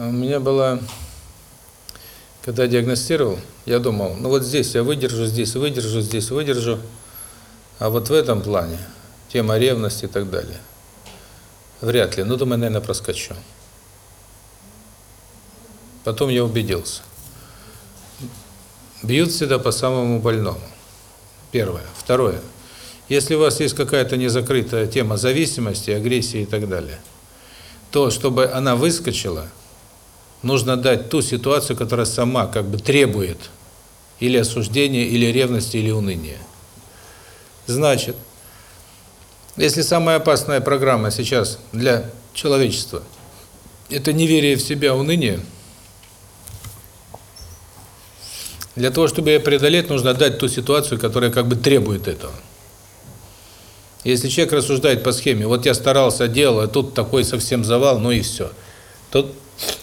У меня было, когда диагностировал, я думал, ну вот здесь я выдержу, здесь выдержу, здесь выдержу, а вот в этом плане, тема ревности и так далее, вряд ли, ну думаю, наверное, проскочу. Потом я убедился. Бьют всегда по самому больному. Первое. Второе. Если у вас есть какая-то незакрытая тема зависимости, агрессии и так далее, то, чтобы она выскочила, нужно дать ту ситуацию, которая сама как бы требует или осуждения, или ревности, или уныния. Значит, если самая опасная программа сейчас для человечества – это неверие в себя, уныние – Для того, чтобы ее преодолеть, нужно дать ту ситуацию, которая как бы требует этого. Если человек рассуждает по схеме, вот я старался, делал, а тут такой совсем завал, ну и все, то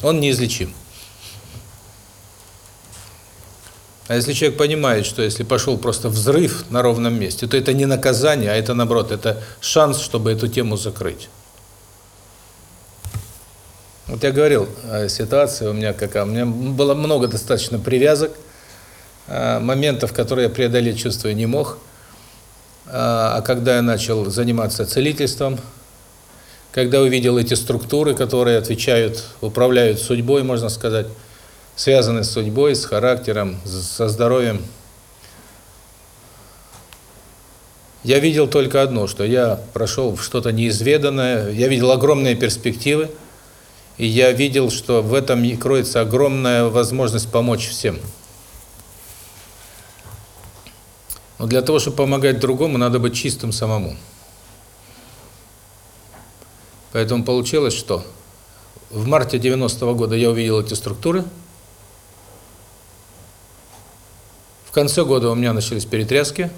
он неизлечим. А если человек понимает, что если пошел просто взрыв на ровном месте, то это не наказание, а это наоборот, это шанс, чтобы эту тему закрыть. Вот я говорил, ситуация у меня какая, у меня было много достаточно привязок, Э, моментов, которые я преодолеть чувство не мог. А, а когда я начал заниматься целительством, когда увидел эти структуры, которые отвечают, управляют судьбой, можно сказать, связаны с судьбой, с характером, со здоровьем, я видел только одно, что я прошел в что-то неизведанное, я видел огромные перспективы, и я видел, что в этом кроется огромная возможность помочь всем. Но для того, чтобы помогать другому, надо быть чистым самому. Поэтому получилось, что в марте 90 -го года я увидел эти структуры. В конце года у меня начались перетряски.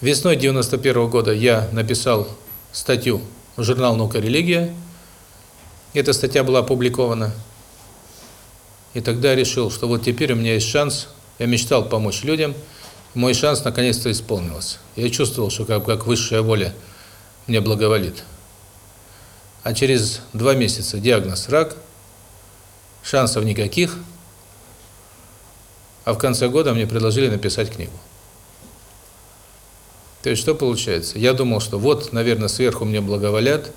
Весной 91 -го года я написал статью в журнал «Наука религия». Эта статья была опубликована. И тогда решил, что вот теперь у меня есть шанс, я мечтал помочь людям – мой шанс наконец-то исполнился. Я чувствовал, что как, как высшая воля мне благоволит. А через два месяца диагноз рак, шансов никаких, а в конце года мне предложили написать книгу. То есть что получается? Я думал, что вот, наверное, сверху мне благоволят,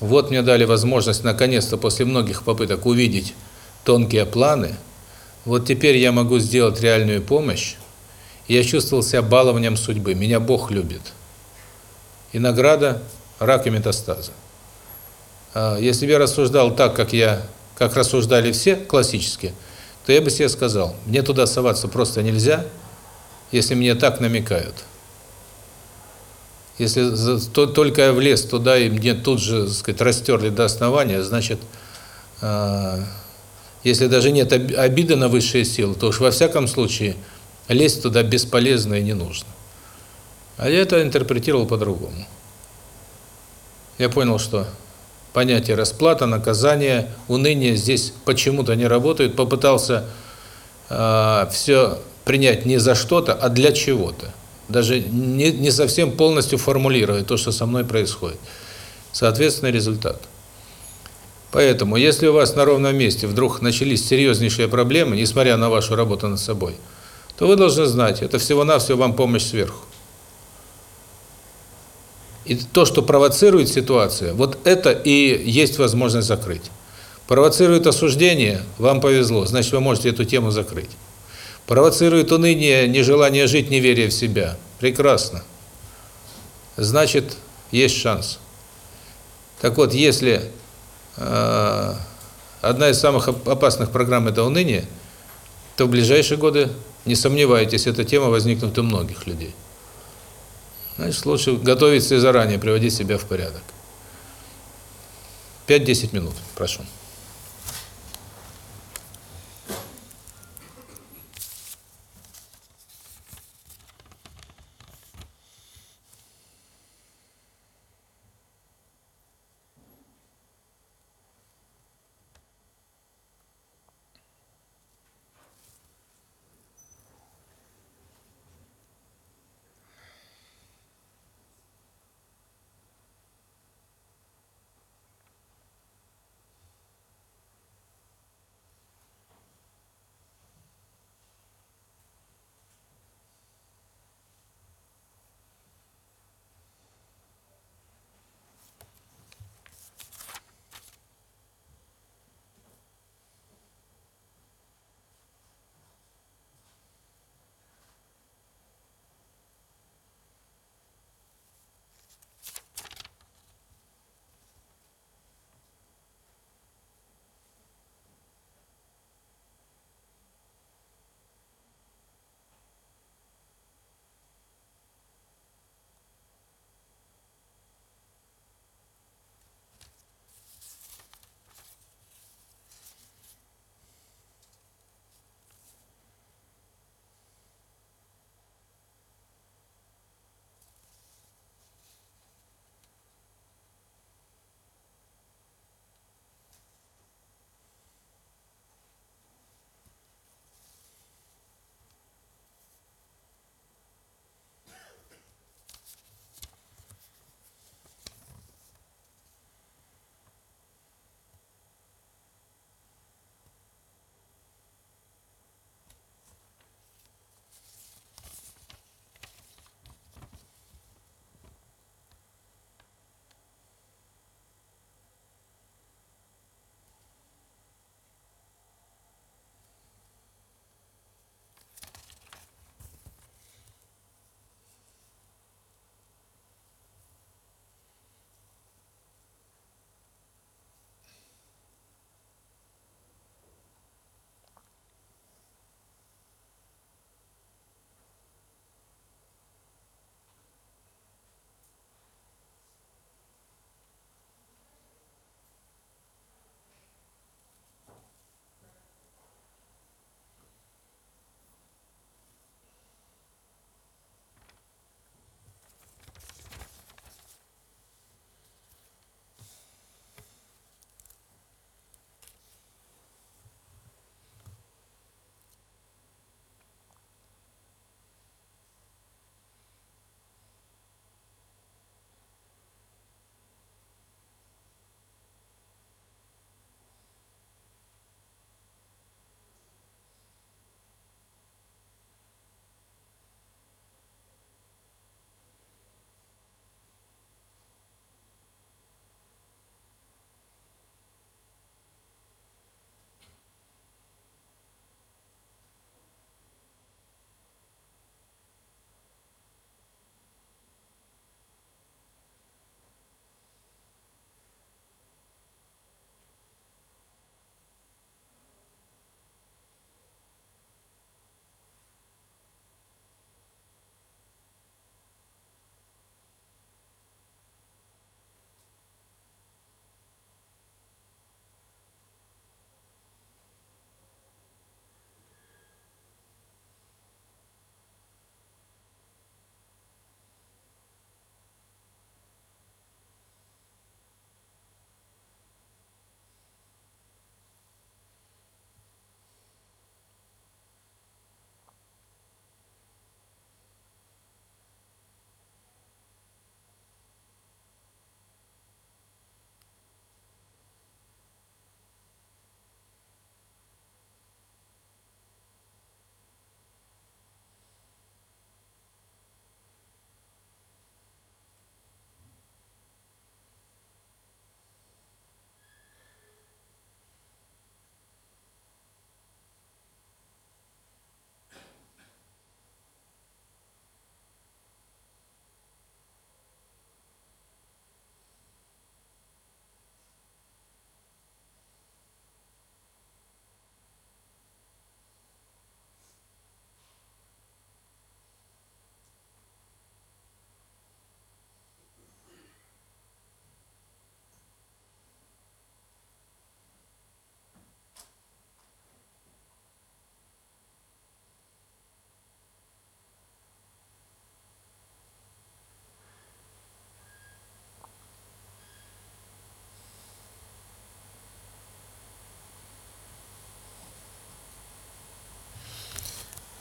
вот мне дали возможность наконец-то после многих попыток увидеть тонкие планы, вот теперь я могу сделать реальную помощь, я чувствовал себя балованием судьбы. Меня Бог любит. И награда – рак и метастазы. А, если бы я рассуждал так, как я, как рассуждали все классически, то я бы себе сказал, мне туда соваться просто нельзя, если мне так намекают. Если то, только я влез туда, и мне тут же, так сказать, растерли до основания, значит, э, если даже нет обиды на высшие силы, то уж во всяком случае – Лезть туда бесполезно и не нужно. А я это интерпретировал по-другому. Я понял, что понятие расплата, наказание, уныние здесь почему-то не работают. Попытался э, все принять не за что-то, а для чего-то. Даже не, не совсем полностью формулируя то, что со мной происходит. Соответственно, результат. Поэтому, если у вас на ровном месте вдруг начались серьезнейшие проблемы, несмотря на вашу работу над собой – то вы должны знать, это всего-навсего вам помощь сверху. И то, что провоцирует ситуацию, вот это и есть возможность закрыть. Провоцирует осуждение, вам повезло, значит, вы можете эту тему закрыть. Провоцирует уныние, нежелание жить, неверие в себя. Прекрасно. Значит, есть шанс. Так вот, если э, одна из самых опасных программ – это уныние, то в ближайшие годы не сомневайтесь, эта тема возникнет у многих людей. Значит, лучше готовиться и заранее приводить себя в порядок. 5-10 минут, прошу.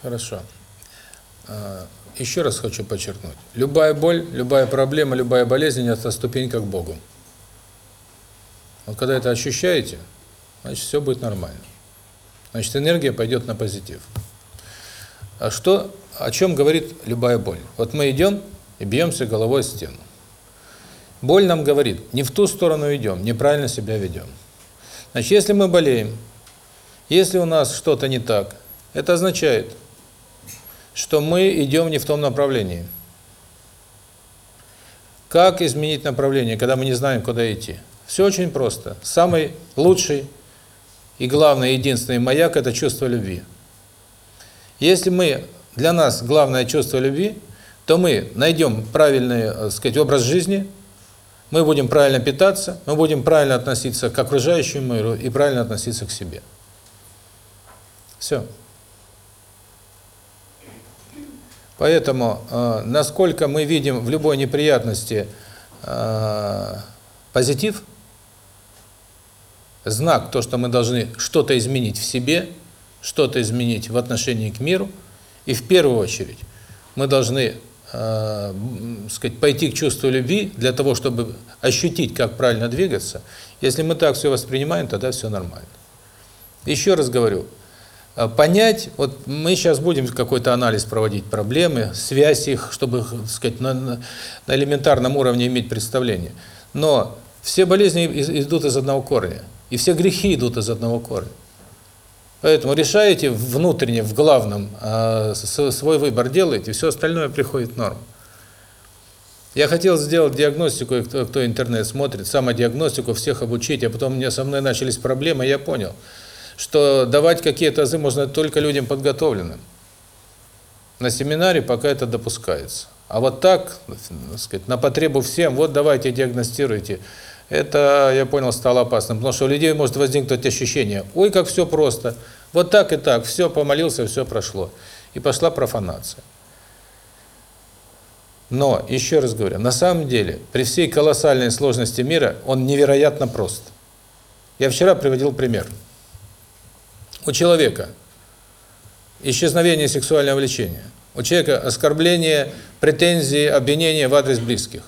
Хорошо. А, еще раз хочу подчеркнуть. Любая боль, любая проблема, любая болезнь – это ступенька к Богу. Вот когда это ощущаете, значит, все будет нормально. Значит, энергия пойдет на позитив. А что, о чем говорит любая боль? Вот мы идем и бьемся головой в стену. Боль нам говорит, не в ту сторону идем, неправильно себя ведем. Значит, если мы болеем, если у нас что-то не так, это означает, что мы идем не в том направлении. Как изменить направление, когда мы не знаем, куда идти? Все очень просто. Самый лучший и главный, единственный маяк – это чувство любви. Если мы, для нас главное чувство любви, то мы найдем правильный, так э, сказать, образ жизни, мы будем правильно питаться, мы будем правильно относиться к окружающему миру и правильно относиться к себе. Все. Поэтому, э, насколько мы видим в любой неприятности э, позитив, знак, то, что мы должны что-то изменить в себе, что-то изменить в отношении к миру, и в первую очередь мы должны э, сказать, пойти к чувству любви для того, чтобы ощутить, как правильно двигаться. Если мы так все воспринимаем, тогда все нормально. Еще раз говорю, понять, вот мы сейчас будем какой-то анализ проводить проблемы, связь их, чтобы, так сказать, на, на элементарном уровне иметь представление. Но все болезни идут из одного корня, и все грехи идут из одного корня. Поэтому решаете внутренне, в главном, э, свой выбор делаете, все остальное приходит в норму. Я хотел сделать диагностику, кто, кто интернет смотрит, самодиагностику, всех обучить, а потом у меня со мной начались проблемы, я понял – что давать какие-то азы можно только людям подготовленным. На семинаре пока это допускается. А вот так, так сказать, на потребу всем, вот давайте диагностируйте, это, я понял, стало опасным, потому что у людей может возникнуть ощущение, ой, как все просто, вот так и так, все, помолился, все прошло. И пошла профанация. Но, еще раз говорю, на самом деле, при всей колоссальной сложности мира, он невероятно прост. Я вчера приводил пример у человека исчезновение сексуального влечения, у человека оскорбление, претензии, обвинения в адрес близких.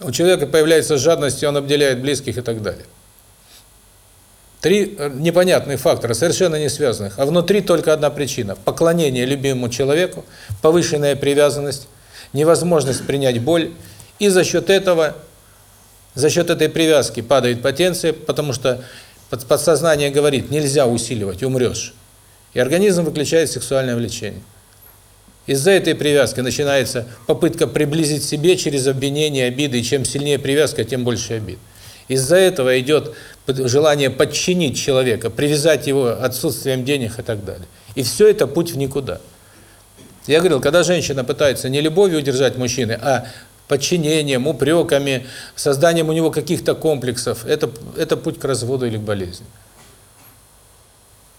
У человека появляется жадность, и он обделяет близких и так далее. Три непонятных фактора, совершенно не связанных, а внутри только одна причина – поклонение любимому человеку, повышенная привязанность, невозможность принять боль, и за счет этого, за счет этой привязки падает потенция, потому что подсознание говорит, нельзя усиливать, умрешь. И организм выключает сексуальное влечение. Из-за этой привязки начинается попытка приблизить себе через обвинение, обиды, и чем сильнее привязка, тем больше обид. Из-за этого идет желание подчинить человека, привязать его отсутствием денег и так далее. И все это путь в никуда. Я говорил, когда женщина пытается не любовью удержать мужчины, а подчинением, упреками, созданием у него каких-то комплексов. Это, это путь к разводу или к болезни.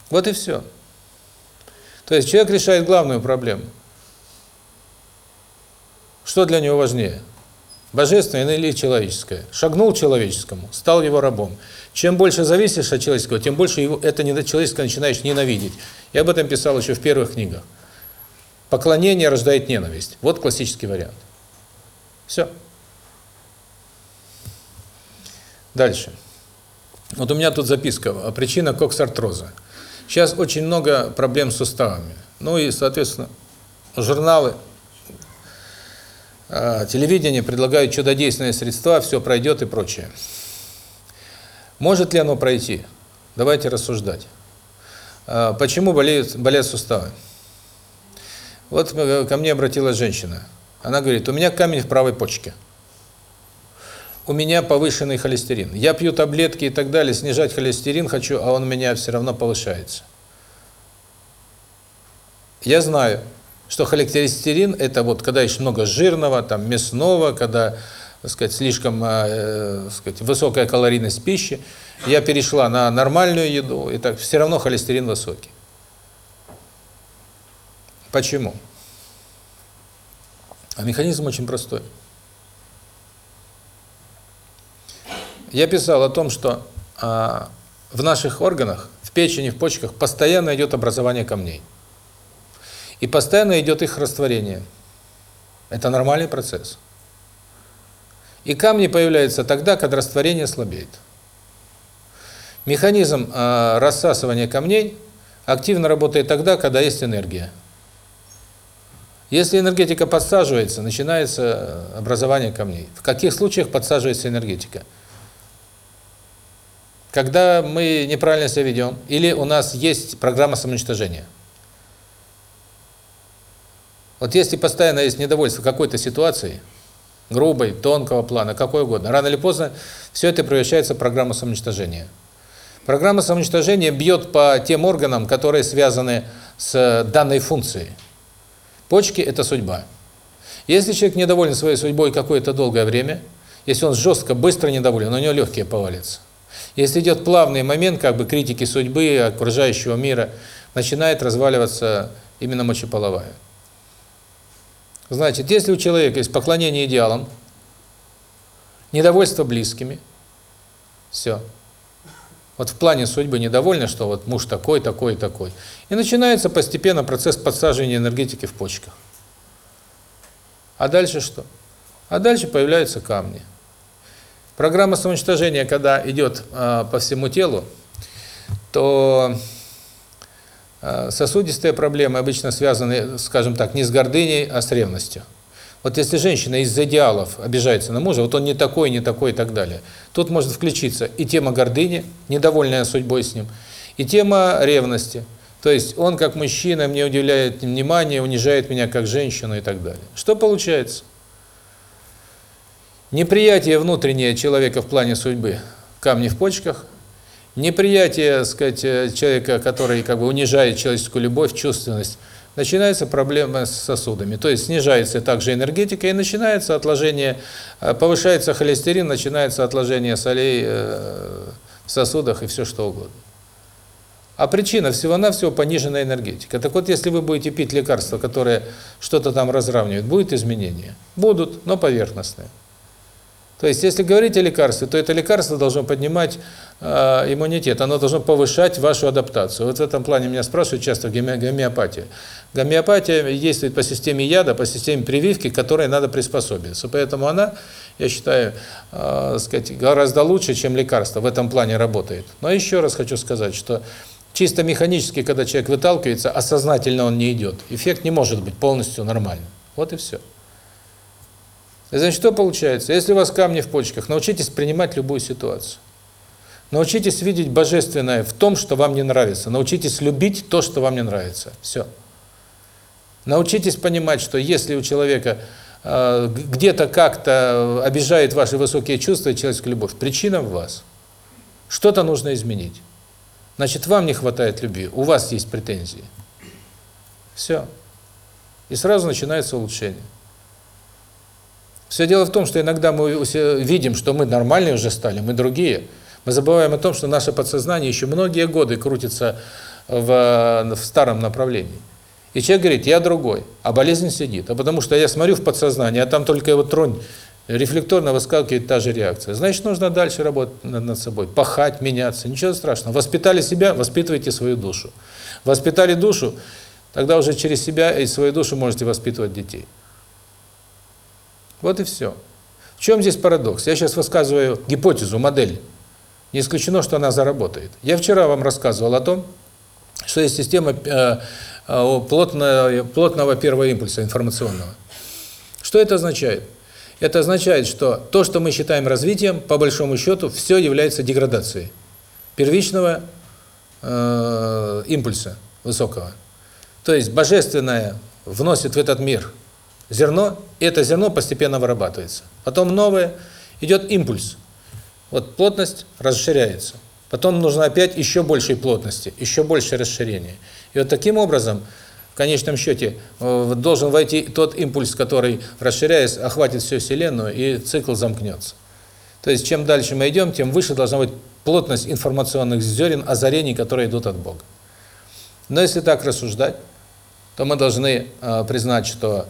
Вот и все. То есть человек решает главную проблему. Что для него важнее? Божественное или человеческое? Шагнул человеческому, стал его рабом. Чем больше зависишь от человеческого, тем больше его, это человеческое начинаешь ненавидеть. Я об этом писал еще в первых книгах. Поклонение рождает ненависть. Вот классический вариант. Все. Дальше. Вот у меня тут записка причина коксартроза. Сейчас очень много проблем с суставами. Ну и, соответственно, журналы, а, телевидение предлагают чудодейственные средства, все пройдет и прочее. Может ли оно пройти? Давайте рассуждать. А, почему болеют, болят суставы? Вот э, ко мне обратилась женщина. Она говорит, у меня камень в правой почке. У меня повышенный холестерин. Я пью таблетки и так далее, снижать холестерин хочу, а он у меня все равно повышается. Я знаю, что холестерин – это вот когда есть много жирного, там мясного, когда, так сказать, слишком э, так сказать, высокая калорийность пищи. Я перешла на нормальную еду, и так все равно холестерин высокий. Почему? А механизм очень простой. Я писал о том, что а, в наших органах, печени, в почках постоянно идет образование камней. И постоянно идет их растворение. Это нормальный процесс. И камни появляются тогда, когда растворение слабеет. Механизм э, рассасывания камней активно работает тогда, когда есть энергия. Если энергетика подсаживается, начинается образование камней. В каких случаях подсаживается энергетика? Когда мы неправильно себя ведем, или у нас есть программа самоуничтожения. Вот если постоянно есть недовольство какой-то ситуацией, грубой, тонкого плана, какой угодно, рано или поздно все это превращается в программу самоуничтожения. Программа самоуничтожения бьет по тем органам, которые связаны с данной функцией. Почки – это судьба. Если человек недоволен своей судьбой какое-то долгое время, если он жестко, быстро недоволен, у него легкие повалятся. Если идет плавный момент как бы критики судьбы, окружающего мира, начинает разваливаться именно мочеполовая. Значит, если у человека есть поклонение идеалам, недовольство близкими, все. Вот в плане судьбы недовольны, что вот муж такой, такой, такой. И начинается постепенно процесс подсаживания энергетики в почках. А дальше что? А дальше появляются камни. Программа самоуничтожения, когда идет э, по всему телу, то э, сосудистые проблемы обычно связаны, скажем так, не с гордыней, а с ревностью. Вот если женщина из-за идеалов обижается на мужа, вот он не такой, не такой и так далее, тут может включиться и тема гордыни, недовольная судьбой с ним, и тема ревности. То есть он как мужчина мне уделяет внимание, унижает меня как женщину и так далее. Что получается? Неприятие внутреннее человека в плане судьбы, камни в почках, неприятие, сказать, человека, который как бы унижает человеческую любовь, чувственность, начинается проблема с сосудами. То есть снижается также энергетика и начинается отложение, э, повышается холестерин, начинается отложение солей э, в сосудах и все что угодно. А причина всего-навсего пониженная энергетика. Так вот, если вы будете пить лекарства, которые что-то там разравнивают, будет изменения? Будут, но поверхностные. То есть, если говорить о лекарстве, то это лекарство должно поднимать э, иммунитет, оно должно повышать вашу адаптацию. Вот в этом плане меня спрашивают часто гомеопатия. Гомеопатия действует по системе яда, по системе прививки, к которой надо приспособиться. Поэтому она, я считаю, э, сказать, гораздо лучше, чем лекарство в этом плане работает. Но еще раз хочу сказать, что чисто механически, когда человек выталкивается, а сознательно он не идет, эффект не может быть полностью нормальным. Вот и все. Значит, что получается? Если у вас камни в почках, научитесь принимать любую ситуацию. Научитесь видеть божественное в том, что вам не нравится. Научитесь любить то, что вам не нравится. Все. Научитесь понимать, что если у человека э, где-то как-то обижает ваши высокие чувства и человеческая любовь, причина в вас. Что-то нужно изменить. Значит, вам не хватает любви, у вас есть претензии. Все. И сразу начинается улучшение. Все дело в том, что иногда мы видим, что мы нормальные уже стали, мы другие. Мы забываем о том, что наше подсознание еще многие годы крутится в, в старом направлении. И человек говорит, я другой, а болезнь сидит. А потому что я смотрю в подсознание, а там только его тронь, рефлекторно выскакивает та же реакция. Значит, нужно дальше работать над собой, пахать, меняться. Ничего страшного. Воспитали себя, воспитывайте свою душу. Воспитали душу, тогда уже через себя и свою душу можете воспитывать детей. Вот и все. В чем здесь парадокс? Я сейчас высказываю гипотезу, модель. Не исключено, что она заработает. Я вчера вам рассказывал о том, что есть система э, э, плотного, первого импульса информационного. Что это означает? Это означает, что то, что мы считаем развитием, по большому счету, все является деградацией первичного э, импульса высокого. То есть божественное вносит в этот мир зерно, и это зерно постепенно вырабатывается. Потом новое, идет импульс. Вот плотность расширяется. Потом нужно опять еще большей плотности, еще больше расширения. И вот таким образом, в конечном счете, э, должен войти тот импульс, который, расширяясь, охватит всю Вселенную, и цикл замкнется. То есть, чем дальше мы идем, тем выше должна быть плотность информационных зерен, озарений, которые идут от Бога. Но если так рассуждать, то мы должны э, признать, что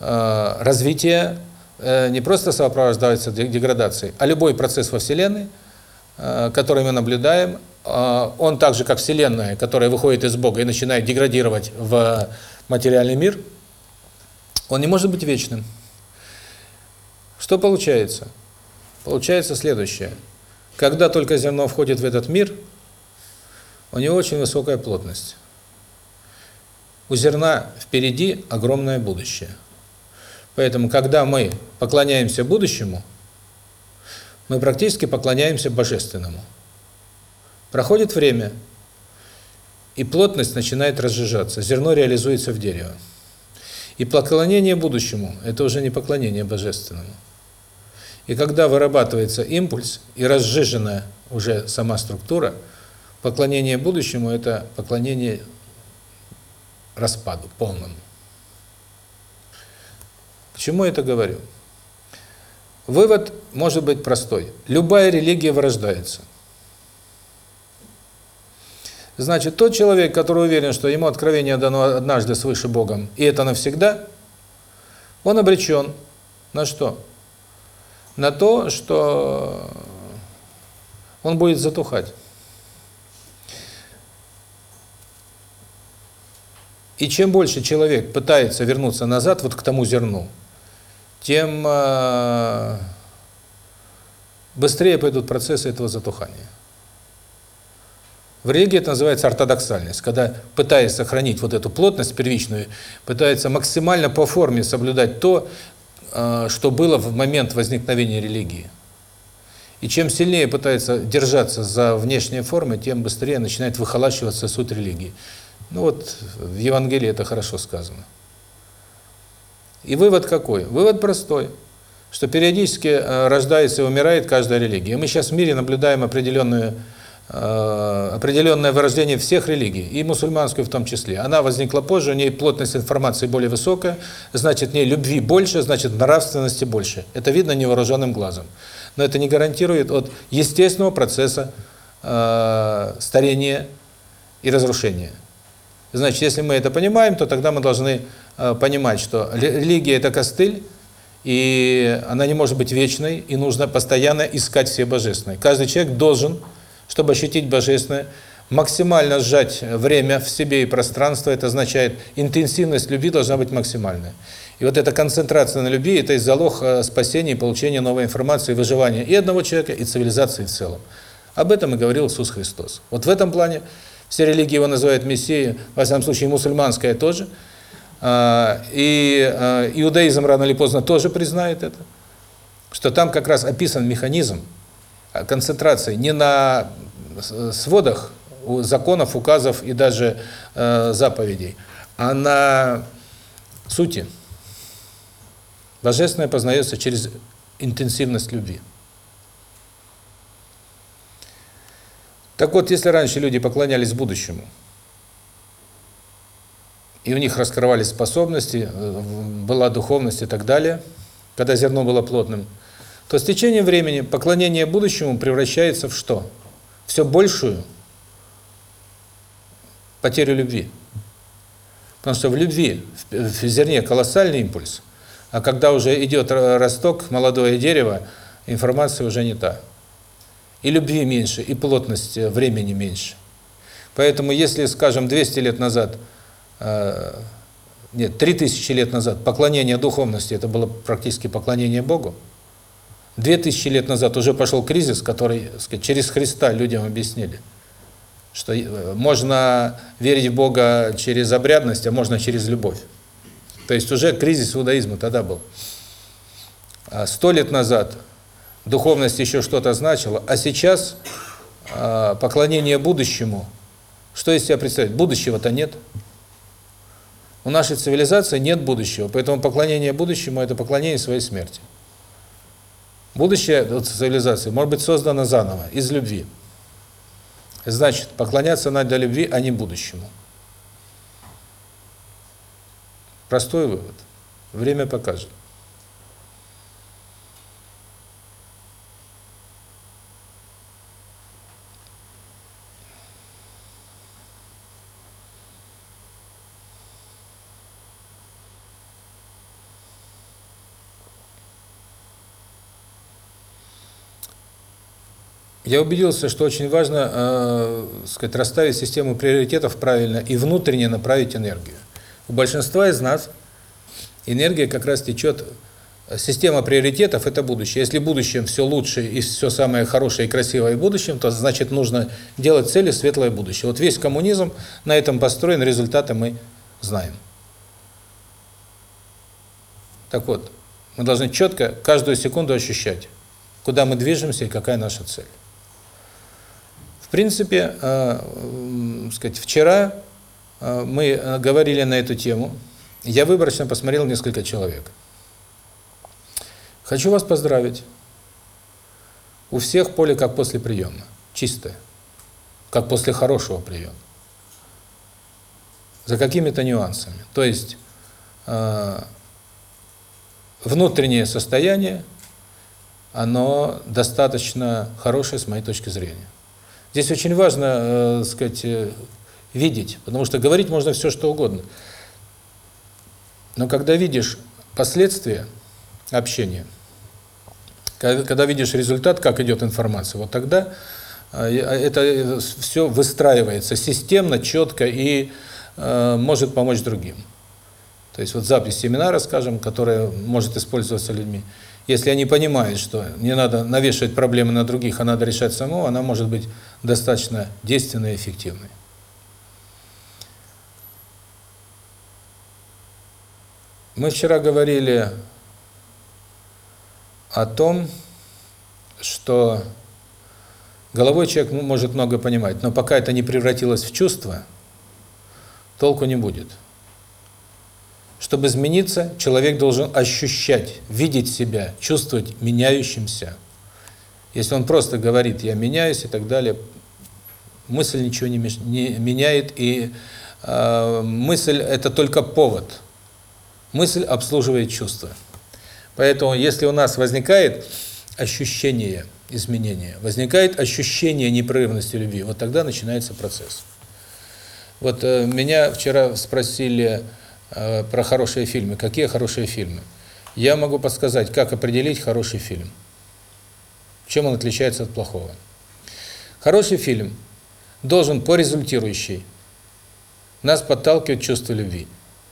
Э, развитие э, не просто сопровождается деградацией, а любой процесс во Вселенной, э, который мы наблюдаем, он так же, как Вселенная, которая выходит из Бога и начинает деградировать в материальный мир, он не может быть вечным. Что получается? Получается следующее. Когда только зерно входит в этот мир, у него очень высокая плотность. У зерна впереди огромное будущее. Поэтому, когда мы поклоняемся будущему, мы практически поклоняемся Божественному. Проходит время, и плотность начинает разжижаться, зерно реализуется в дерево. И поклонение будущему – это уже не поклонение Божественному. И когда вырабатывается импульс и разжижена уже сама структура, поклонение будущему – это поклонение распаду полному. К чему я это говорю? Вывод может быть простой. Любая религия вырождается. Значит, тот человек, который уверен, что ему откровение дано однажды свыше Богом, и это навсегда, он обречен на что? На то, что он будет затухать. И чем больше человек пытается вернуться назад, вот к тому зерну, тем э, быстрее пойдут процессы этого затухания. В религии это называется ортодоксальность, когда, пытаясь сохранить вот эту плотность первичную, пытается максимально по форме соблюдать то, э, что было в момент возникновения религии. И чем сильнее пытается держаться за внешние формы, тем быстрее начинает выхолачиваться суть религии. Ну вот в Евангелии это хорошо сказано. И вывод какой? Вывод простой, что периодически э, рождается и умирает каждая религия. мы сейчас в мире наблюдаем определенную определенное вырождение всех религий, и мусульманскую в том числе. Она возникла позже, у нее плотность информации более высокая, значит, в ней любви больше, значит, нравственности больше. Это видно невооруженным глазом. Но это не гарантирует от естественного процесса э, старения и разрушения. Значит, если мы это понимаем, то тогда мы должны э, понимать, что религия – это костыль, и она не может быть вечной, и нужно постоянно искать все божественное. Каждый человек должен, чтобы ощутить божественное, максимально сжать время в себе и пространство, это означает, интенсивность любви должна быть максимальная. И вот эта концентрация на любви – это и залог э, спасения получения новой информации, выживания и одного человека, и цивилизации в целом. Об этом и говорил Иисус Христос. Вот в этом плане все религии его называют Мессией, во всяком случае мусульманская тоже. А, и а, иудаизм рано или поздно тоже признает это. Что там как раз описан механизм концентрации не на сводах законов, указов и даже а, заповедей, а на сути. Божественное познается через интенсивность любви. Так вот, если раньше люди поклонялись будущему, и у них раскрывались способности, э, была духовность и так далее, когда зерно было плотным, то с течением времени поклонение будущему превращается в что? Все большую потерю любви. Потому что в любви, в зерне колоссальный импульс, а когда уже идет росток, молодое дерево, информация уже не та и любви меньше, и плотность э, времени меньше. Поэтому если, скажем, 200 лет назад, э, нет, 3000 лет назад поклонение духовности, это было практически поклонение Богу, 2000 лет назад уже пошел кризис, который сказать, через Христа людям объяснили, что э, можно верить в Бога через обрядность, а можно через любовь. То есть уже кризис иудаизма тогда был. А сто лет назад духовность еще что-то значила, а сейчас э, поклонение будущему, что из себя представляет? Будущего-то нет. У нашей цивилизации нет будущего, поэтому поклонение будущему – это поклонение своей смерти. Будущее цивилизации может быть создано заново, из любви. Значит, поклоняться надо любви, а не будущему. Простой вывод. Время покажет. Я убедился, что очень важно, э, сказать, расставить систему приоритетов правильно и внутренне направить энергию. У большинства из нас энергия как раз течет Система приоритетов – это будущее. Если будущем все лучше и все самое хорошее и красивое в будущем, то значит нужно делать цели светлое будущее. Вот весь коммунизм на этом построен, результаты мы знаем. Так вот, мы должны четко каждую секунду ощущать, куда мы движемся и какая наша цель. Принципе, э, сказать, вчера э, мы говорили на эту тему. Я выборочно посмотрел несколько человек. Хочу вас поздравить. У всех поле как после приема, чистое, как после хорошего приема. За какими-то нюансами. То есть э, внутреннее состояние, оно достаточно хорошее с моей точки зрения. Здесь очень важно, э, сказать, э, видеть, потому что говорить можно все что угодно. Но когда видишь последствия общения, когда видишь результат, как идет информация, вот тогда а, это все выстраивается системно, четко и э, может помочь другим. То есть вот запись семинара, скажем, которая может использоваться людьми, если они понимают, что не надо навешивать проблемы на других, а надо решать самому, она может быть достаточно действенной и эффективной. Мы вчера говорили о том, что головой человек может много понимать, но пока это не превратилось в чувство, толку не будет. Чтобы измениться, человек должен ощущать, видеть себя, чувствовать меняющимся. Если он просто говорит «я меняюсь» и так далее, мысль ничего не, не меняет, и э, мысль – это только повод. Мысль обслуживает чувства. Поэтому, если у нас возникает ощущение изменения, возникает ощущение непрерывности любви, вот тогда начинается процесс. Вот э, меня вчера спросили про хорошие фильмы. Какие хорошие фильмы? Я могу подсказать, как определить хороший фильм. Чем он отличается от плохого. Хороший фильм должен по результирующей нас подталкивать чувство любви.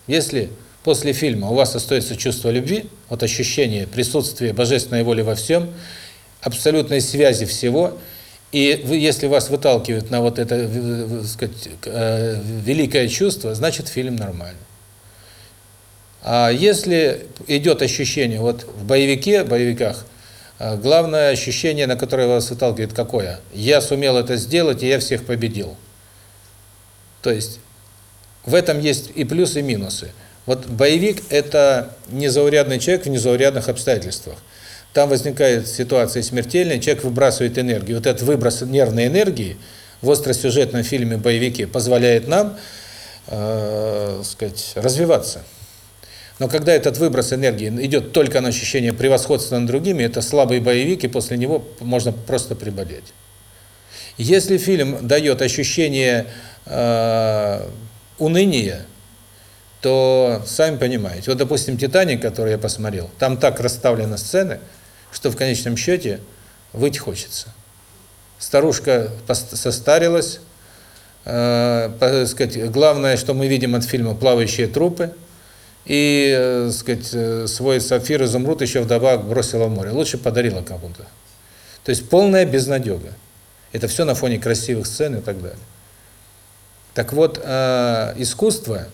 Если после фильма у вас остается чувство любви, вот ощущение присутствия божественной воли во всем, абсолютной связи всего, и вы, если вас выталкивают на вот это, сказать, э, великое чувство, значит фильм нормальный. А если идет ощущение, вот в боевике, боевиках, э, главное ощущение, на которое вас выталкивает, какое? Я сумел это сделать, и я всех победил. То есть в этом есть и плюсы, и минусы. Вот боевик – это незаурядный человек в незаурядных обстоятельствах. Там возникает ситуация смертельная, человек выбрасывает энергию. Вот этот выброс нервной энергии в остросюжетном фильме «Боевики» позволяет нам, э, сказать, развиваться. Но когда этот выброс энергии идет только на ощущение превосходства над другими, это слабый боевик, и после него можно просто приболеть. Если фильм дает ощущение э, уныния, то сами понимаете. Вот, допустим, «Титаник», который я посмотрел, там так расставлены сцены, что в конечном счете выть хочется. Старушка состарилась, э, сказать, главное, что мы видим от фильма «Плавающие трупы», и, э, сказать, э, свой сапфир изумруд еще вдобавок бросила в море. Лучше подарила кому-то. То есть полная безнадега. Это все на фоне красивых сцен и так далее. Так вот, э, искусство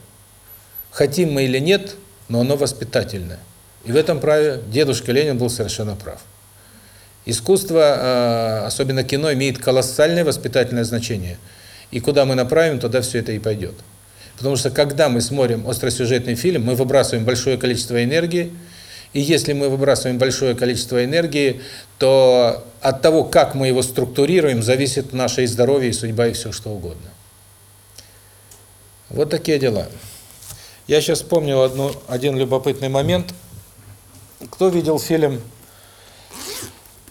– хотим мы или нет, но оно воспитательное. И в этом праве дедушка Ленин был совершенно прав. Искусство, особенно кино, имеет колоссальное воспитательное значение. И куда мы направим, туда все это и пойдет. Потому что когда мы смотрим остросюжетный фильм, мы выбрасываем большое количество энергии, и если мы выбрасываем большое количество энергии, то от того, как мы его структурируем, зависит наше и здоровье, и судьба, и все что угодно. Вот такие дела. Я сейчас вспомнил одну, один любопытный момент. Кто видел фильм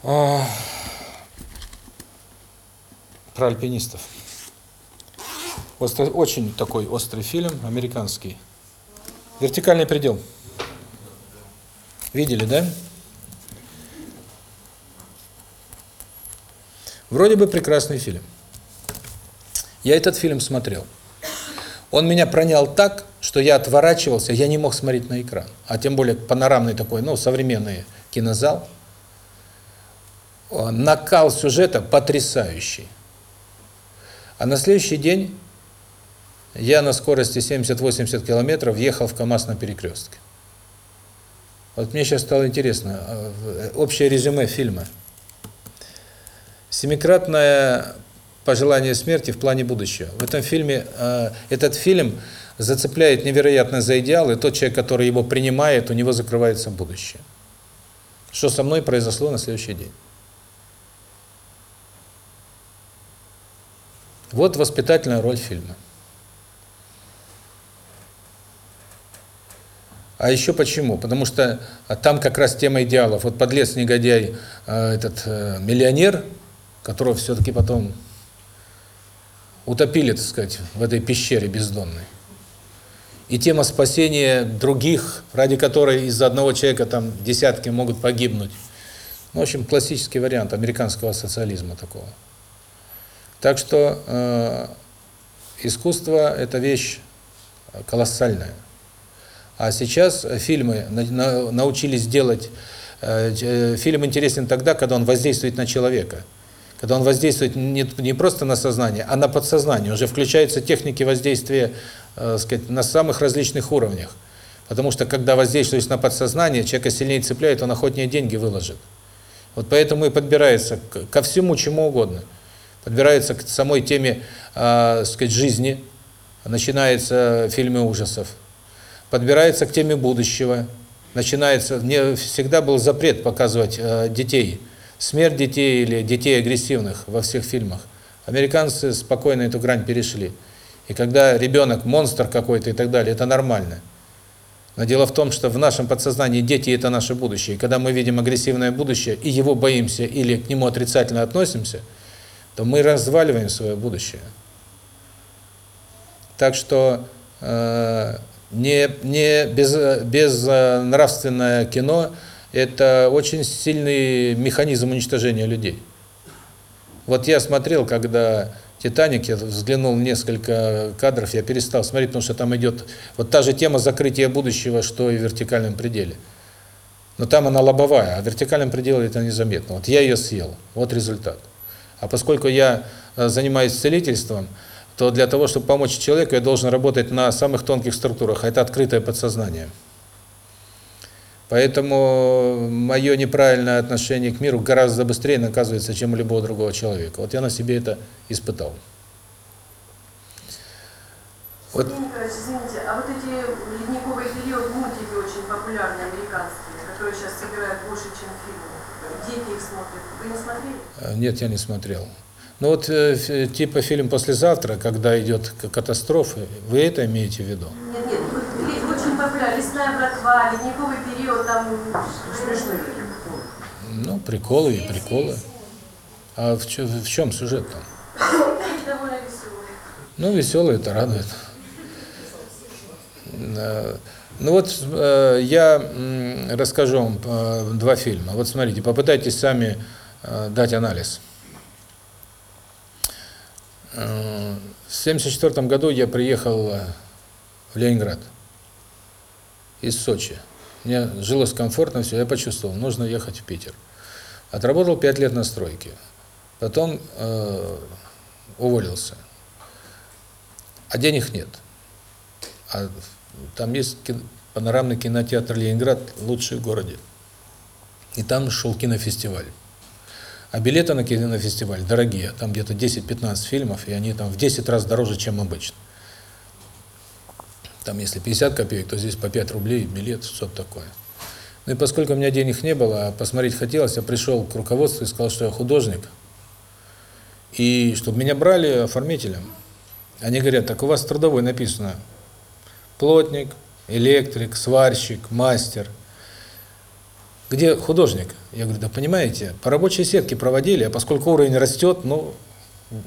э, про альпинистов? Острый, очень такой острый фильм, американский. «Вертикальный предел». Видели, да? Вроде бы прекрасный фильм. Я этот фильм смотрел. Он меня пронял так, что я отворачивался, я не мог смотреть на экран. А тем более панорамный такой, ну, современный кинозал. Накал сюжета потрясающий. А на следующий день я на скорости 70-80 километров ехал в КАМАЗ на перекрестке. Вот мне сейчас стало интересно, а, общее резюме фильма. Семикратное пожелание смерти в плане будущего. В этом фильме, э, этот фильм зацепляет невероятно за идеал, и тот человек, который его принимает, у него закрывается будущее. Что со мной произошло на следующий день. Вот воспитательная роль фильма. А еще почему? Потому что там как раз тема идеалов. Вот подлец, негодяй, э, этот э, миллионер, которого все-таки потом утопили, так сказать, в этой пещере бездонной. И тема спасения других, ради которой из-за одного человека там десятки могут погибнуть. Ну, в общем, классический вариант американского социализма такого. Так что э, искусство – это вещь колоссальная. А сейчас фильмы на, на, научились делать… Э, э, фильм интересен тогда, когда он воздействует на человека – когда он воздействует не, просто на сознание, а на подсознание. Уже включаются техники воздействия э, сказать, на самых различных уровнях. Потому что когда воздействуешь на подсознание, человека сильнее цепляет, он охотнее деньги выложит. Вот поэтому и подбирается ко всему, чему угодно. Подбирается к самой теме э, сказать, жизни, начинается фильмы ужасов. Подбирается к теме будущего. Начинается, мне всегда был запрет показывать э, детей – смерть детей или детей агрессивных во всех фильмах. Американцы спокойно эту грань перешли. И когда ребенок монстр какой-то и так далее, это нормально. Но дело в том, что в нашем подсознании дети – это наше будущее. И когда мы видим агрессивное будущее и его боимся или к нему отрицательно относимся, то мы разваливаем свое будущее. Так что э, не, не без, без нравственное кино – это очень сильный механизм уничтожения людей. Вот я смотрел, когда «Титаник», я взглянул несколько кадров, я перестал смотреть, потому что там идет вот та же тема закрытия будущего, что и в вертикальном пределе. Но там она лобовая, а в вертикальном пределе это незаметно. Вот я ее съел, вот результат. А поскольку я э, занимаюсь целительством, то для того, чтобы помочь человеку, я должен работать на самых тонких структурах, а это открытое подсознание. Поэтому мое неправильное отношение к миру гораздо быстрее наказывается, чем у любого другого человека. Вот я на себе это испытал. Вот. Николаевич, извините, а вот эти ледниковый период мультики очень популярные американские, которые сейчас собирают больше, чем фильмы. Дети их смотрят. Вы не смотрели? А, нет, я не смотрел. Ну вот э, типа фильм «Послезавтра», когда идет катастрофа, вы это имеете в виду? Нет, нет, очень популярна. Лесная братва, ледниковый период, там смешные Ну, приколы и приколы. А в, чё, в чем сюжет там? Довольно веселый. Ну, веселый, это радует. Ну вот э, я расскажу вам э, два фильма. Вот смотрите, попытайтесь сами э, дать анализ. В 1974 году я приехал в Ленинград из Сочи. Мне жилось комфортно, все, я почувствовал, нужно ехать в Питер. Отработал пять лет на стройке. Потом э, уволился. А денег нет. А там есть панорамный кинотеатр Ленинград, лучший в городе. И там шел кинофестиваль. А билеты на кинофестиваль дорогие, там где-то 10-15 фильмов, и они там в 10 раз дороже, чем обычно. Там если 50 копеек, то здесь по 5 рублей билет, что-то такое. Ну и поскольку у меня денег не было, а посмотреть хотелось, я пришел к руководству и сказал, что я художник. И чтобы меня брали оформителем. Они говорят, так у вас трудовой написано плотник, электрик, сварщик, мастер. Где художник? Я говорю, да понимаете, по рабочей сетке проводили, а поскольку уровень растет, ну,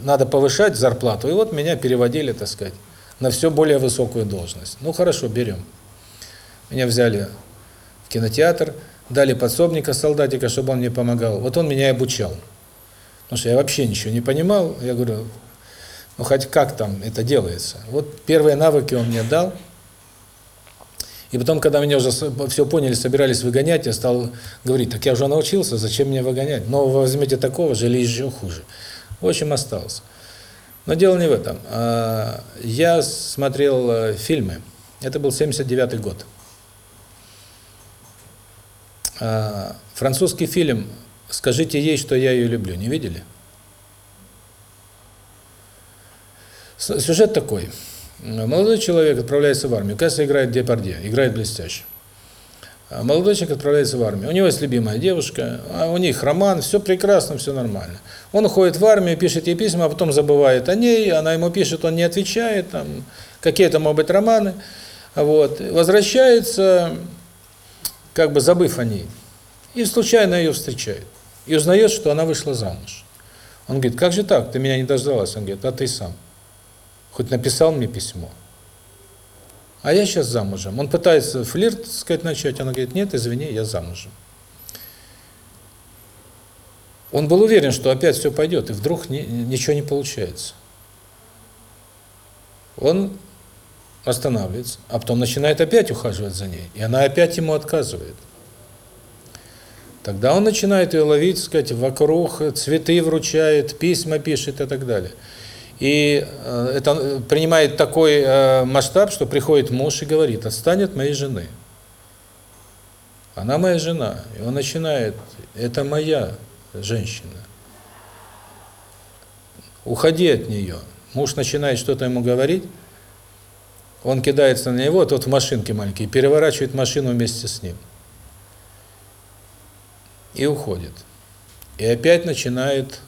надо повышать зарплату. И вот меня переводили, так сказать на все более высокую должность. Ну хорошо, берем. Меня взяли в кинотеатр, дали подсобника, солдатика, чтобы он мне помогал. Вот он меня и обучал. Потому что я вообще ничего не понимал. Я говорю, ну хоть как там это делается. Вот первые навыки он мне дал. И потом, когда меня уже все поняли, собирались выгонять, я стал говорить, так я уже научился, зачем меня выгонять? Но вы возьмете такого же или еще хуже. В общем, остался. Но дело не в этом. А, я смотрел э, фильмы. Это был 79 год. А, французский фильм «Скажите ей, что я ее люблю». Не видели? Сюжет такой. Молодой человек отправляется в армию. Кажется, играет Депардье, играет блестяще. А молодой человек отправляется в армию. У него есть любимая девушка, а у них роман, все прекрасно, все нормально. Он уходит в армию, пишет ей письма, а потом забывает о ней, она ему пишет, он не отвечает, там какие-то, могут быть, романы. Вот. Возвращается, как бы забыв о ней. И случайно ее встречает. И узнает, что она вышла замуж. Он говорит, как же так, ты меня не дождалась? Он говорит, а ты сам. Хоть написал мне письмо. А я сейчас замужем. Он пытается флирт, так сказать, начать. Она говорит, нет, извини, я замужем. Он был уверен, что опять все пойдет, и вдруг ни, ничего не получается. Он останавливается, а потом начинает опять ухаживать за ней, и она опять ему отказывает. Тогда он начинает ее ловить, сказать, вокруг, цветы вручает, письма пишет и так далее. И э, это принимает такой э, масштаб, что приходит муж и говорит, отстань от моей жены. Она моя жена. И он начинает, это моя женщина. Уходи от нее. Муж начинает что-то ему говорить, он кидается на него, тот в машинке маленький, переворачивает машину вместе с ним. И уходит. И опять начинает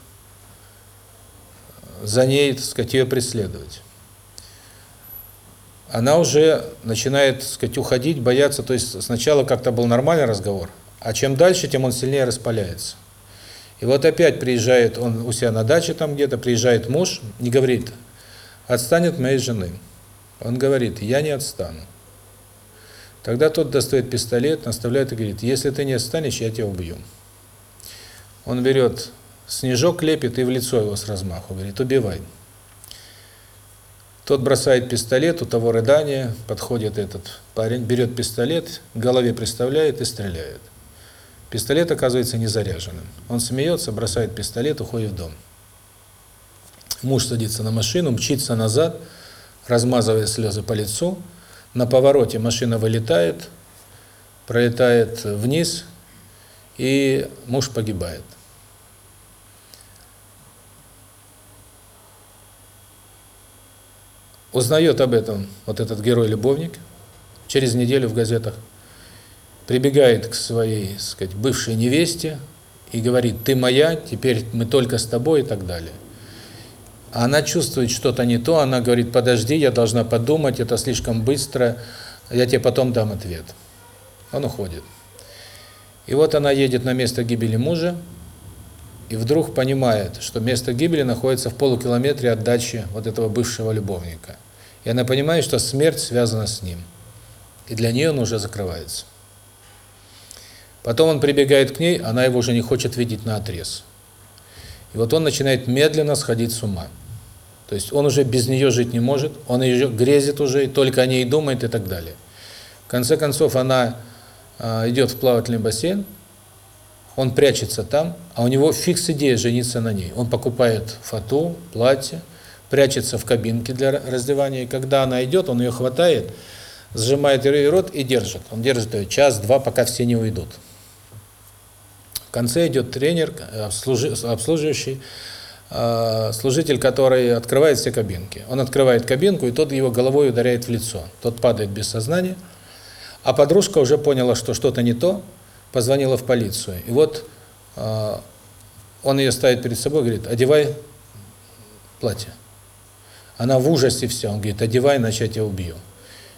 за ней, так сказать, ее преследовать. Она уже начинает, так сказать, уходить, бояться. То есть сначала как-то был нормальный разговор, а чем дальше, тем он сильнее распаляется. И вот опять приезжает он у себя на даче там где-то, приезжает муж и говорит, отстань от моей жены. Он говорит, я не отстану. Тогда тот достает пистолет, наставляет и говорит, если ты не отстанешь, я тебя убью. Он берет Снежок лепит и в лицо его с размаху, говорит, убивай. Тот бросает пистолет, у того рыдание, подходит этот парень, берет пистолет, голове приставляет и стреляет. Пистолет оказывается не заряженным. Он смеется, бросает пистолет, уходит в дом. Муж садится на машину, мчится назад, размазывая слезы по лицу. На повороте машина вылетает, пролетает вниз, и муж погибает. Узнает об этом вот этот герой-любовник, через неделю в газетах, прибегает к своей, так сказать, бывшей невесте и говорит, ты моя, теперь мы только с тобой и так далее. Она чувствует что-то не то, она говорит, подожди, я должна подумать, это слишком быстро, я тебе потом дам ответ. Он уходит. И вот она едет на место гибели мужа, и вдруг понимает, что место гибели находится в полукилометре от дачи вот этого бывшего любовника. И она понимает, что смерть связана с ним. И для нее он уже закрывается. Потом он прибегает к ней, она его уже не хочет видеть на отрез. И вот он начинает медленно сходить с ума. То есть он уже без нее жить не может, он ее грезит уже, и только о ней думает и так далее. В конце концов, она э, идет в плавательный бассейн, он прячется там, а у него фикс идея жениться на ней. Он покупает фату, платье, прячется в кабинке для раздевания, и когда она идет, он ее хватает, сжимает ее рот и держит. Он держит ее час-два, пока все не уйдут. В конце идет тренер, обслуживающий, а, служитель, который открывает все кабинки. Он открывает кабинку, и тот его головой ударяет в лицо. Тот падает без сознания. А подружка уже поняла, что что-то не то, позвонила в полицию. И вот э, он ее ставит перед собой, говорит, одевай платье. Она в ужасе вся, он говорит, одевай, иначе я тебя убью.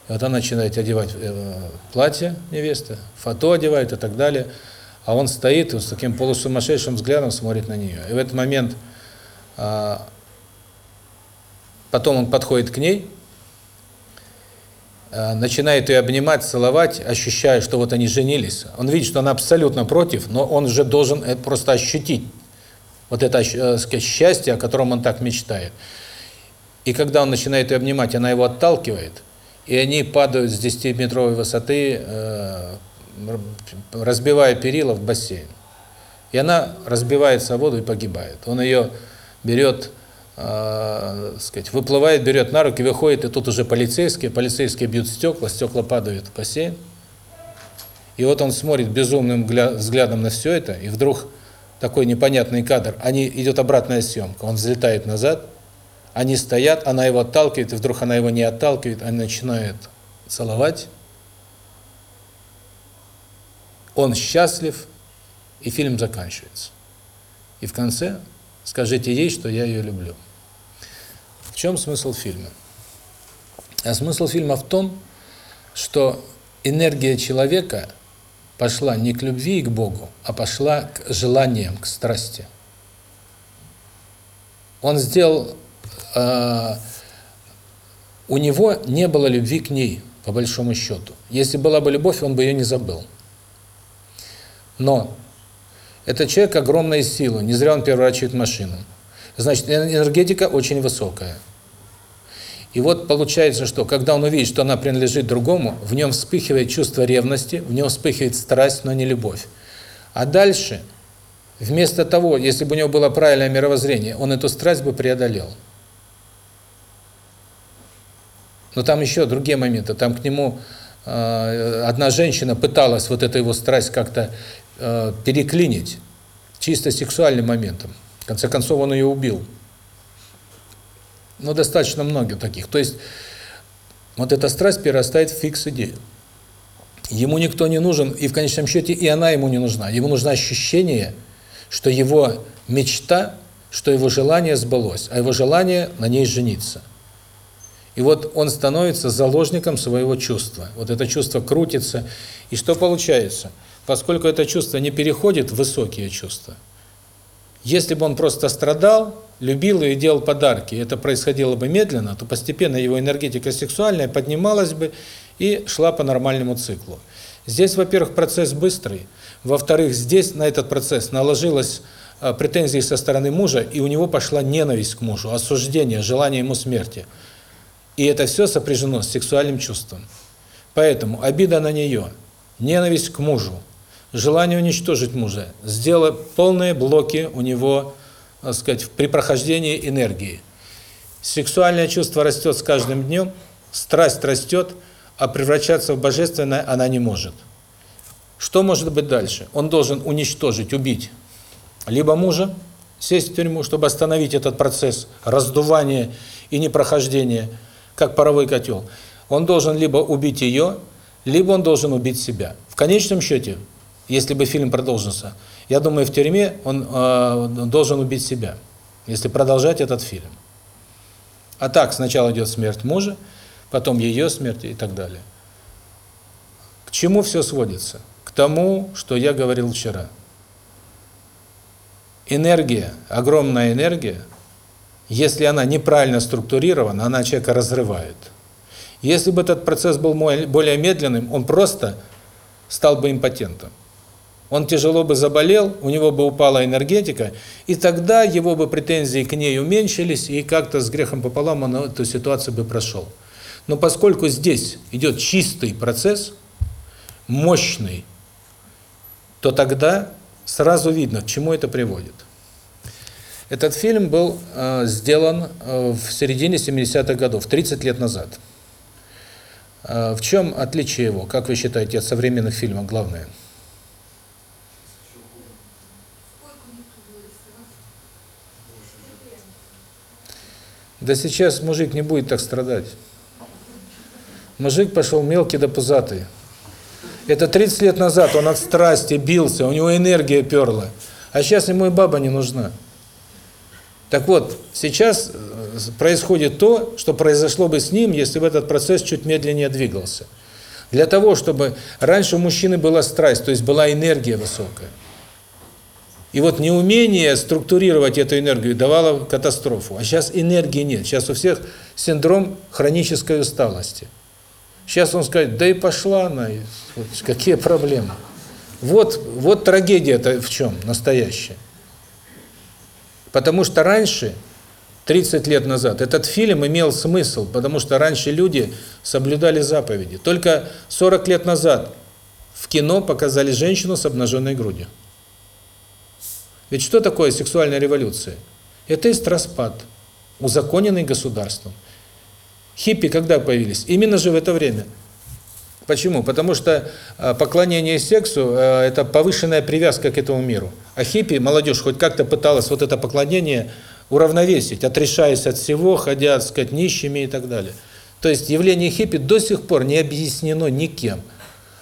И вот она начинает одевать э, платье невесты, фото одевает и так далее. А он стоит и с таким полусумасшедшим взглядом смотрит на нее. И в этот момент э, потом он подходит к ней, начинает ее обнимать, целовать, ощущая, что вот они женились. Он видит, что она абсолютно против, но он уже должен это просто ощутить. Вот это э, счастье, о котором он так мечтает. И когда он начинает ее обнимать, она его отталкивает, и они падают с 10-метровой высоты, э, разбивая перила в бассейн. И она разбивается о воду и погибает. Он ее берет, э, сказать, выплывает, берет на руки, выходит, и тут уже полицейские, полицейские бьют стекла, стекла падают в бассейн. И вот он смотрит безумным взглядом на все это, и вдруг такой непонятный кадр, они идет обратная съемка, он взлетает назад, они стоят, она его отталкивает, и вдруг она его не отталкивает, они начинают целовать. Он счастлив, и фильм заканчивается. И в конце скажите ей, что я ее люблю. Чем смысл фильма? А смысл фильма в том, что энергия человека пошла не к любви и к Богу, а пошла к желаниям, к страсти. Он сделал э, у него не было любви к ней, по большому счету. Если была бы любовь, он бы ее не забыл. Но этот человек огромная сила, не зря он переворачивает машину. Значит, энергетика очень высокая. И вот получается, что когда он увидит, что она принадлежит другому, в нем вспыхивает чувство ревности, в нем вспыхивает страсть, но не любовь. А дальше, вместо того, если бы у него было правильное мировоззрение, он эту страсть бы преодолел. Но там еще другие моменты. Там к нему э, одна женщина пыталась вот эту его страсть как-то э, переклинить чисто сексуальным моментом. В конце концов, он ее убил. Но достаточно много таких. То есть, вот эта страсть перерастает в фикс-идею. Ему никто не нужен, и в конечном счете и она ему не нужна. Ему нужно ощущение, что его мечта, что его желание сбылось, а его желание на ней жениться. И вот он становится заложником своего чувства. Вот это чувство крутится. И что получается? Поскольку это чувство не переходит в высокие чувства, если бы он просто страдал, любил и делал подарки, это происходило бы медленно, то постепенно его энергетика сексуальная поднималась бы и шла по нормальному циклу. Здесь, во-первых, процесс быстрый, во-вторых, здесь на этот процесс наложилась а, претензии со стороны мужа, и у него пошла ненависть к мужу, осуждение, желание ему смерти. И это все сопряжено с сексуальным чувством. Поэтому обида на нее, ненависть к мужу, желание уничтожить мужа, сделало полные блоки у него, так сказать, при прохождении энергии. Сексуальное чувство растет с каждым днем, страсть растет, а превращаться в божественное она не может. Что может быть дальше? Он должен уничтожить, убить либо мужа, сесть в тюрьму, чтобы остановить этот процесс раздувания и непрохождения, как паровой котел. Он должен либо убить ее, либо он должен убить себя. В конечном счете, если бы фильм продолжился, я думаю, в тюрьме он э, должен убить себя, если продолжать этот фильм. А так, сначала идет смерть мужа, потом ее смерть и так далее. К чему все сводится? К тому, что я говорил вчера. Энергия, огромная энергия, если она неправильно структурирована, она человека разрывает. Если бы этот процесс был более медленным, он просто стал бы импотентом он тяжело бы заболел, у него бы упала энергетика, и тогда его бы претензии к ней уменьшились, и как-то с грехом пополам он эту ситуацию бы прошел. Но поскольку здесь идет чистый процесс, мощный, то тогда сразу видно, к чему это приводит. Этот фильм был э, сделан э, в середине 70-х годов, 30 лет назад. Э, в чем отличие его, как вы считаете, от современных фильмов главное? – Да сейчас мужик не будет так страдать. Мужик пошел мелкий да пузатый. Это 30 лет назад он от страсти бился, у него энергия перла. А сейчас ему и баба не нужна. Так вот, сейчас э, происходит то, что произошло бы с ним, если бы этот процесс чуть медленнее двигался. Для того, чтобы раньше у мужчины была страсть, то есть была энергия высокая. И вот неумение структурировать эту энергию давало катастрофу. А сейчас энергии нет. Сейчас у всех синдром хронической усталости. Сейчас он скажет, да и пошла она, какие проблемы. Вот, вот трагедия-то в чем настоящая. Потому что раньше, 30 лет назад, этот фильм имел смысл, потому что раньше люди соблюдали заповеди. Только 40 лет назад в кино показали женщину с обнаженной грудью. Ведь что такое сексуальная революция? Это эстроспад, узаконенный государством. Хиппи когда появились? Именно же в это время. Почему? Потому что э, поклонение сексу э, – это повышенная привязка к этому миру. А хиппи, молодежь, хоть как-то пыталась вот это поклонение уравновесить, отрешаясь от всего, ходя, сказать, нищими и так далее. То есть явление хиппи до сих пор не объяснено никем.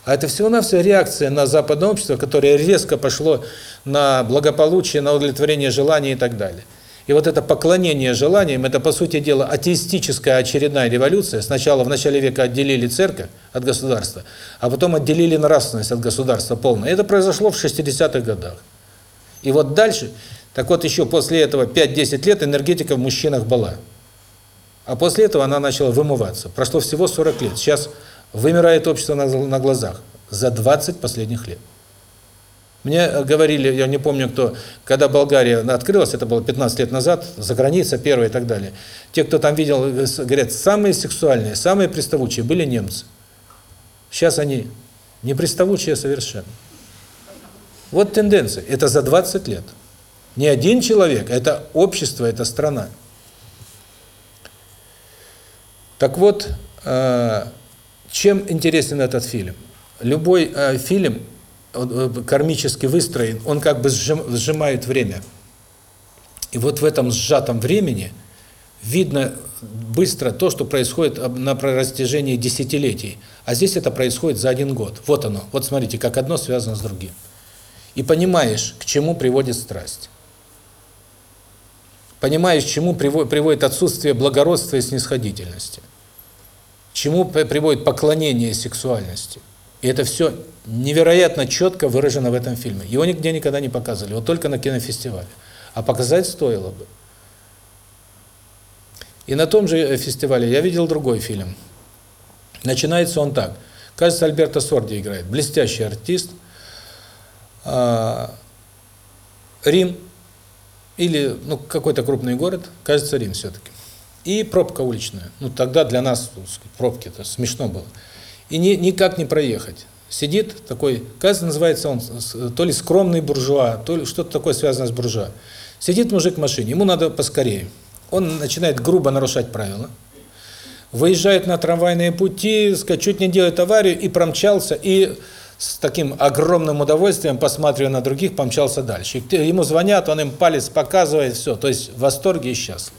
А это всего-навсего реакция на западное общество, которое резко пошло на благополучие, на удовлетворение желаний и так далее. И вот это поклонение желаниям, это, по сути дела, атеистическая очередная революция. Сначала в начале века отделили церковь от государства, а потом отделили нравственность от государства полно. Это произошло в 60-х годах. И вот дальше, так вот еще после этого 5-10 лет энергетика в мужчинах была. А после этого она начала вымываться. Прошло всего 40 лет. Сейчас вымирает общество на, на глазах за 20 последних лет. Мне говорили, я не помню кто, когда Болгария открылась, это было 15 лет назад, за границей первая и так далее. Те, кто там видел, говорят, самые сексуальные, самые приставучие были немцы. Сейчас они не приставучие совершенно. Вот тенденция. Это за 20 лет. Не один человек, это общество, это страна. Так вот, чем интересен этот фильм? Любой э, фильм э, кармически выстроен, он как бы сжимает время. И вот в этом сжатом времени видно быстро то, что происходит на растяжении десятилетий. А здесь это происходит за один год. Вот оно. Вот смотрите, как одно связано с другим. И понимаешь, к чему приводит страсть. Понимаешь, к чему приводит отсутствие благородства и снисходительности чему приводит поклонение сексуальности. И это все невероятно четко выражено в этом фильме. Его нигде никогда не показывали, вот только на кинофестивале. А показать стоило бы. И на том же э, фестивале я видел другой фильм. Начинается он так. Кажется, Альберто Сорди играет. Блестящий артист. А, Рим или ну какой-то крупный город, кажется, Рим все-таки и пробка уличная. Ну, тогда для нас пробки это смешно было. И ни, никак не проехать. Сидит такой, кажется, называется он то ли скромный буржуа, то ли что-то такое связано с буржуа. Сидит мужик в машине, ему надо поскорее. Он начинает грубо нарушать правила. Выезжает на трамвайные пути, чуть не делает аварию и промчался, и с таким огромным удовольствием, посматривая на других, помчался дальше. Ему звонят, он им палец показывает, все, то есть в восторге и счастлив.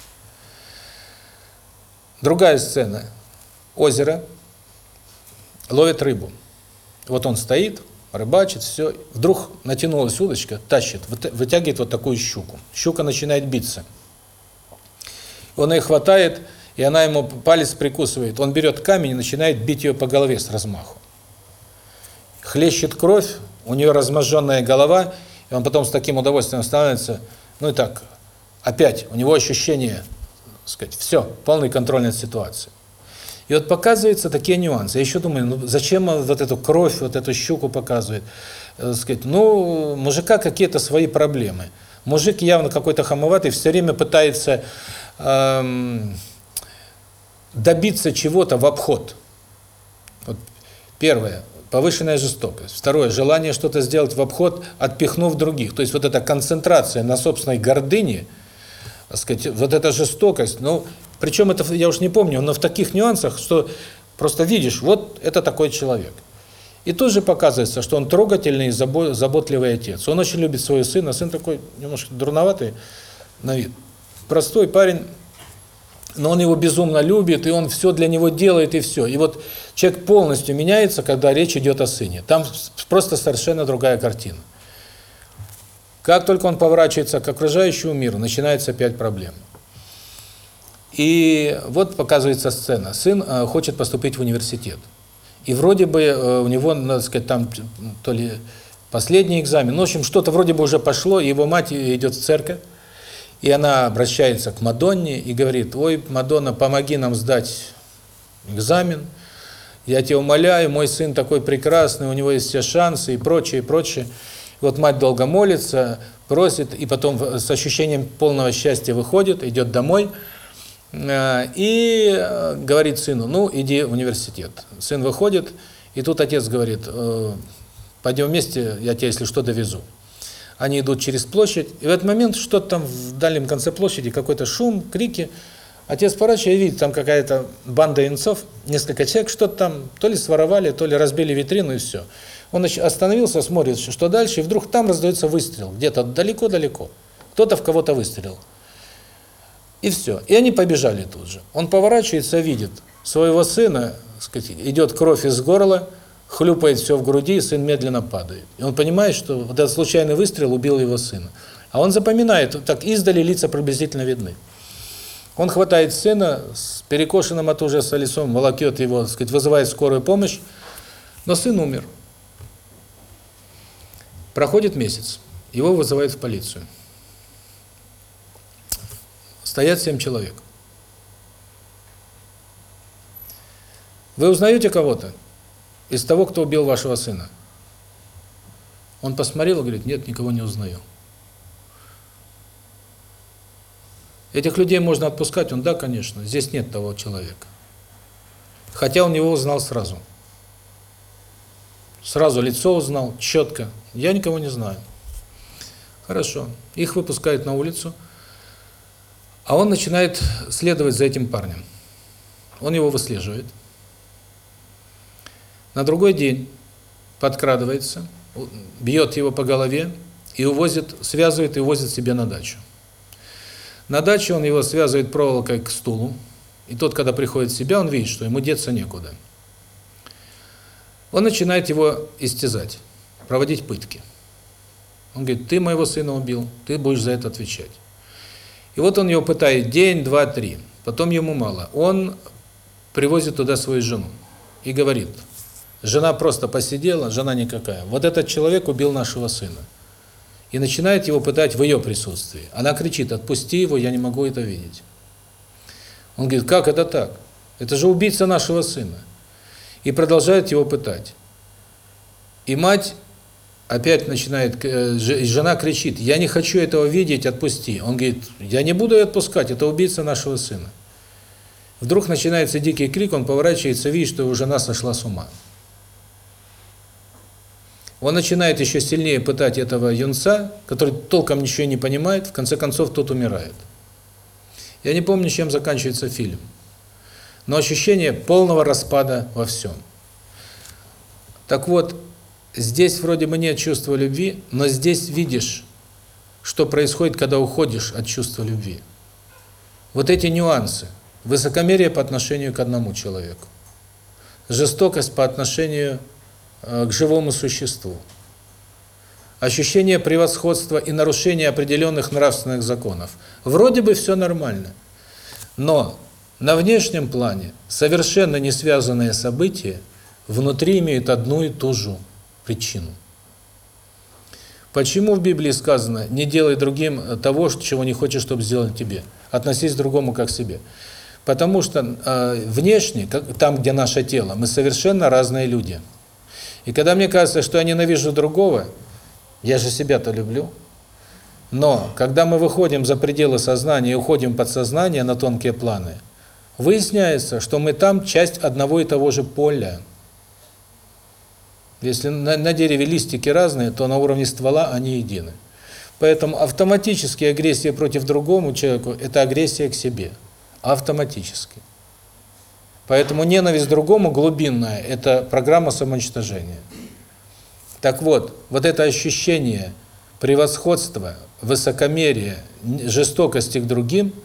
Другая сцена. Озеро. Ловит рыбу. Вот он стоит, рыбачит, все. Вдруг натянулась удочка, тащит, вытягивает вот такую щуку. Щука начинает биться. Он ее хватает, и она ему палец прикусывает. Он берет камень и начинает бить ее по голове с размаху. Хлещет кровь, у нее разможженная голова, и он потом с таким удовольствием становится, ну и так, опять, у него ощущение сказать, все, полный контроль над ситуацией. И вот показываются такие нюансы. Я еще думаю, ну зачем вот эту кровь, вот эту щуку показывает? Э, сказать, ну, мужика какие-то свои проблемы. Мужик явно какой-то хамоватый, все время пытается эм, добиться чего-то в обход. Вот первое повышенная жестокость. Второе желание что-то сделать в обход, отпихнув других. То есть вот эта концентрация на собственной гордыне – сказать, вот эта жестокость, ну, причем это, я уж не помню, но в таких нюансах, что просто видишь, вот это такой человек. И тут же показывается, что он трогательный, заботливый отец. Он очень любит своего сына, сын такой немножко дурноватый на вид. Простой парень, но он его безумно любит, и он все для него делает, и все. И вот человек полностью меняется, когда речь идет о сыне. Там просто совершенно другая картина. Как только он поворачивается к окружающему миру, начинается опять проблема. И вот показывается сцена. Сын э, хочет поступить в университет. И вроде бы э, у него, надо сказать, там то ли последний экзамен, ну, в общем, что-то вроде бы уже пошло, и его мать идет в церковь, и она обращается к Мадонне и говорит, ой, Мадонна, помоги нам сдать экзамен, я тебя умоляю, мой сын такой прекрасный, у него есть все шансы и прочее, и прочее. Вот мать долго молится, просит, и потом с ощущением полного счастья выходит, идет домой э, и э, говорит сыну, ну, иди в университет. Сын выходит, и тут отец говорит, э, пойдем вместе, я тебя, если что, довезу. Они идут через площадь, и в этот момент что-то там в дальнем конце площади, какой-то шум, крики. Отец поворачивает, видит, там какая-то банда инцов, несколько человек, что-то там то ли своровали, то ли разбили витрину, и все. Он остановился, смотрит, что дальше, и вдруг там раздается выстрел, где-то далеко-далеко. Кто-то в кого-то выстрелил. И все. И они побежали тут же. Он поворачивается, видит своего сына, сказать, идет кровь из горла, хлюпает все в груди, и сын медленно падает. И он понимает, что вот этот случайный выстрел убил его сына. А он запоминает, так издали лица приблизительно видны. Он хватает сына с перекошенным от ужаса лицом, волокет его, сказать, вызывает скорую помощь, но сын умер. Проходит месяц, его вызывают в полицию. Стоят семь человек. Вы узнаете кого-то из того, кто убил вашего сына? Он посмотрел и говорит, нет, никого не узнаю. Этих людей можно отпускать? Он, да, конечно, здесь нет того человека. Хотя он его узнал сразу. Сразу лицо узнал, четко. Я никого не знаю. Хорошо. Их выпускают на улицу, а он начинает следовать за этим парнем. Он его выслеживает. На другой день подкрадывается, бьет его по голове и увозит, связывает и увозит себе на дачу. На даче он его связывает проволокой к стулу, и тот, когда приходит в себя, он видит, что ему деться некуда. Он начинает его истязать, проводить пытки. Он говорит, ты моего сына убил, ты будешь за это отвечать. И вот он его пытает день, два, три. Потом ему мало. Он привозит туда свою жену и говорит, жена просто посидела, жена никакая. Вот этот человек убил нашего сына. И начинает его пытать в ее присутствии. Она кричит, отпусти его, я не могу это видеть. Он говорит, как это так? Это же убийца нашего сына и продолжает его пытать. И мать опять начинает, э, жена кричит, я не хочу этого видеть, отпусти. Он говорит, я не буду ее отпускать, это убийца нашего сына. Вдруг начинается дикий крик, он поворачивается, видит, что его жена сошла с ума. Он начинает еще сильнее пытать этого юнца, который толком ничего не понимает, в конце концов тот умирает. Я не помню, чем заканчивается фильм но ощущение полного распада во всем. Так вот, здесь вроде бы нет чувства любви, но здесь видишь, что происходит, когда уходишь от чувства любви. Вот эти нюансы. Высокомерие по отношению к одному человеку. Жестокость по отношению э, к живому существу. Ощущение превосходства и нарушение определенных нравственных законов. Вроде бы все нормально. Но на внешнем плане совершенно не связанные события внутри имеют одну и ту же причину. Почему в Библии сказано «не делай другим того, чего не хочешь, чтобы сделали тебе»? Относись к другому как к себе. Потому что э, внешне, как, там, где наше тело, мы совершенно разные люди. И когда мне кажется, что я ненавижу другого, я же себя-то люблю. Но когда мы выходим за пределы сознания и уходим под сознание на тонкие планы – Выясняется, что мы там часть одного и того же поля. Если на, на дереве листики разные, то на уровне ствола они едины. Поэтому автоматически агрессия против другому человеку – это агрессия к себе. Автоматически. Поэтому ненависть другому глубинная – это программа самоуничтожения. Так вот, вот это ощущение превосходства, высокомерия, жестокости к другим –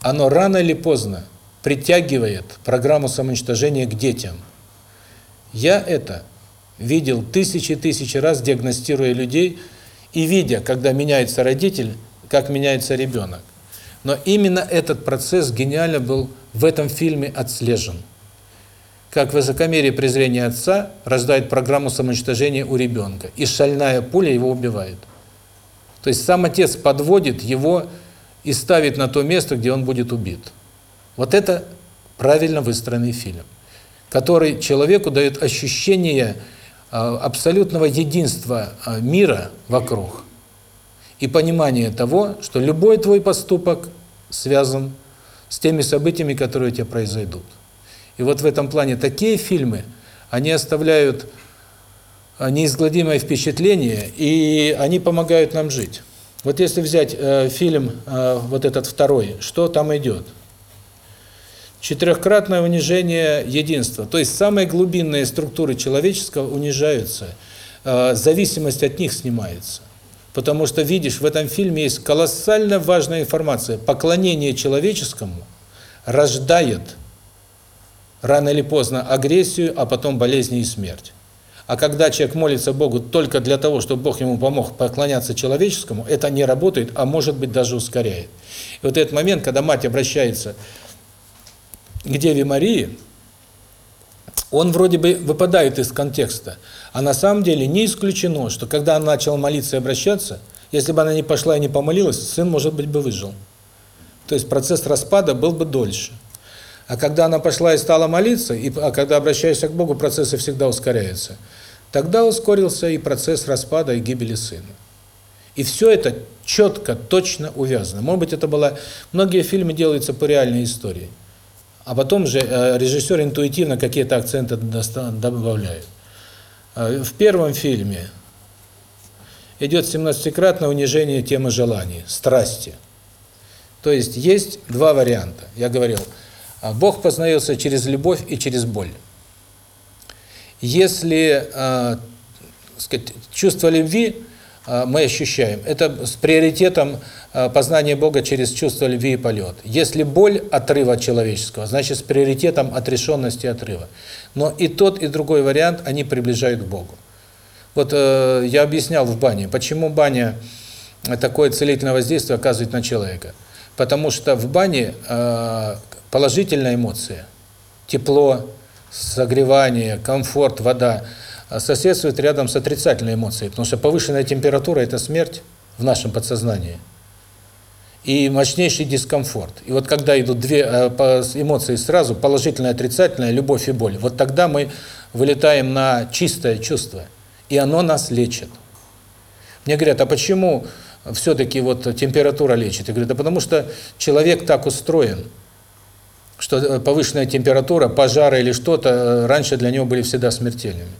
оно рано или поздно притягивает программу самоуничтожения к детям. Я это видел тысячи и тысячи раз, диагностируя людей, и видя, когда меняется родитель, как меняется ребенок. Но именно этот процесс гениально был в этом фильме отслежен. Как высокомерие презрения отца рождает программу самоуничтожения у ребенка, и шальная пуля его убивает. То есть сам отец подводит его и ставит на то место, где он будет убит. Вот это правильно выстроенный фильм, который человеку дает ощущение а, абсолютного единства а, мира вокруг и понимание того, что любой твой поступок связан с теми событиями, которые у тебя произойдут. И вот в этом плане такие фильмы, они оставляют а, неизгладимое впечатление, и они помогают нам жить. Вот если взять э, фильм, э, вот этот второй, что там идет? Четырехкратное унижение единства. То есть самые глубинные структуры человеческого унижаются, э, зависимость от них снимается. Потому что, видишь, в этом фильме есть колоссально важная информация. Поклонение человеческому рождает рано или поздно агрессию, а потом болезни и смерть. А когда человек молится Богу только для того, чтобы Бог ему помог поклоняться человеческому, это не работает, а может быть даже ускоряет. И вот этот момент, когда мать обращается к Деве Марии, он вроде бы выпадает из контекста. А на самом деле не исключено, что когда она начала молиться и обращаться, если бы она не пошла и не помолилась, сын, может быть, бы выжил. То есть процесс распада был бы дольше. А когда она пошла и стала молиться, и а когда обращаешься к Богу, процессы всегда ускоряются. Тогда ускорился и процесс распада и гибели сына. И все это четко, точно увязано. Может быть, это было... Многие фильмы делаются по реальной истории. А потом же э, режиссер интуитивно какие-то акценты добавляет. Э, в первом фильме идет 17-кратное унижение темы желаний, страсти. То есть есть два варианта. Я говорил, а Бог познается через любовь и через боль. Если э, сказать, чувство любви э, мы ощущаем, это с приоритетом э, познания Бога через чувство любви и полет. Если боль отрыва человеческого, значит с приоритетом отрешенности отрыва. Но и тот, и другой вариант, они приближают к Богу. Вот э, я объяснял в бане, почему баня такое целительное воздействие оказывает на человека. Потому что в бане э, положительная эмоция, тепло, согревание, комфорт, вода, соседствует рядом с отрицательной эмоцией, потому что повышенная температура – это смерть в нашем подсознании и мощнейший дискомфорт. И вот когда идут две эмоции сразу, положительная, отрицательная, любовь и боль, вот тогда мы вылетаем на чистое чувство, и оно нас лечит. Мне говорят, а почему все-таки вот температура лечит? Я говорю, да потому что человек так устроен, что повышенная температура, пожары или что-то раньше для него были всегда смертельными.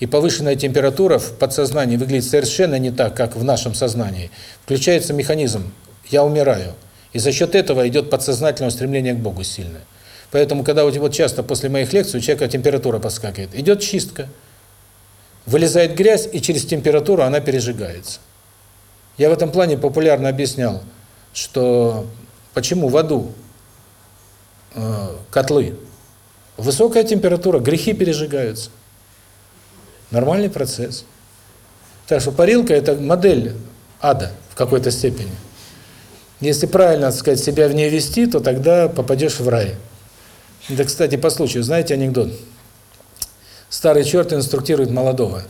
И повышенная температура в подсознании выглядит совершенно не так, как в нашем сознании. Включается механизм «я умираю». И за счет этого идет подсознательное стремление к Богу сильное. Поэтому, когда вот часто после моих лекций у человека температура подскакивает, идет чистка. Вылезает грязь, и через температуру она пережигается. Я в этом плане популярно объяснял, что почему в аду э, котлы. Высокая температура, грехи пережигаются. Нормальный процесс. Так что парилка – это модель ада в какой-то степени. Если правильно, так сказать, себя в ней вести, то тогда попадешь в рай. Да, кстати, по случаю, знаете анекдот? Старый черт инструктирует молодого.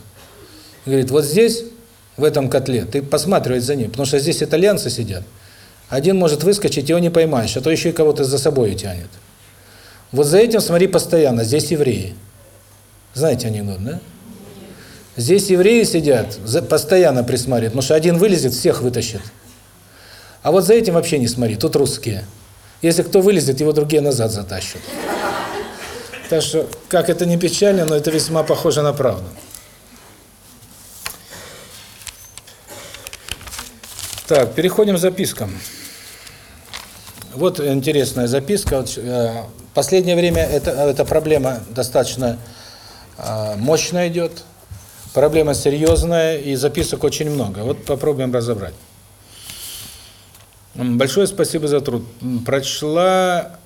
Говорит, вот здесь, в этом котле, ты посматривай за ним, потому что здесь итальянцы сидят. Один может выскочить, его не поймаешь, а то еще и кого-то за собой тянет. Вот за этим смотри постоянно, здесь евреи. Знаете анекдот, да? Здесь евреи сидят, постоянно присматривают, потому что один вылезет, всех вытащит. А вот за этим вообще не смотри, тут русские. Если кто вылезет, его другие назад затащат. Так что, как это не печально, но это весьма похоже на правду. Так, переходим к запискам. Вот интересная записка. Э, последнее время это, эта проблема достаточно э, мощно идет. Проблема серьезная, и записок очень много. Вот попробуем разобрать. Большое спасибо за труд. Прочла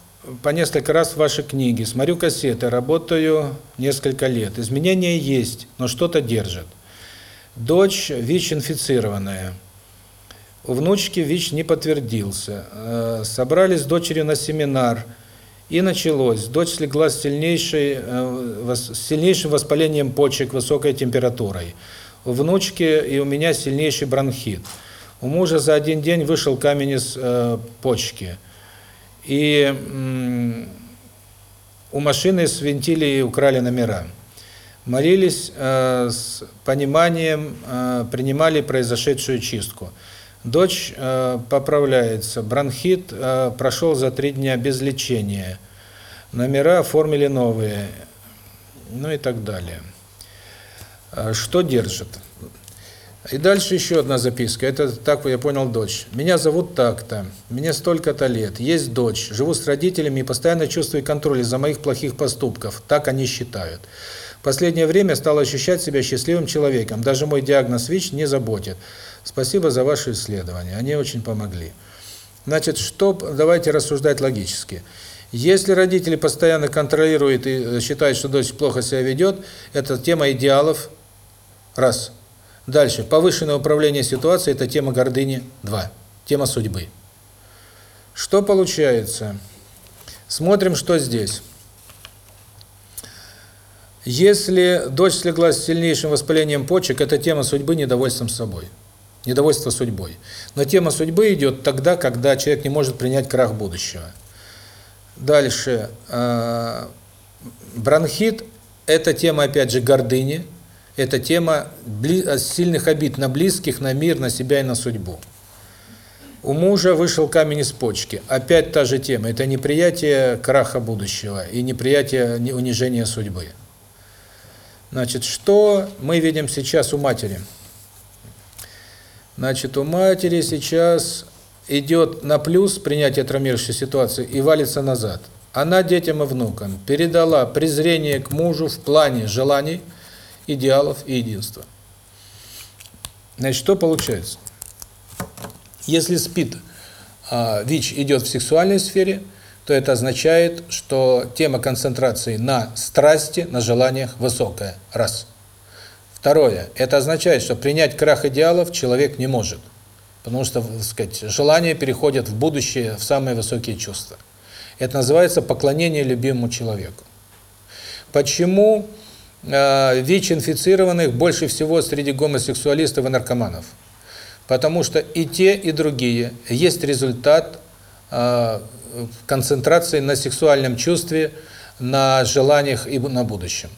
по несколько раз ваши книги, смотрю кассеты, работаю несколько лет. Изменения есть, но что-то держит. Дочь ВИЧ-инфицированная. У внучки ВИЧ не подтвердился. Э, собрались с дочерью на семинар, и началось. Дочь слегла с, сильнейшей, э, с сильнейшим воспалением почек, высокой температурой. У внучки и у меня сильнейший бронхит. У мужа за один день вышел камень из э, почки. И у машины свинтили и украли номера. Молились э, с пониманием, э, принимали произошедшую чистку. Дочь э, поправляется, бронхит э, прошел за три дня без лечения. Номера оформили новые, ну и так далее. Э, Что держит? И дальше еще одна записка. Это, так я понял, дочь. Меня зовут так-то, мне столько-то лет, есть дочь, живу с родителями и постоянно чувствую контроль из-за моих плохих поступков. Так они считают. Последнее время стал ощущать себя счастливым человеком. Даже мой диагноз ВИЧ не заботит. Спасибо за ваши исследования. Они очень помогли. Значит, что давайте рассуждать логически. Если родители постоянно контролируют и считают, что дочь плохо себя ведет, это тема идеалов. Раз. Дальше. Повышенное управление ситуацией – это тема гордыни. Два. Тема судьбы. Что получается? Смотрим, что здесь. Если дочь слегла с сильнейшим воспалением почек, это тема судьбы недовольством собой. Недовольство судьбой. Но тема судьбы идет тогда, когда человек не может принять крах будущего. Дальше. Бронхит – это тема, опять же, гордыни. Это тема сильных обид на близких, на мир, на себя и на судьбу. У мужа вышел камень из почки. Опять та же тема. Это неприятие краха будущего и неприятие унижения судьбы. Значит, что мы видим сейчас у матери? Значит, у матери сейчас идет на плюс принятие травмирующей ситуации и валится назад. Она детям и внукам передала презрение к мужу в плане желаний, идеалов и единства. Значит, что получается? Если СПИД, а, ВИЧ идет в сексуальной сфере, то это означает, что тема концентрации на страсти, на желаниях высокая. Раз. Второе. Это означает, что принять крах идеалов человек не может. Потому что, так сказать, желания переходят в будущее, в самые высокие чувства. Это называется поклонение любимому человеку. Почему э, ВИЧ-инфицированных больше всего среди гомосексуалистов и наркоманов? Потому что и те, и другие есть результат э, концентрации на сексуальном чувстве, на желаниях и на будущем.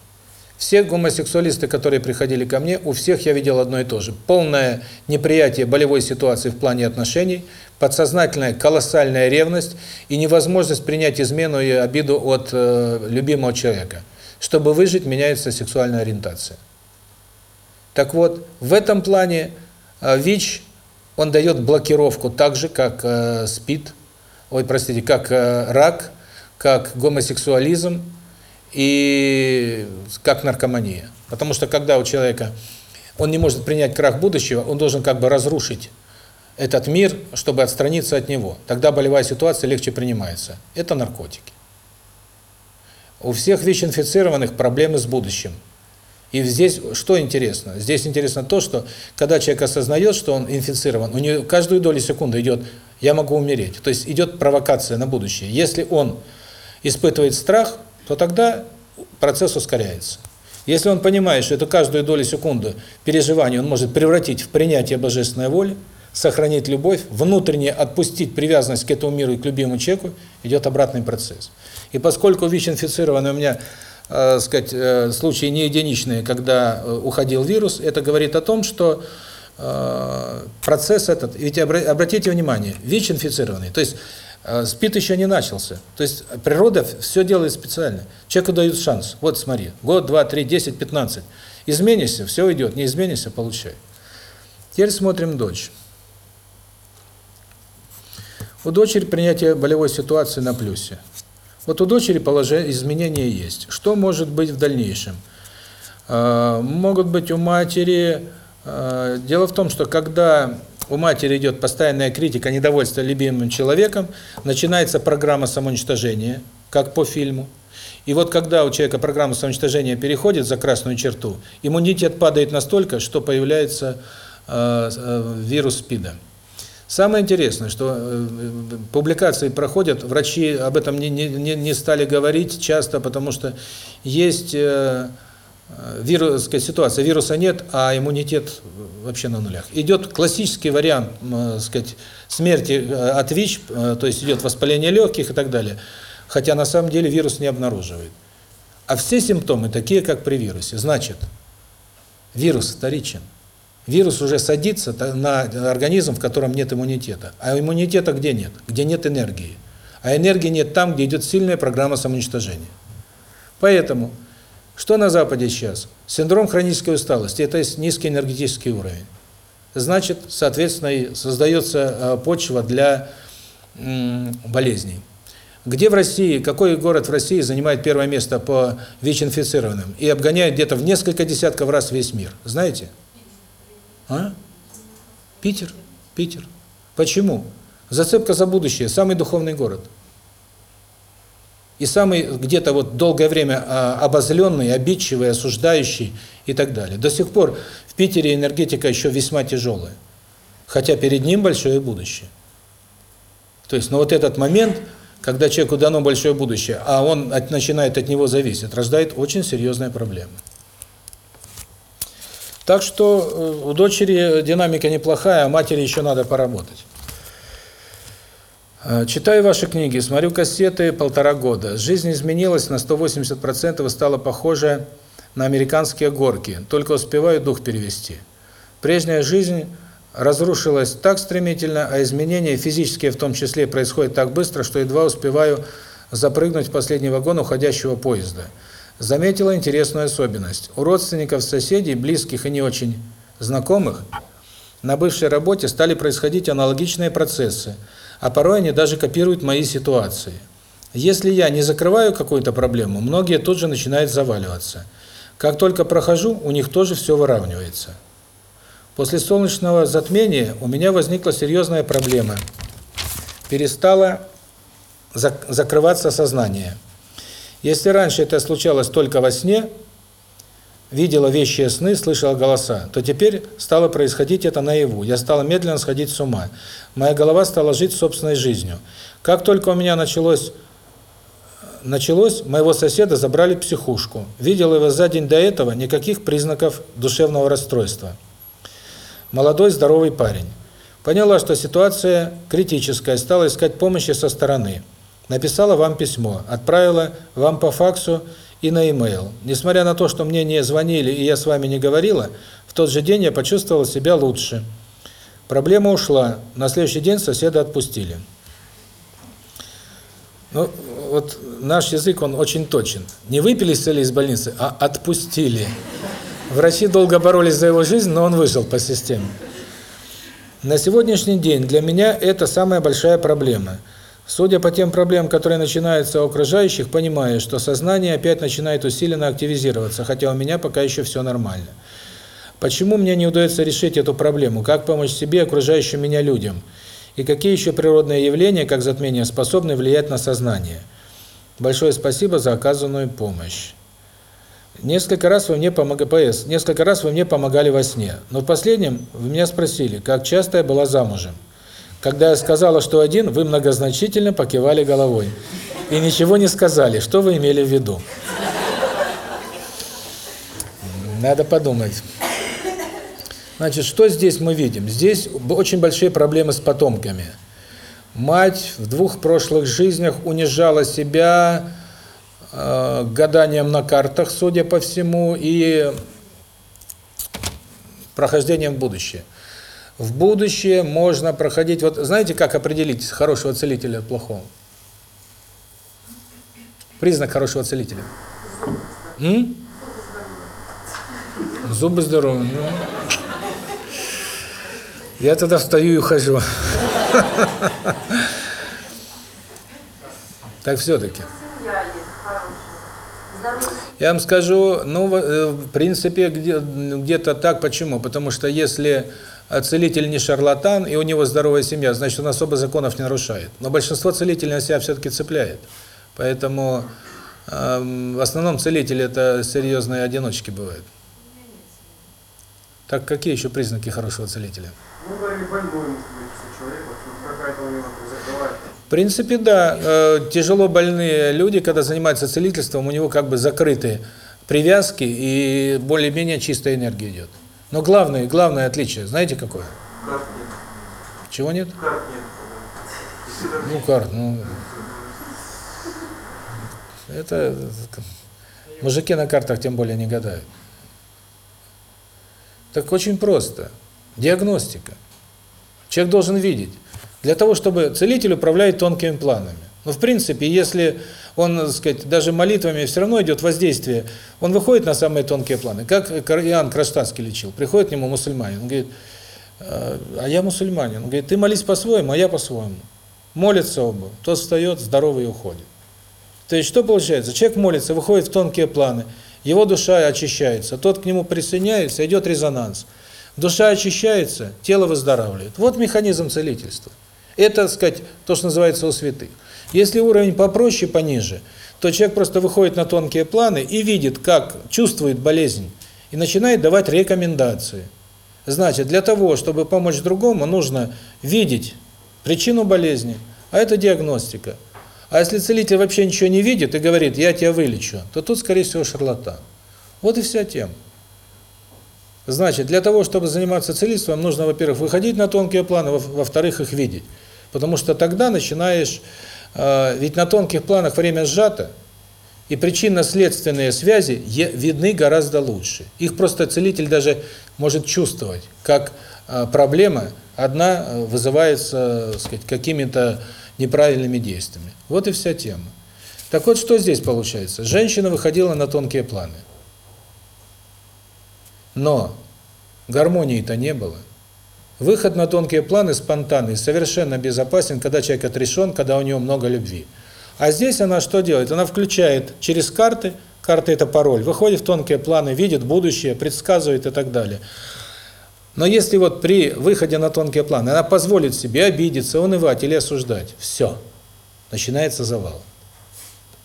Все гомосексуалисты, которые приходили ко мне, у всех я видел одно и то же. Полное неприятие болевой ситуации в плане отношений, подсознательная колоссальная ревность и невозможность принять измену и обиду от э, любимого человека. Чтобы выжить, меняется сексуальная ориентация. Так вот, в этом плане э, ВИЧ, он дает блокировку так же, как э, СПИД, ой, простите, как э, рак, как гомосексуализм и как наркомания. Потому что когда у человека он не может принять крах будущего, он должен как бы разрушить этот мир, чтобы отстраниться от него. Тогда болевая ситуация легче принимается. Это наркотики. У всех ВИЧ-инфицированных проблемы с будущим. И здесь что интересно? Здесь интересно то, что когда человек осознает, что он инфицирован, у него каждую долю секунды идет «я могу умереть». То есть идет провокация на будущее. Если он испытывает страх, то тогда процесс ускоряется. Если он понимает, что это каждую долю секунды переживания он может превратить в принятие божественной воли, сохранить любовь, внутренне отпустить привязанность к этому миру и к любимому человеку, идет обратный процесс. И поскольку ВИЧ-инфицированный у меня э, сказать, э, случаи не единичные, когда э, уходил вирус, это говорит о том, что э, процесс этот, ведь обратите внимание, ВИЧ-инфицированный, то есть э, СПИД еще не начался. То есть природа все делает специально. Человеку дают шанс. Вот смотри, год, два, три, десять, пятнадцать. Изменишься, все идет, не изменишься, получай. Теперь смотрим дочь. У дочери принятие болевой ситуации на плюсе. Вот у дочери положение, изменения есть. Что может быть в дальнейшем? Э, могут быть у матери... Э, дело в том, что когда у матери идет постоянная критика, недовольство любимым человеком, начинается программа самоуничтожения, как по фильму. И вот когда у человека программа самоуничтожения переходит за красную черту, иммунитет падает настолько, что появляется э, э, вирус СПИДа. Самое интересное, что э, публикации проходят, врачи об этом не, не, не стали говорить часто, потому что есть э, вирус, сказать, ситуация, вируса нет, а иммунитет вообще на нулях. Идет классический вариант э, сказать, смерти от ВИЧ, то есть идет воспаление легких и так далее, хотя на самом деле вирус не обнаруживает. А все симптомы такие, как при вирусе. Значит, вирус вторичен. Вирус уже садится на организм, в котором нет иммунитета. А иммунитета где нет? Где нет энергии. А энергии нет там, где идет сильная программа самоуничтожения. Поэтому, что на Западе сейчас? Синдром хронической усталости – это низкий энергетический уровень. Значит, соответственно, создается почва для болезней. Где в России, какой город в России занимает первое место по ВИЧ-инфицированным и обгоняет где-то в несколько десятков раз весь мир? Знаете? А? Питер. Питер. Почему? Зацепка за будущее. Самый духовный город. И самый где-то вот долгое время а, обозленный, обидчивый, осуждающий и так далее. До сих пор в Питере энергетика еще весьма тяжелая. Хотя перед ним большое будущее. То есть, но вот этот момент, когда человеку дано большое будущее, а он от, начинает от него зависеть, рождает очень серьезные проблемы. Так что у дочери динамика неплохая, а матери еще надо поработать. Читаю ваши книги, смотрю кассеты полтора года. Жизнь изменилась на 180% и стала похожа на американские горки. Только успеваю дух перевести. Прежняя жизнь разрушилась так стремительно, а изменения физические в том числе происходят так быстро, что едва успеваю запрыгнуть в последний вагон уходящего поезда. Заметила интересную особенность. У родственников, соседей, близких и не очень знакомых на бывшей работе стали происходить аналогичные процессы, а порой они даже копируют мои ситуации. Если я не закрываю какую-то проблему, многие тут же начинают заваливаться. Как только прохожу, у них тоже все выравнивается. После солнечного затмения у меня возникла серьезная проблема. Перестало закрываться сознание. Если раньше это случалось только во сне, видела вещи сны, слышала голоса, то теперь стало происходить это наяву. Я стала медленно сходить с ума. Моя голова стала жить собственной жизнью. Как только у меня началось началось, моего соседа забрали в психушку. Видел его за день до этого, никаких признаков душевного расстройства. Молодой, здоровый парень. Поняла, что ситуация критическая, стала искать помощи со стороны. Написала вам письмо, отправила вам по факсу и на e-mail. Несмотря на то, что мне не звонили и я с вами не говорила, в тот же день я почувствовала себя лучше. Проблема ушла. На следующий день соседа отпустили. Ну, вот наш язык, он очень точен. Не выпились из больницы, а отпустили. Врачи долго боролись за его жизнь, но он выжил по системе. На сегодняшний день для меня это самая большая проблема. Судя по тем проблемам, которые начинаются у окружающих, понимаю, что сознание опять начинает усиленно активизироваться, хотя у меня пока еще все нормально. Почему мне не удается решить эту проблему? Как помочь себе окружающим меня людям? И какие еще природные явления, как затмение, способны влиять на сознание? Большое спасибо за оказанную помощь. Несколько раз вы мне помогали, ПС, несколько раз вы мне помогали во сне. Но в последнем вы меня спросили, как часто я была замужем. Когда я сказала, что один, вы многозначительно покивали головой. И ничего не сказали, что вы имели в виду. Надо подумать. Значит, что здесь мы видим? Здесь очень большие проблемы с потомками. Мать в двух прошлых жизнях унижала себя, э, гаданием на картах, судя по всему, и прохождением в будущее. В будущее можно проходить... Вот знаете, как определить хорошего целителя от плохого? Признак хорошего целителя. М? Зубы здоровые. Ну. Я тогда встаю и ухожу. Так все-таки. Я вам скажу, ну, э, в принципе, где-то так. Почему? Потому что если целитель не шарлатан, и у него здоровая семья, значит, он особо законов не нарушает. Но большинство целителей на себя все-таки цепляет. Поэтому э, в основном целители – это серьезные одиночки бывают. Так какие еще признаки хорошего целителя? Ну, говорили, больной, человек, какая-то у него закрывает. В принципе, да. Э, тяжело больные люди, когда занимаются целительством, у него как бы закрыты привязки и более-менее чистая энергия идет. Но главное, главное отличие, знаете какое? Карт нет. Чего нет? Карт нет. Ну, карт, ну... Это... Мужики на картах тем более не гадают. Так очень просто. Диагностика. Человек должен видеть. Для того, чтобы целитель управляет тонкими планами. Но в принципе, если он, так сказать, даже молитвами все равно идет воздействие, он выходит на самые тонкие планы. Как Иоанн Краштанский лечил. Приходит к нему мусульманин, он говорит, а я мусульманин. Он говорит, ты молись по-своему, а я по-своему. Молится оба, тот встает, здоровый уходит. То есть что получается? Человек молится, выходит в тонкие планы, его душа очищается, тот к нему присоединяется, идет резонанс. Душа очищается, тело выздоравливает. Вот механизм целительства. Это, так сказать, то, что называется у святых. Если уровень попроще, пониже, то человек просто выходит на тонкие планы и видит, как чувствует болезнь, и начинает давать рекомендации. Значит, для того, чтобы помочь другому, нужно видеть причину болезни, а это диагностика. А если целитель вообще ничего не видит и говорит, я тебя вылечу, то тут, скорее всего, шарлатан. Вот и вся тема. Значит, для того, чтобы заниматься целительством, нужно, во-первых, выходить на тонкие планы, во-вторых, их видеть. Потому что тогда начинаешь... Э, ведь на тонких планах время сжато, и причинно-следственные связи видны гораздо лучше. Их просто целитель даже может чувствовать, как э, проблема одна э, вызывается, сказать, какими-то неправильными действиями. Вот и вся тема. Так вот, что здесь получается? Женщина выходила на тонкие планы. Но гармонии-то не было. Выход на тонкие планы спонтанный, совершенно безопасен, когда человек отрешен, когда у него много любви. А здесь она что делает? Она включает через карты, карты это пароль, выходит в тонкие планы, видит будущее, предсказывает и так далее. Но если вот при выходе на тонкие планы она позволит себе обидеться, унывать или осуждать, все, начинается завал.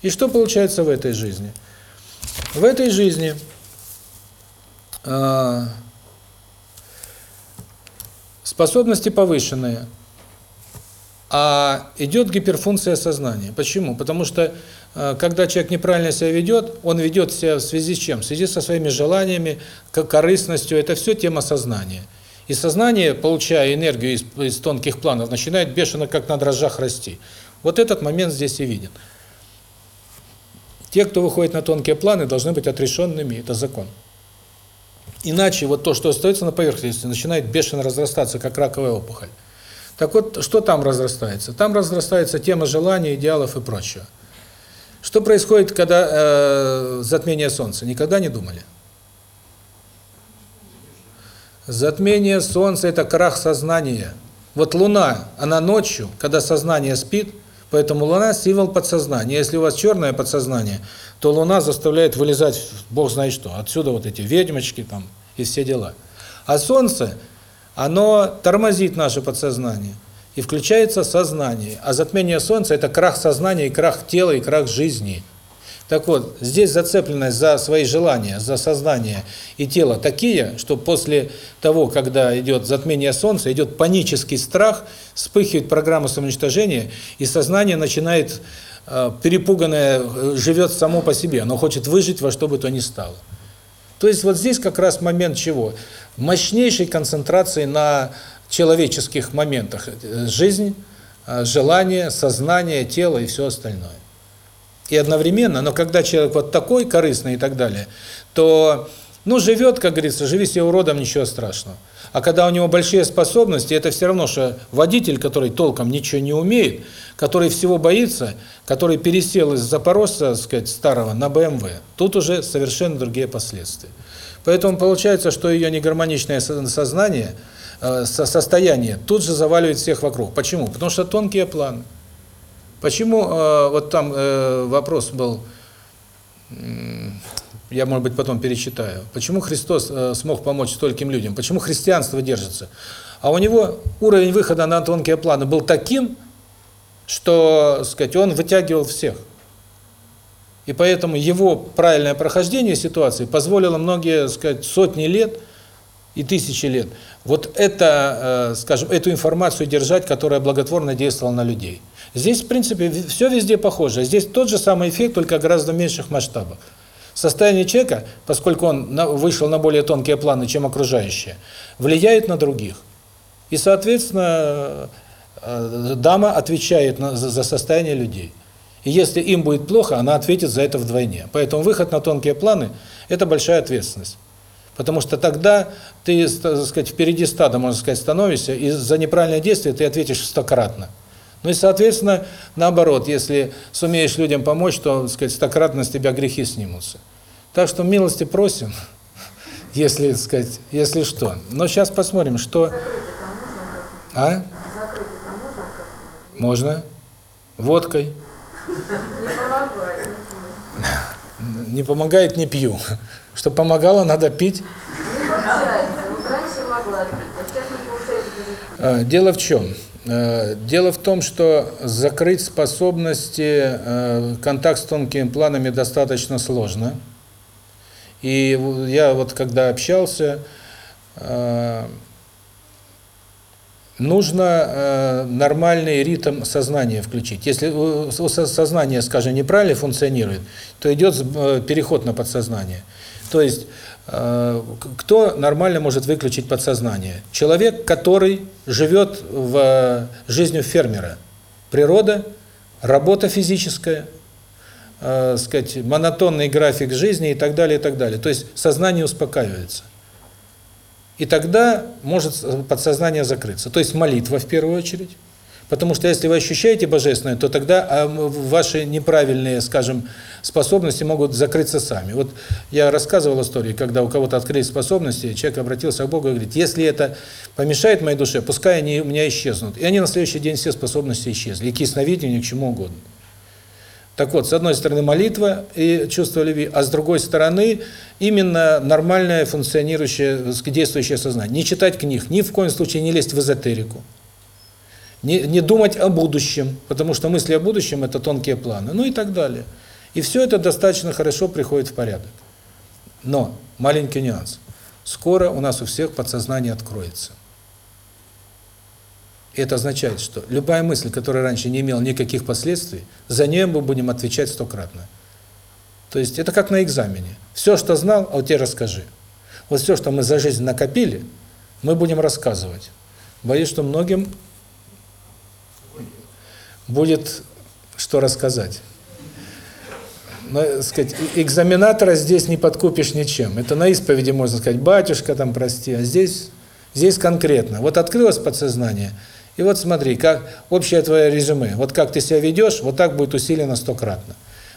И что получается в этой жизни? В этой жизни э, способности повышенные, а идет гиперфункция сознания. Почему? Потому что когда человек неправильно себя ведет, он ведет себя в связи с чем? В связи со своими желаниями, корыстностью. Это все тема сознания. И сознание, получая энергию из, из тонких планов, начинает бешено, как на дрожжах, расти. Вот этот момент здесь и виден. Те, кто выходит на тонкие планы, должны быть отрешенными, это закон. Иначе вот то, что остается на поверхности, начинает бешено разрастаться, как раковая опухоль. Так вот, что там разрастается? Там разрастается тема желаний, идеалов и прочего. Что происходит, когда э, затмение Солнца? Никогда не думали? Затмение Солнца – это крах сознания. Вот Луна, она ночью, когда сознание спит, поэтому Луна – символ подсознания. Если у вас черное подсознание, то Луна заставляет вылезать, Бог знает что. Отсюда вот эти ведьмочки там и все дела. А Солнце, оно тормозит наше подсознание и включается сознание. А затмение Солнца – это крах сознания, и крах тела, и крах жизни. Так вот, здесь зацепленность за свои желания, за сознание и тело такие, что после того, когда идет затмение Солнца, идет панический страх, вспыхивает программа самоуничтожения, и сознание начинает, э, перепуганное, э, живет само по себе, оно хочет выжить во что бы то ни стало. То есть вот здесь как раз момент чего? Мощнейшей концентрации на человеческих моментах. Жизнь, а, желание, сознание, тело и все остальное. И одновременно, но когда человек вот такой корыстный и так далее, то, ну, живет, как говорится, живи себе уродом, ничего страшного. А когда у него большие способности, это все равно, что водитель, который толком ничего не умеет, который всего боится, который пересел из Запорожца, так сказать, старого на БМВ, тут уже совершенно другие последствия. Поэтому получается, что ее негармоничное сознание – Э, состояние тут же заваливает всех вокруг. Почему? Потому что тонкие планы. Почему, э, вот там э, вопрос был, я, может быть, потом перечитаю, почему Христос смог помочь стольким людям, почему христианство держится? А у него уровень выхода на тонкие планы был таким, что, сказать, он вытягивал всех. И поэтому его правильное прохождение ситуации позволило многие, сказать, сотни лет и тысячи лет вот это, э, скажем, эту информацию держать, которая благотворно действовала на людей. Здесь, в принципе, все везде похоже. Здесь тот же самый эффект, только гораздо меньших масштабах. Состояние человека, поскольку он вышел на более тонкие планы, чем окружающие, влияет на других. И, соответственно, э, дама отвечает за состояние людей. И если им будет плохо, она ответит за это вдвойне. Поэтому выход на тонкие планы – это большая ответственность. Потому что тогда ты, так сказать, впереди стада, можно сказать, становишься, и за неправильное действие ты ответишь стократно. Ну и, соответственно, наоборот, если сумеешь людям помочь, то, так сказать, стократно с тебя грехи снимутся. Так что милости просим, если, так сказать, если что. Но сейчас посмотрим, что... А? Можно. Водкой. Не помогает, не пью. Что помогало, надо пить. А, дело в чем? А, дело в том, что закрыть способности, а, контакт с тонкими планами достаточно сложно. И я вот когда общался, нужно э, нормальный ритм сознания включить. Если сознание, скажем, неправильно функционирует, то идет э, переход на подсознание. То есть, э, кто нормально может выключить подсознание? Человек, который живет в жизнью фермера. Природа, работа физическая, э, сказать, монотонный график жизни и так далее, и так далее. То есть, сознание успокаивается. И тогда может подсознание закрыться. То есть молитва в первую очередь. Потому что если вы ощущаете божественное, то тогда а, ваши неправильные, скажем, способности могут закрыться сами. Вот я рассказывал историю, когда у кого-то открылись способности, человек обратился к Богу и говорит, если это помешает моей душе, пускай они у меня исчезнут. И они на следующий день все способности исчезли. И к ясновидению, к чему угодно. Так вот, с одной стороны молитва и чувство любви, а с другой стороны именно нормальное функционирующее, действующее сознание. Не читать книг, ни в коем случае не лезть в эзотерику. Не, не думать о будущем, потому что мысли о будущем – это тонкие планы, ну и так далее. И все это достаточно хорошо приходит в порядок. Но, маленький нюанс. Скоро у нас у всех подсознание откроется. И это означает, что любая мысль, которая раньше не имела никаких последствий, за нее мы будем отвечать стократно. То есть это как на экзамене. Все, что знал, а вот тебе расскажи. Вот все, что мы за жизнь накопили, мы будем рассказывать. Боюсь, что многим будет что рассказать. Но, сказать, экзаменатора здесь не подкупишь ничем. Это на исповеди можно сказать, батюшка, там, прости, а здесь, здесь конкретно. Вот открылось подсознание – и вот смотри, как общее твое резюме. Вот как ты себя ведешь, вот так будет усилено стократно.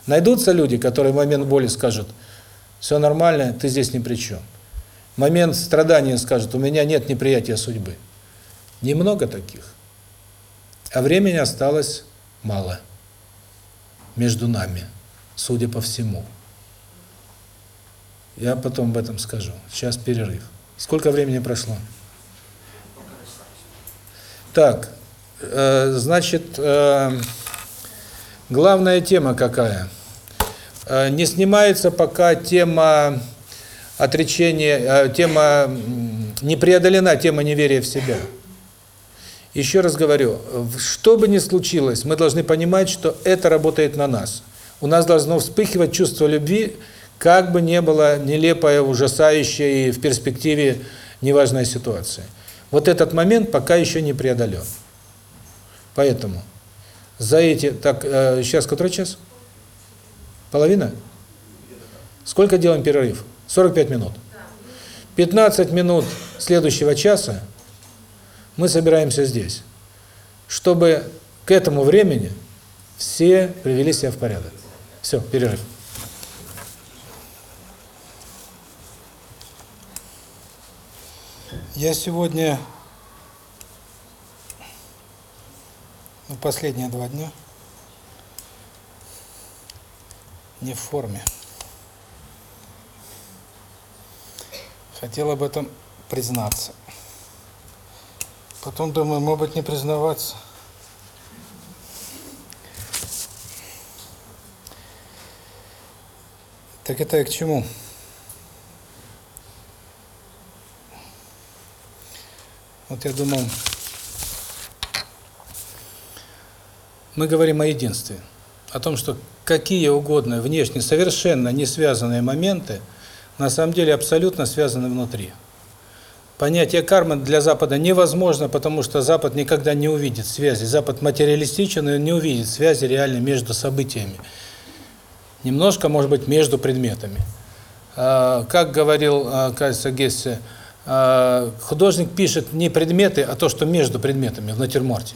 Найдутся люди, которые в момент боли скажут, все нормально, ты здесь ни при чем. В момент страдания скажут, у меня нет неприятия судьбы. Немного таких. А времени осталось мало между нами, судя по всему. Я потом об этом скажу. Сейчас перерыв. Сколько времени прошло? Так, э, значит, э, главная тема какая? Э, не снимается пока тема отречения, э, тема не преодолена, тема неверия в себя. Еще раз говорю, что бы ни случилось, мы должны понимать, что это работает на нас. У нас должно вспыхивать чувство любви, как бы не было нелепая, ужасающая и в перспективе неважная ситуация. Вот этот момент пока еще не преодолен. Поэтому за эти... Так, э, сейчас который час? Половина? Сколько делаем перерыв? 45 минут. 15 минут следующего часа мы собираемся здесь, чтобы к этому времени все привели себя в порядок. Все, перерыв. Я сегодня, ну, последние два дня, не в форме. Хотел об этом признаться. Потом думаю, может быть, не признаваться. Так это и к чему? Вот я думал, мы говорим о единстве, о том, что какие угодно внешне совершенно не связанные моменты на самом деле абсолютно связаны внутри. Понятие кармы для Запада невозможно, потому что Запад никогда не увидит связи. Запад материалистичен и не увидит связи реально между событиями. Немножко, может быть, между предметами. А, как говорил, а, кажется, Гессе, а, художник пишет не предметы, а то, что между предметами в натюрморте.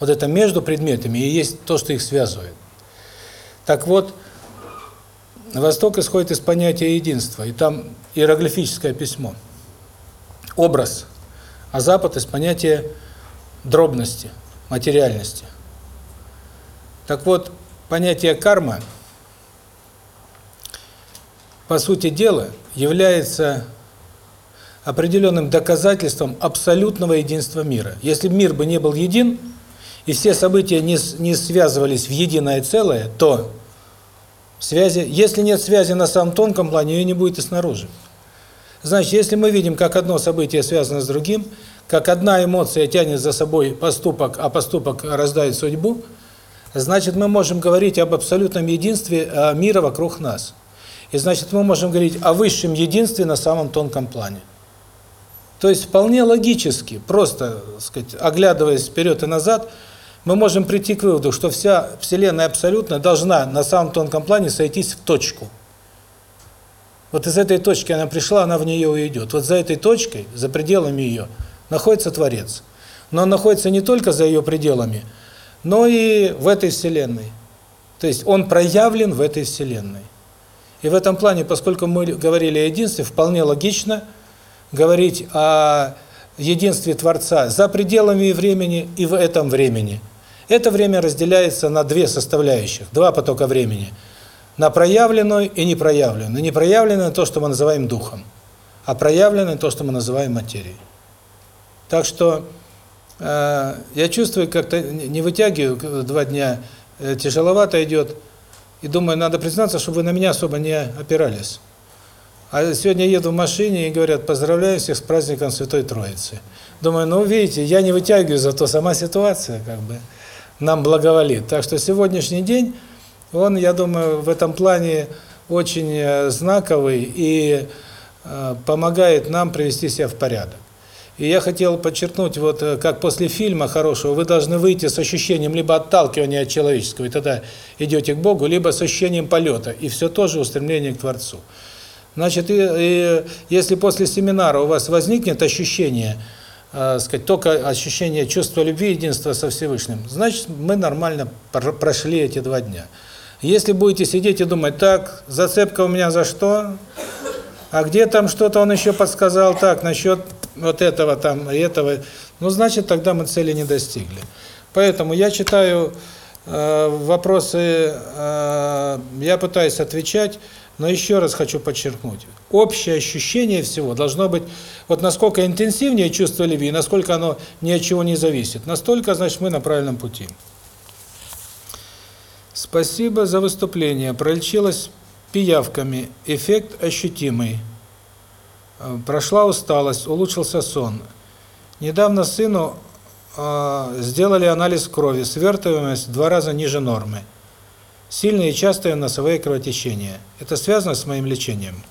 Вот это между предметами и есть то, что их связывает. Так вот, Восток исходит из понятия единства, и там иероглифическое письмо – образ, а Запад из понятия дробности, материальности. Так вот, понятие карма, по сути дела, является определенным доказательством абсолютного единства мира. Если мир бы не был един, и все события не, не связывались в единое целое, то связи, если нет связи на самом тонком плане, ее не будет и снаружи. Значит, если мы видим, как одно событие связано с другим, как одна эмоция тянет за собой поступок, а поступок рождает судьбу, значит, мы можем говорить об абсолютном единстве а, мира вокруг нас. И значит, мы можем говорить о высшем единстве на самом тонком плане. То есть вполне логически, просто, сказать, оглядываясь вперед и назад, мы можем прийти к выводу, что вся Вселенная абсолютно должна на самом тонком плане сойтись в точку. Вот из этой точки она пришла, она в нее уйдет. Вот за этой точкой, за пределами ее, находится Творец. Но он находится не только за ее пределами, но и в этой Вселенной. То есть он проявлен в этой Вселенной. И в этом плане, поскольку мы говорили о единстве, вполне логично говорить о единстве Творца за пределами времени и в этом времени. Это время разделяется на две составляющих, два потока времени – на проявленную и непроявленную. Непроявленное – то, что мы называем духом, а проявленное – то, что мы называем материей. Так что э, я чувствую, как-то не вытягиваю два дня, э, тяжеловато идет, и думаю, надо признаться, чтобы вы на меня особо не опирались. А сегодня еду в машине и говорят, поздравляю всех с праздником Святой Троицы. Думаю, ну видите, я не вытягиваю, зато сама ситуация как бы нам благоволит. Так что сегодняшний день он, я думаю, в этом плане очень э, знаковый и э, помогает нам привести себя в порядок. И я хотел подчеркнуть, вот э, как после фильма хорошего, вы должны выйти с ощущением либо отталкивания от человеческого, и тогда идете к Богу, либо с ощущением полета, и все тоже устремление к Творцу. Значит, и, и если после семинара у вас возникнет ощущение, э, сказать, только ощущение чувства любви, единства со Всевышним, значит, мы нормально прошли эти два дня. Если будете сидеть и думать, так, зацепка у меня за что? А где там что-то он еще подсказал, так, насчет вот этого там, этого, ну, значит, тогда мы цели не достигли. Поэтому я читаю э, вопросы, э, я пытаюсь отвечать, но еще раз хочу подчеркнуть, общее ощущение всего должно быть, вот насколько интенсивнее чувство любви, насколько оно ни от чего не зависит, настолько, значит, мы на правильном пути. Спасибо за выступление. Пролечилась пиявками. Эффект ощутимый. Э, прошла усталость, улучшился сон. Недавно сыну э, сделали анализ крови. Свертываемость в два раза ниже нормы. Сильные и частые носовые кровотечения. Это связано с моим лечением?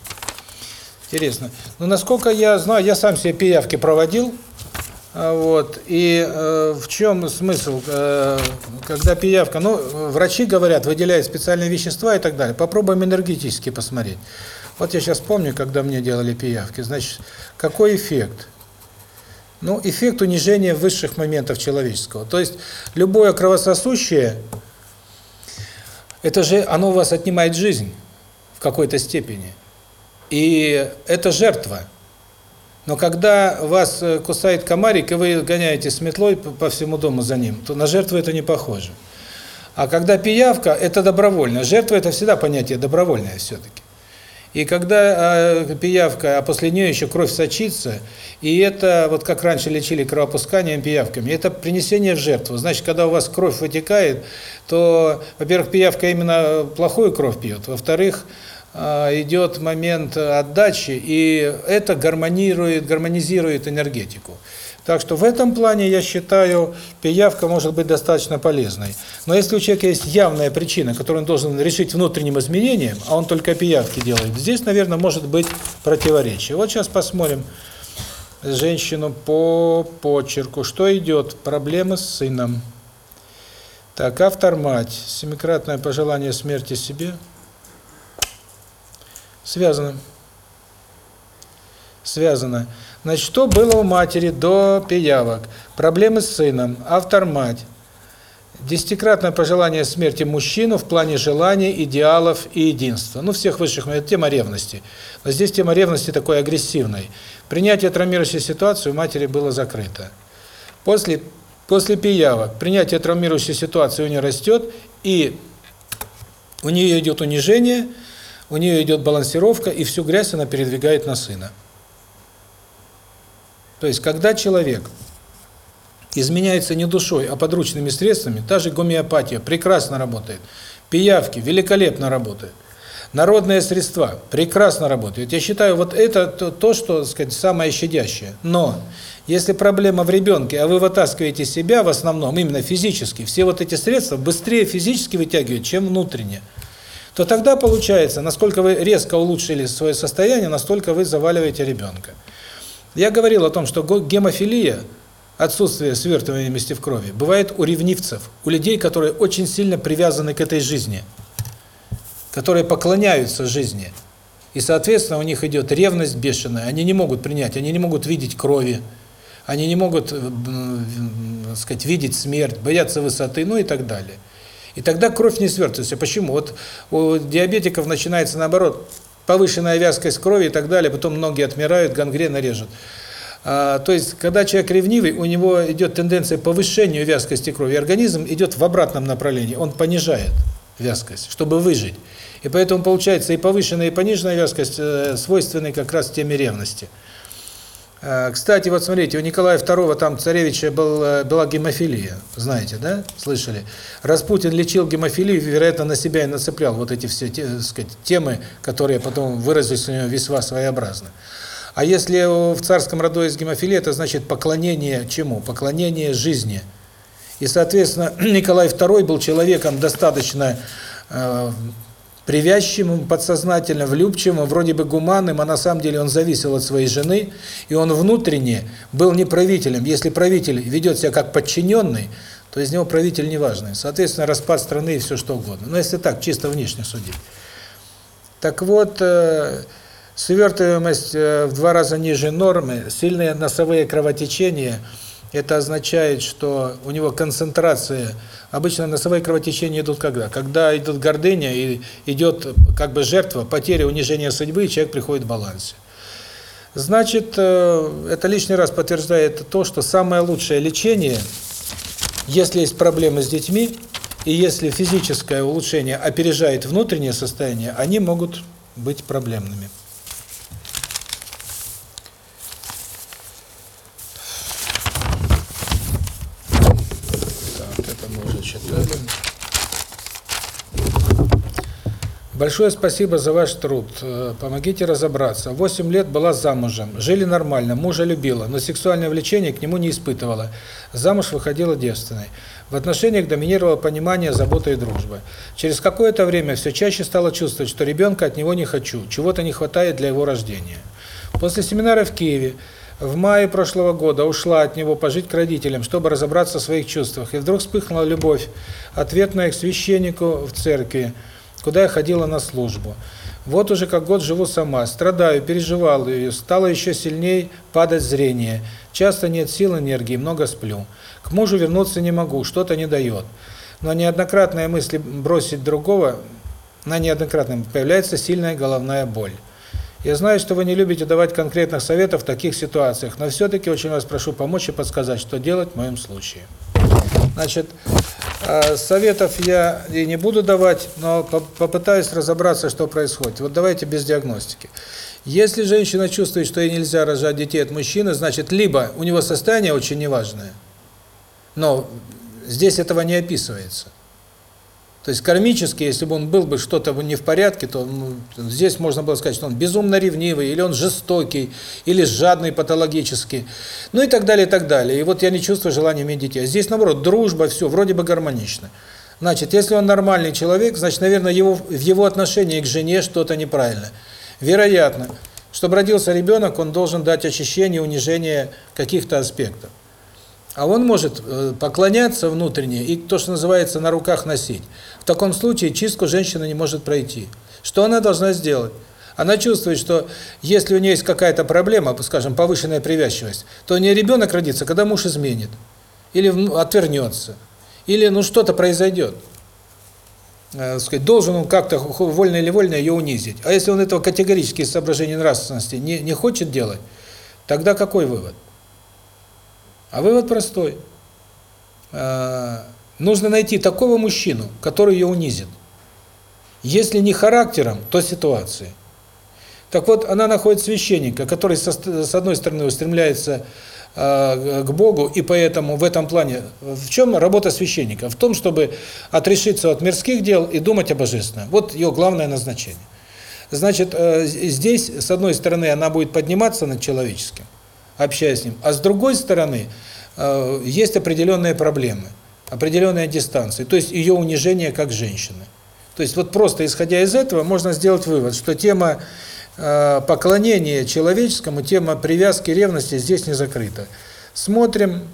Интересно. Ну, насколько я знаю, я сам себе пиявки проводил. А, вот. И э, в чем смысл, э, когда пиявка, ну, врачи говорят, выделяют специальные вещества и так далее. Попробуем энергетически посмотреть. Вот я сейчас помню, когда мне делали пиявки. Значит, какой эффект? Ну, эффект унижения высших моментов человеческого. То есть, любое кровососущее, это же, оно у вас отнимает жизнь в какой-то степени. И это жертва. Но когда вас э, кусает комарик, и вы гоняете с метлой по всему дому за ним, то на жертву это не похоже. А когда пиявка, это добровольно. Жертва – это всегда понятие добровольное все-таки. И когда э, пиявка, а после нее еще кровь сочится, и это, вот как раньше лечили кровопусканием пиявками, это принесение в жертву. Значит, когда у вас кровь вытекает, то, во-первых, пиявка именно плохую кровь пьет, во-вторых, идет момент отдачи, и это гармонирует, гармонизирует энергетику. Так что в этом плане, я считаю, пиявка может быть достаточно полезной. Но если у человека есть явная причина, которую он должен решить внутренним изменением, а он только пиявки делает, здесь, наверное, может быть противоречие. Вот сейчас посмотрим. женщину по почерку. Что идет? Проблемы с сыном. Так, автор мать. Семикратное пожелание смерти себе. Связано. Связано. Значит, что было у матери до пиявок? Проблемы с сыном. Автор мать. Десятикратное пожелание смерти мужчину в плане желаний, идеалов и единства. Ну, всех высших, это тема ревности. Но здесь тема ревности такой агрессивной. Принятие травмирующей ситуации у матери было закрыто. После, после пиявок принятие травмирующей ситуации у нее растет, и у нее идет унижение, у нее идет балансировка, и всю грязь она передвигает на сына. То есть, когда человек изменяется не душой, а подручными средствами, та же гомеопатия прекрасно работает, пиявки великолепно работают, народные средства прекрасно работают. Я считаю, вот это то, то что, так сказать, самое щадящее. Но если проблема в ребенке, а вы вытаскиваете себя в основном именно физически, все вот эти средства быстрее физически вытягивают, чем внутренне, то тогда получается, насколько вы резко улучшили свое состояние, настолько вы заваливаете ребенка. Я говорил о том, что гемофилия – отсутствие свертываемости в крови бывает у ревнивцев, у людей, которые очень сильно привязаны к этой жизни, которые поклоняются жизни. И, соответственно, у них идет ревность бешеная, они не могут принять, они не могут видеть крови, они не могут, э, так сказать, видеть смерть, боятся высоты, ну и так далее. И тогда кровь не свертывается. Почему? Вот у диабетиков начинается наоборот, повышенная вязкость крови и так далее, потом ноги отмирают, гангрена режут. А, то есть, когда человек ревнивый, у него идет тенденция повышения вязкости крови, организм идет в обратном направлении, он понижает вязкость, чтобы выжить. И поэтому получается и повышенная, и пониженная вязкость э, свойственны как раз теме ревности. А, кстати, вот смотрите, у Николая II, там, царевича, был, э, была гемофилия, знаете, да? Слышали? Распутин лечил гемофилию, вероятно, на себя и нацеплял вот эти все так сказать, темы, которые потом выразились у него весьма своеобразно. А если в царском роду есть гемофилия, это значит поклонение чему? Поклонение жизни. И, соответственно, Николай II был человеком достаточно э, привязчивым, подсознательно влюбчивым, вроде бы гуманным, а на самом деле он зависел от своей жены, и он внутренне был не правителем. Если правитель ведет себя как подчиненный, то из него правитель неважный. Соответственно, распад страны и все что угодно. Но если так, чисто внешне судить. Так вот, э, Свертываемость э, в два раза ниже нормы, сильные носовые кровотечения, это означает, что у него концентрация, обычно носовые кровотечения идут когда? Когда идут гордыня и идет как бы жертва, потеря, унижение судьбы, и человек приходит в балансе. Значит, э, это лишний раз подтверждает то, что самое лучшее лечение, если есть проблемы с детьми, и если физическое улучшение опережает внутреннее состояние, они могут быть проблемными. Большое спасибо за ваш труд. Э, помогите разобраться. Восемь лет была замужем. Жили нормально, мужа любила, но сексуальное влечение к нему не испытывала. Замуж выходила девственной. В отношениях доминировало понимание, забота и дружба. Через какое-то время все чаще стала чувствовать, что ребенка от него не хочу, чего-то не хватает для его рождения. После семинара в Киеве в мае прошлого года ушла от него пожить к родителям, чтобы разобраться в своих чувствах. И вдруг вспыхнула любовь, ответная к священнику в церкви, куда я ходила на службу. Вот уже как год живу сама, страдаю, переживал ее, стало еще сильнее падать зрение. Часто нет сил, энергии, много сплю. К мужу вернуться не могу, что-то не дает. Но неоднократные мысли бросить другого, на неоднократном появляется сильная головная боль. Я знаю, что вы не любите давать конкретных советов в таких ситуациях, но все-таки очень вас прошу помочь и подсказать, что делать в моем случае. Значит, э, советов я и не буду давать, но попытаюсь разобраться, что происходит. Вот давайте без диагностики. Если женщина чувствует, что ей нельзя рожать детей от мужчины, значит, либо у него состояние очень неважное, но здесь этого не описывается. То есть кармически, если бы он был бы что-то не в порядке, то ну, здесь можно было сказать, что он безумно ревнивый, или он жестокий, или жадный патологически, ну и так далее, и так далее. И вот я не чувствую желания иметь детей. А здесь, наоборот, дружба, все, вроде бы гармонично. Значит, если он нормальный человек, значит, наверное, его, в его отношении к жене что-то неправильно. Вероятно, Чтобы родился ребенок, он должен дать очищение, унижение каких-то аспектов. А он может э, поклоняться внутренне и то, что называется, на руках носить. В таком случае чистку женщина не может пройти. Что она должна сделать? Она чувствует, что если у нее есть какая-то проблема, скажем, повышенная привязчивость, то у нее ребенок родится, когда муж изменит, или отвернется, или ну что-то произойдет. Э, сказать, должен он как-то вольно или вольно ее унизить. А если он этого категорически из соображений нравственности не, не хочет делать, тогда какой вывод? А вывод простой. Э, нужно найти такого мужчину, который ее унизит. Если не характером, то ситуацией. Так вот, она находит священника, который с одной стороны устремляется э, к Богу, и поэтому в этом плане, в чем работа священника? В том, чтобы отрешиться от мирских дел и думать о божественном. Вот ее главное назначение. Значит, э, здесь, с одной стороны, она будет подниматься над человеческим, общаясь с ним, а с другой стороны, э, есть определенные проблемы, определенная дистанция, то есть ее унижение как женщины. То есть вот просто исходя из этого можно сделать вывод, что тема Э, поклонение человеческому, тема привязки, ревности здесь не закрыта. Смотрим,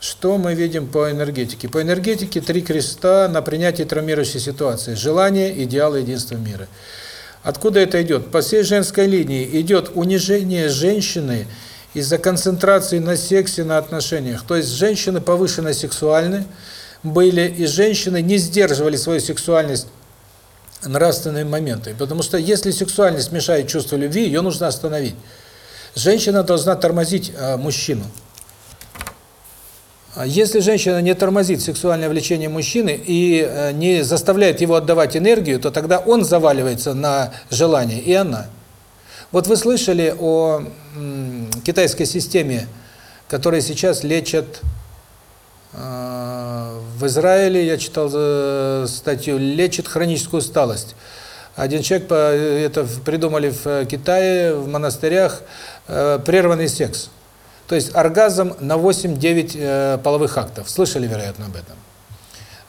что мы видим по энергетике. По энергетике три креста на принятие травмирующей ситуации. Желание, идеал, единство мира. Откуда это идет? По всей женской линии идет унижение женщины из-за концентрации на сексе, на отношениях. То есть женщины повышенно сексуальны были, и женщины не сдерживали свою сексуальность нравственные моменты. Потому что если сексуальность мешает чувству любви, ее нужно остановить. Женщина должна тормозить э, мужчину. А если женщина не тормозит сексуальное влечение мужчины и э, не заставляет его отдавать энергию, то тогда он заваливается на желание, и она. Вот вы слышали о китайской системе, которая сейчас лечат э, в Израиле, я читал э, статью, лечит хроническую усталость. Один человек, это придумали в Китае, в монастырях, э, прерванный секс. То есть оргазм на 8-9 э, половых актов. Слышали, вероятно, об этом?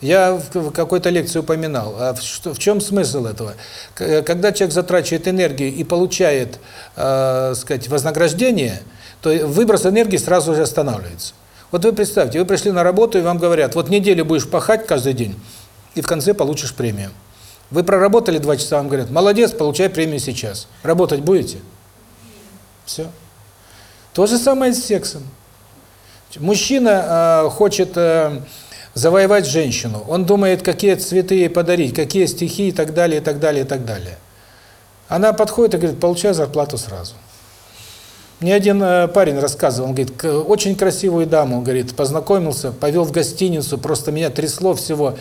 Я в какой-то лекции упоминал. А в, чем смысл этого? Когда человек затрачивает энергию и получает, э, сказать, вознаграждение, то выброс энергии сразу же останавливается. Вот вы представьте, вы пришли на работу, и вам говорят, вот неделю будешь пахать каждый день, и в конце получишь премию. Вы проработали два часа, вам говорят, молодец, получай премию сейчас. Работать будете? Все. То же самое с сексом. Мужчина э, хочет э, завоевать женщину. Он думает, какие цветы ей подарить, какие стихи и так далее, и так далее, и так далее. Она подходит и говорит, получай зарплату сразу. Мне один э, парень рассказывал, он говорит, очень красивую даму, он говорит, познакомился, повел в гостиницу, просто меня трясло всего.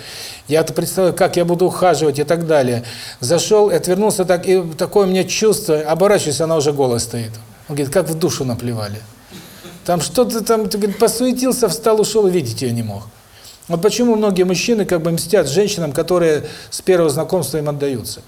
Я-то представляю, как я буду ухаживать и так далее. Зашел, отвернулся так, и такое у меня чувство, оборачиваюсь, она уже голая стоит. Он говорит, как в душу наплевали. Там что-то там, ты, говорит, посуетился, встал, ушел, и видеть ее не мог. Вот почему многие мужчины как бы мстят женщинам, которые с первого знакомства им отдаются.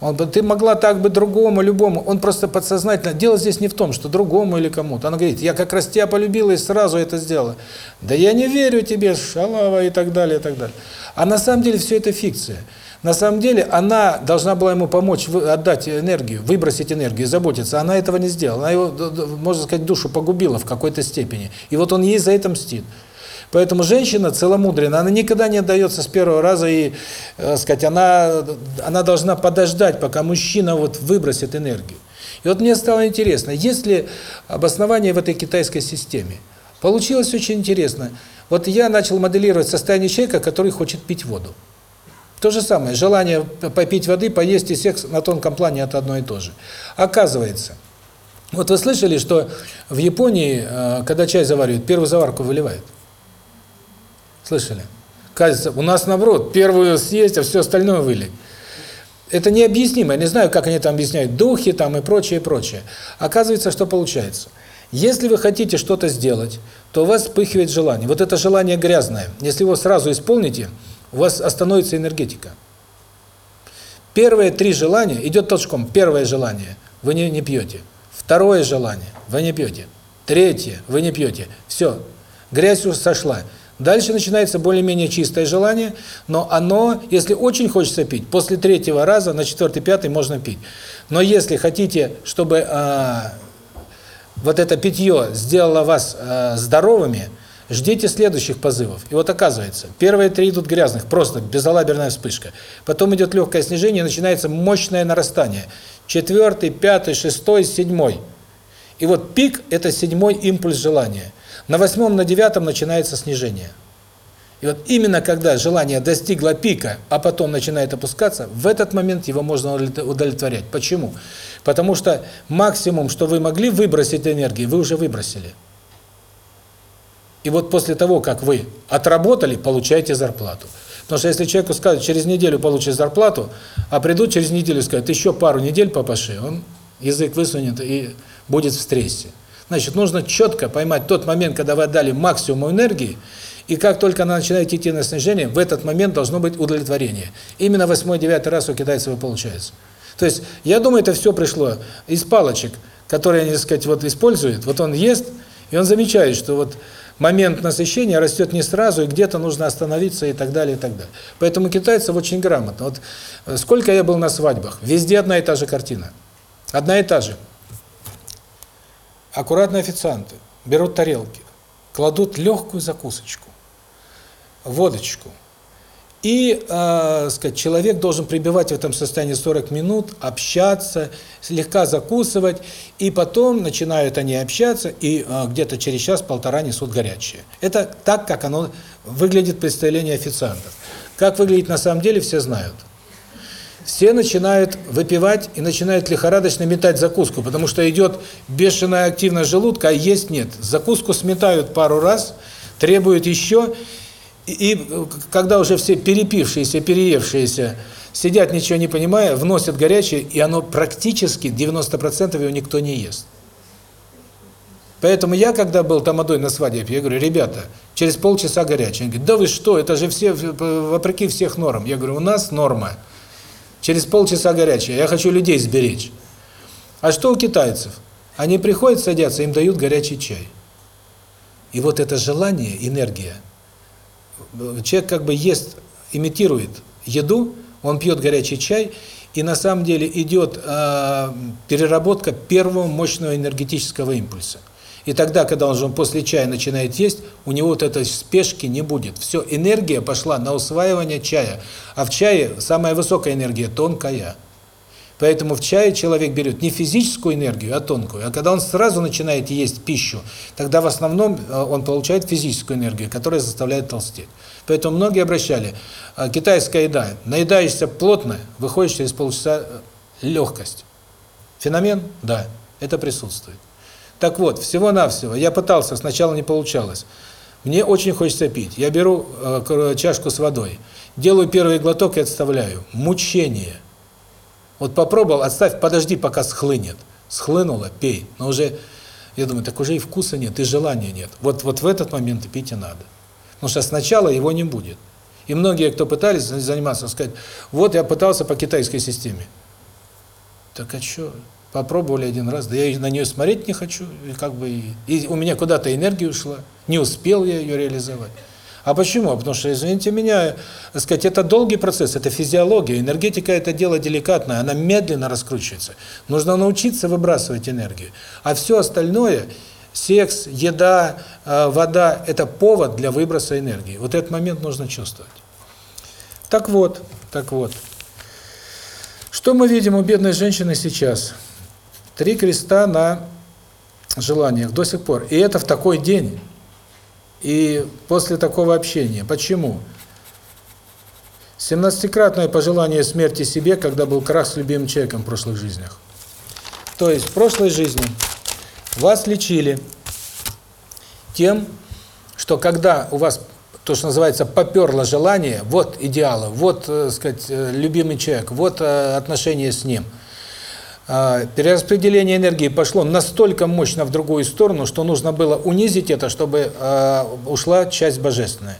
Он, ты могла так бы другому, любому. Он просто подсознательно... Дело здесь не в том, что другому или кому-то. Она говорит, я как раз тебя полюбила и сразу это сделала. Да я не верю тебе, шалава и так далее, и так далее. А на самом деле все это фикция. На самом деле она должна была ему помочь отдать энергию, выбросить энергию, заботиться. Она этого не сделала. Она его, можно сказать, душу погубила в какой-то степени. И вот он ей за это мстит. Поэтому женщина целомудренная, она никогда не отдается с первого раза, и, э, сказать, она, она должна подождать, пока мужчина вот выбросит энергию. И вот мне стало интересно, есть ли обоснование в этой китайской системе? Получилось очень интересно. Вот я начал моделировать состояние человека, который хочет пить воду. То же самое, желание попить воды, поесть и секс на тонком плане – это одно и то же. Оказывается, вот вы слышали, что в Японии, э, когда чай заваривают, первую заварку выливают? Слышали? Кажется, у нас наоборот, первую съесть, а все остальное вылить. Это необъяснимо. Я не знаю, как они там объясняют, духи там и прочее, прочее. Оказывается, что получается. Если вы хотите что-то сделать, то у вас вспыхивает желание. Вот это желание грязное. Если его сразу исполните, у вас остановится энергетика. Первые три желания идет толчком. Первое желание – вы не, не пьете. Второе желание – вы не пьете. Третье – вы не пьете. Все, грязь уже сошла. Дальше начинается более-менее чистое желание, но оно, если очень хочется пить, после третьего раза, на четвертый, пятый можно пить. Но если хотите, чтобы э, вот это питье сделало вас э, здоровыми, ждите следующих позывов. И вот оказывается, первые три идут грязных, просто безалаберная вспышка. Потом идет легкое снижение, начинается мощное нарастание. Четвертый, пятый, шестой, седьмой. И вот пик – это седьмой импульс желания. На восьмом, на девятом начинается снижение. И вот именно когда желание достигло пика, а потом начинает опускаться, в этот момент его можно удовлетворять. Почему? Потому что максимум, что вы могли выбросить энергии, вы уже выбросили. И вот после того, как вы отработали, получаете зарплату. Потому что если человеку сказать, через неделю получишь зарплату, а придут через неделю и скажут, еще пару недель попаши, он язык высунет и будет в стрессе. Значит, нужно четко поймать тот момент, когда вы отдали максимум энергии, и как только она начинает идти на снижение, в этот момент должно быть удовлетворение. Именно восьмой-девятый раз у китайцев и получается. То есть, я думаю, это все пришло из палочек, которые они, так сказать, вот используют. Вот он ест, и он замечает, что вот момент насыщения растет не сразу, и где-то нужно остановиться и так далее, и так далее. Поэтому китайцы очень грамотно. Вот э, сколько я был на свадьбах, везде одна и та же картина. Одна и та же. Аккуратные официанты берут тарелки, кладут легкую закусочку, водочку. И, э, сказать, человек должен пребывать в этом состоянии 40 минут, общаться, слегка закусывать, и потом начинают они общаться, и э, где-то через час-полтора несут горячее. Это так, как оно выглядит представление официантов. Как выглядит на самом деле, все знают все начинают выпивать и начинают лихорадочно метать закуску, потому что идет бешеная активность желудка, а есть нет. Закуску сметают пару раз, требуют еще, и, и когда уже все перепившиеся, переевшиеся сидят, ничего не понимая, вносят горячее, и оно практически 90% его никто не ест. Поэтому я, когда был тамадой на свадьбе, я говорю, ребята, через полчаса горячее. Они говорят, да вы что, это же все вопреки всех норм. Я говорю, у нас норма – Через полчаса горячее. Я хочу людей сберечь. А что у китайцев? Они приходят, садятся, им дают горячий чай. И вот это желание, энергия. Человек как бы ест, имитирует еду, он пьет горячий чай, и на самом деле идет э, переработка первого мощного энергетического импульса. И тогда, когда он же после чая начинает есть, у него вот этой спешки не будет. Все, энергия пошла на усваивание чая. А в чае самая высокая энергия – тонкая. Поэтому в чае человек берет не физическую энергию, а тонкую. А когда он сразу начинает есть пищу, тогда в основном э, он получает физическую энергию, которая заставляет толстеть. Поэтому многие обращали, э, китайская еда, наедаешься плотно, выходишь через полчаса э, легкость. Феномен? Да, это присутствует. Так вот, всего-навсего, я пытался, сначала не получалось. Мне очень хочется пить. Я беру э, чашку с водой, делаю первый глоток и отставляю. Мучение. Вот попробовал, отставь, подожди, пока схлынет. Схлынуло, пей. Но уже, я думаю, так уже и вкуса нет, и желания нет. Вот, вот в этот момент и пить и надо. Потому что сначала его не будет. И многие, кто пытались заниматься, сказать, вот я пытался по китайской системе. Так а что? Попробовали один раз, да я на нее смотреть не хочу, и как бы и, у меня куда-то энергия ушла, не успел я ее реализовать. А почему? Потому что, извините меня, так сказать, это долгий процесс, это физиология. Энергетика – это дело деликатное, она медленно раскручивается. Нужно научиться выбрасывать энергию. А все остальное – секс, еда, э, вода – это повод для выброса энергии. Вот этот момент нужно чувствовать. Так вот, так вот. Что мы видим у бедной женщины сейчас? Три креста на желаниях до сих пор. И это в такой день. И после такого общения. Почему? Семнадцатикратное пожелание смерти себе, когда был крах с любимым человеком в прошлых жизнях. То есть в прошлой жизни вас лечили тем, что когда у вас то, что называется, поперло желание, вот идеалы, вот, э, сказать, э, любимый человек, вот э, отношения с ним – перераспределение энергии пошло настолько мощно в другую сторону, что нужно было унизить это, чтобы а, ушла часть божественная.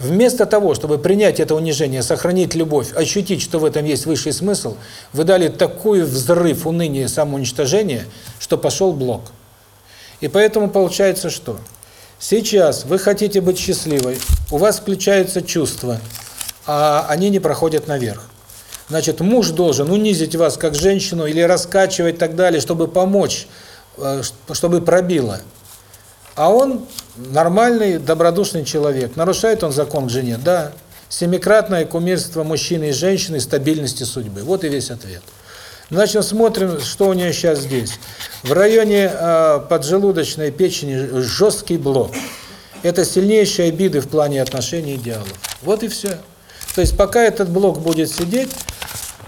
Вместо того, чтобы принять это унижение, сохранить любовь, ощутить, что в этом есть высший смысл, вы дали такой взрыв уныния и самоуничтожения, что пошел блок. И поэтому получается что? Сейчас вы хотите быть счастливой, у вас включаются чувства, а они не проходят наверх. Значит, муж должен унизить вас как женщину или раскачивать так далее, чтобы помочь, э, чтобы пробило. А он нормальный, добродушный человек. Нарушает он закон к жене? Да. Семикратное кумирство мужчины и женщины, стабильности судьбы. Вот и весь ответ. Значит, смотрим, что у нее сейчас здесь. В районе э, поджелудочной печени жесткий блок. Это сильнейшие обиды в плане отношений и диалогов. Вот и все. То есть пока этот блок будет сидеть,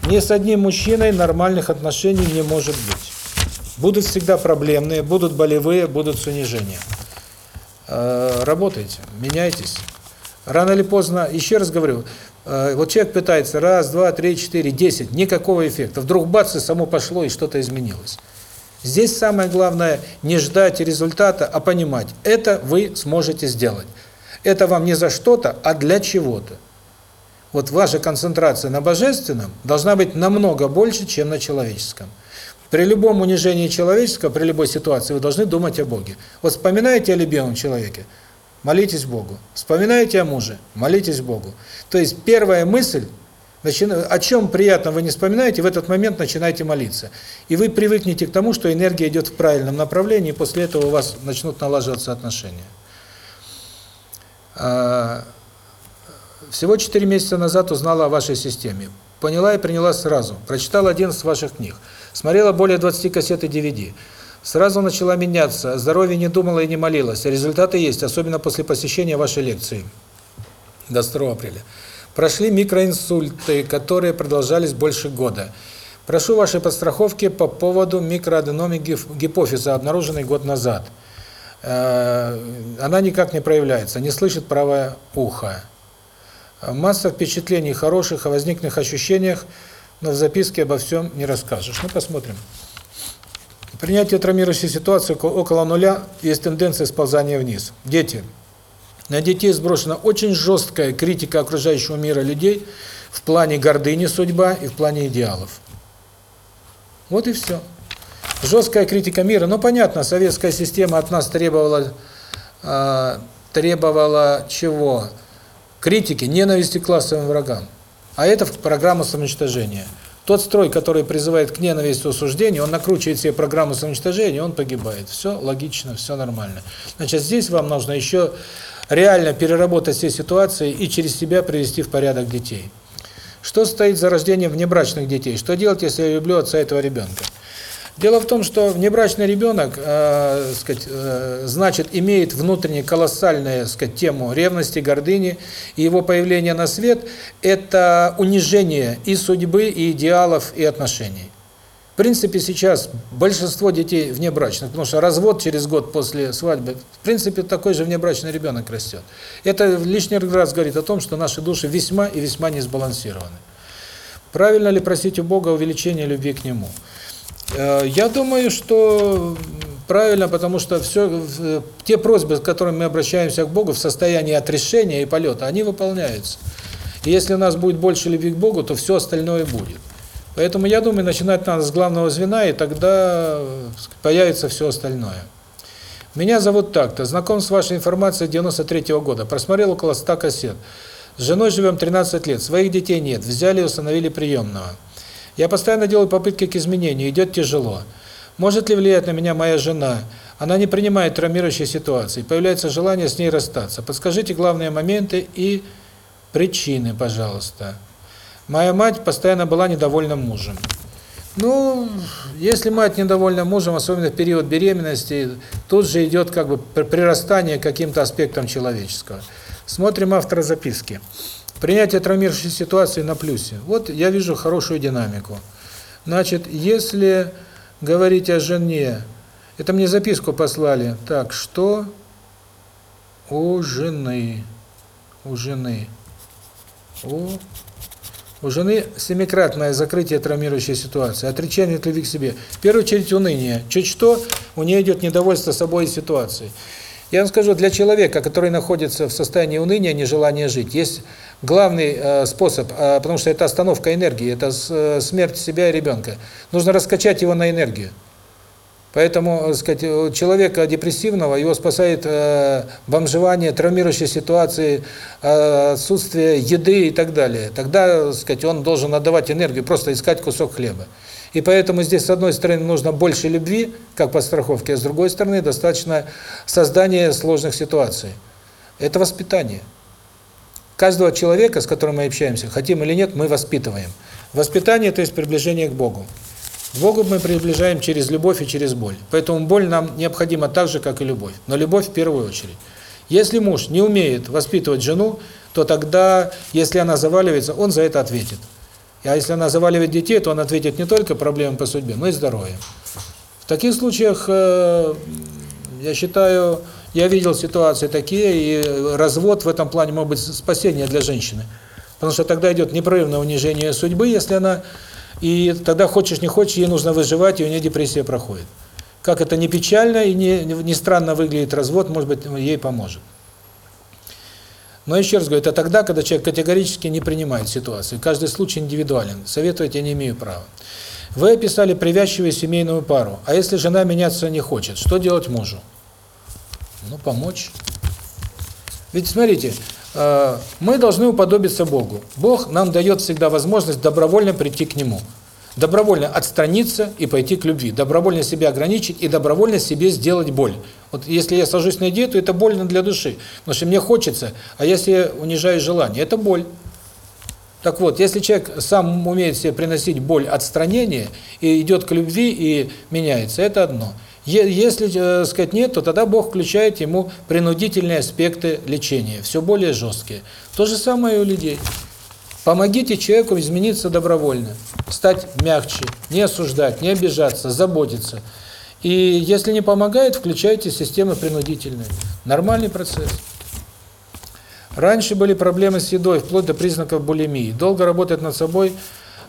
ни с одним мужчиной нормальных отношений не может быть. Будут всегда проблемные, будут болевые, будут с унижением. Э, работайте, меняйтесь. Рано или поздно, еще раз говорю, э, вот человек пытается раз, два, три, четыре, десять, никакого эффекта. Вдруг бац, и само пошло, и что-то изменилось. Здесь самое главное не ждать результата, а понимать, это вы сможете сделать. Это вам не за что-то, а для чего-то. Вот ваша концентрация на божественном должна быть намного больше, чем на человеческом. При любом унижении человеческого, при любой ситуации вы должны думать о Боге. Вот вспоминаете о любимом человеке, молитесь Богу. Вспоминаете о муже, молитесь Богу. То есть первая мысль, о чем приятно вы не вспоминаете, в этот момент начинаете молиться. И вы привыкнете к тому, что энергия идет в правильном направлении, и после этого у вас начнут налаживаться отношения. Всего 4 месяца назад узнала о вашей системе. Поняла и приняла сразу. Прочитала один из ваших книг. Смотрела более 20 кассет и DVD. Сразу начала меняться, о здоровье не думала и не молилась. Результаты есть, особенно после посещения вашей лекции. До 2 апреля. Прошли микроинсульты, которые продолжались больше года. Прошу вашей подстраховки по поводу микроаденомы гипофиза, обнаруженной год назад. Э, она никак не проявляется, не слышит правое ухо. Масса впечатлений хороших о возникших ощущениях, но в записке обо всем не расскажешь. Ну, посмотрим. Принятие травмирующей ситуации около нуля есть тенденция сползания вниз. Дети. На детей сброшена очень жесткая критика окружающего мира людей в плане гордыни судьба и в плане идеалов. Вот и все. Жесткая критика мира. Ну, понятно, советская система от нас требовала, э, требовала чего? Критики, ненависти к классовым врагам. А это программа самоуничтожения. Тот строй, который призывает к ненависти и осуждению, он накручивает себе программу самоуничтожения, он погибает. Все логично, все нормально. Значит, здесь вам нужно еще реально переработать все ситуации и через себя привести в порядок детей. Что стоит за рождением внебрачных детей? Что делать, если я люблю отца этого ребенка? Дело в том, что внебрачный ребенок, э, сказать, э, значит, имеет внутренне колоссальную, сказать, тему ревности, гордыни, и его появление на свет это унижение и судьбы, и идеалов, и отношений. В принципе, сейчас большинство детей внебрачных, потому что развод через год после свадьбы, в принципе, такой же внебрачный ребенок растет. Это лишний раз говорит о том, что наши души весьма и весьма не сбалансированы. Правильно ли просить у Бога увеличения любви к Нему? Э, я думаю, что правильно, потому что все те просьбы, с которыми мы обращаемся к Богу в состоянии отрешения и полета, они выполняются. И если у нас будет больше любви к Богу, то все остальное будет. Поэтому я думаю, начинать надо с главного звена, и тогда появится все остальное. Меня зовут так-то, знаком с вашей информацией 93 -го года, просмотрел около 100 кассет. С женой живем 13 лет, своих детей нет, взяли и установили приемного. Я постоянно делаю попытки к изменению, идет тяжело. Может ли влиять на меня моя жена? Она не принимает травмирующей ситуации, появляется желание с ней расстаться. Подскажите главные моменты и причины, пожалуйста. Моя мать постоянно была недовольна мужем. Ну, если мать недовольна мужем, особенно в период беременности, тут же идет как бы прирастание каким-то аспектам человеческого. Смотрим автора записки. Принятие травмирующей ситуации на плюсе. Вот я вижу хорошую динамику. Значит, если говорить о жене, это мне записку послали. Так, что у жены, у жены, у, у жены семикратное закрытие травмирующей ситуации, отречение от любви к себе. В первую очередь уныние. Чуть что, у нее идет недовольство собой и ситуацией. Я вам скажу, для человека, который находится в состоянии уныния, нежелания жить, есть главный э, способ, э, потому что это остановка энергии, это э, смерть себя и ребенка. Нужно раскачать его на энергию. Поэтому, так сказать, у человека депрессивного его спасает э, бомжевание, травмирующие ситуации, э, отсутствие еды и так далее. Тогда, так сказать, он должен отдавать энергию, просто искать кусок хлеба. И поэтому здесь, с одной стороны, нужно больше любви, как по страховке, а с другой стороны, достаточно создания сложных ситуаций. Это воспитание. Каждого человека, с которым мы общаемся, хотим или нет, мы воспитываем. Воспитание – то есть приближение к Богу. К Богу мы приближаем через любовь и через боль. Поэтому боль нам необходима так же, как и любовь. Но любовь в первую очередь. Если муж не умеет воспитывать жену, то тогда, если она заваливается, он за это ответит. А если она заваливает детей, то он ответит не только проблемам по судьбе, но и здоровьем. В таких случаях, э, я считаю, я видел ситуации такие, и развод в этом плане может быть спасение для женщины. Потому что тогда идет непрерывное унижение судьбы, если она и тогда хочешь не хочешь, ей нужно выживать, и у нее депрессия проходит. Как это не печально и не, не странно выглядит развод, может быть, ей поможет. Но еще раз говорю, это тогда, когда человек категорически не принимает ситуацию. Каждый случай индивидуален. Советовать я не имею права. Вы описали привязчивую семейную пару. А если жена меняться не хочет, что делать мужу? Ну, помочь. Ведь смотрите, Э, мы должны уподобиться Богу. Бог нам дает всегда возможность добровольно прийти к Нему. Добровольно отстраниться и пойти к любви. Добровольно себя ограничить и добровольно себе сделать боль. Вот если я сажусь на диету, это больно для души. Потому что мне хочется, а я себе унижаю желание. Это боль. Так вот, если человек сам умеет себе приносить боль отстранения и идет к любви и меняется, это одно – если, э, сказать, нет, то тогда Бог включает ему принудительные аспекты лечения, все более жесткие. То же самое и у людей. Помогите человеку измениться добровольно, стать мягче, не осуждать, не обижаться, заботиться. И если не помогает, включайте системы принудительные. Нормальный процесс. Раньше были проблемы с едой, вплоть до признаков булимии. Долго работать над собой,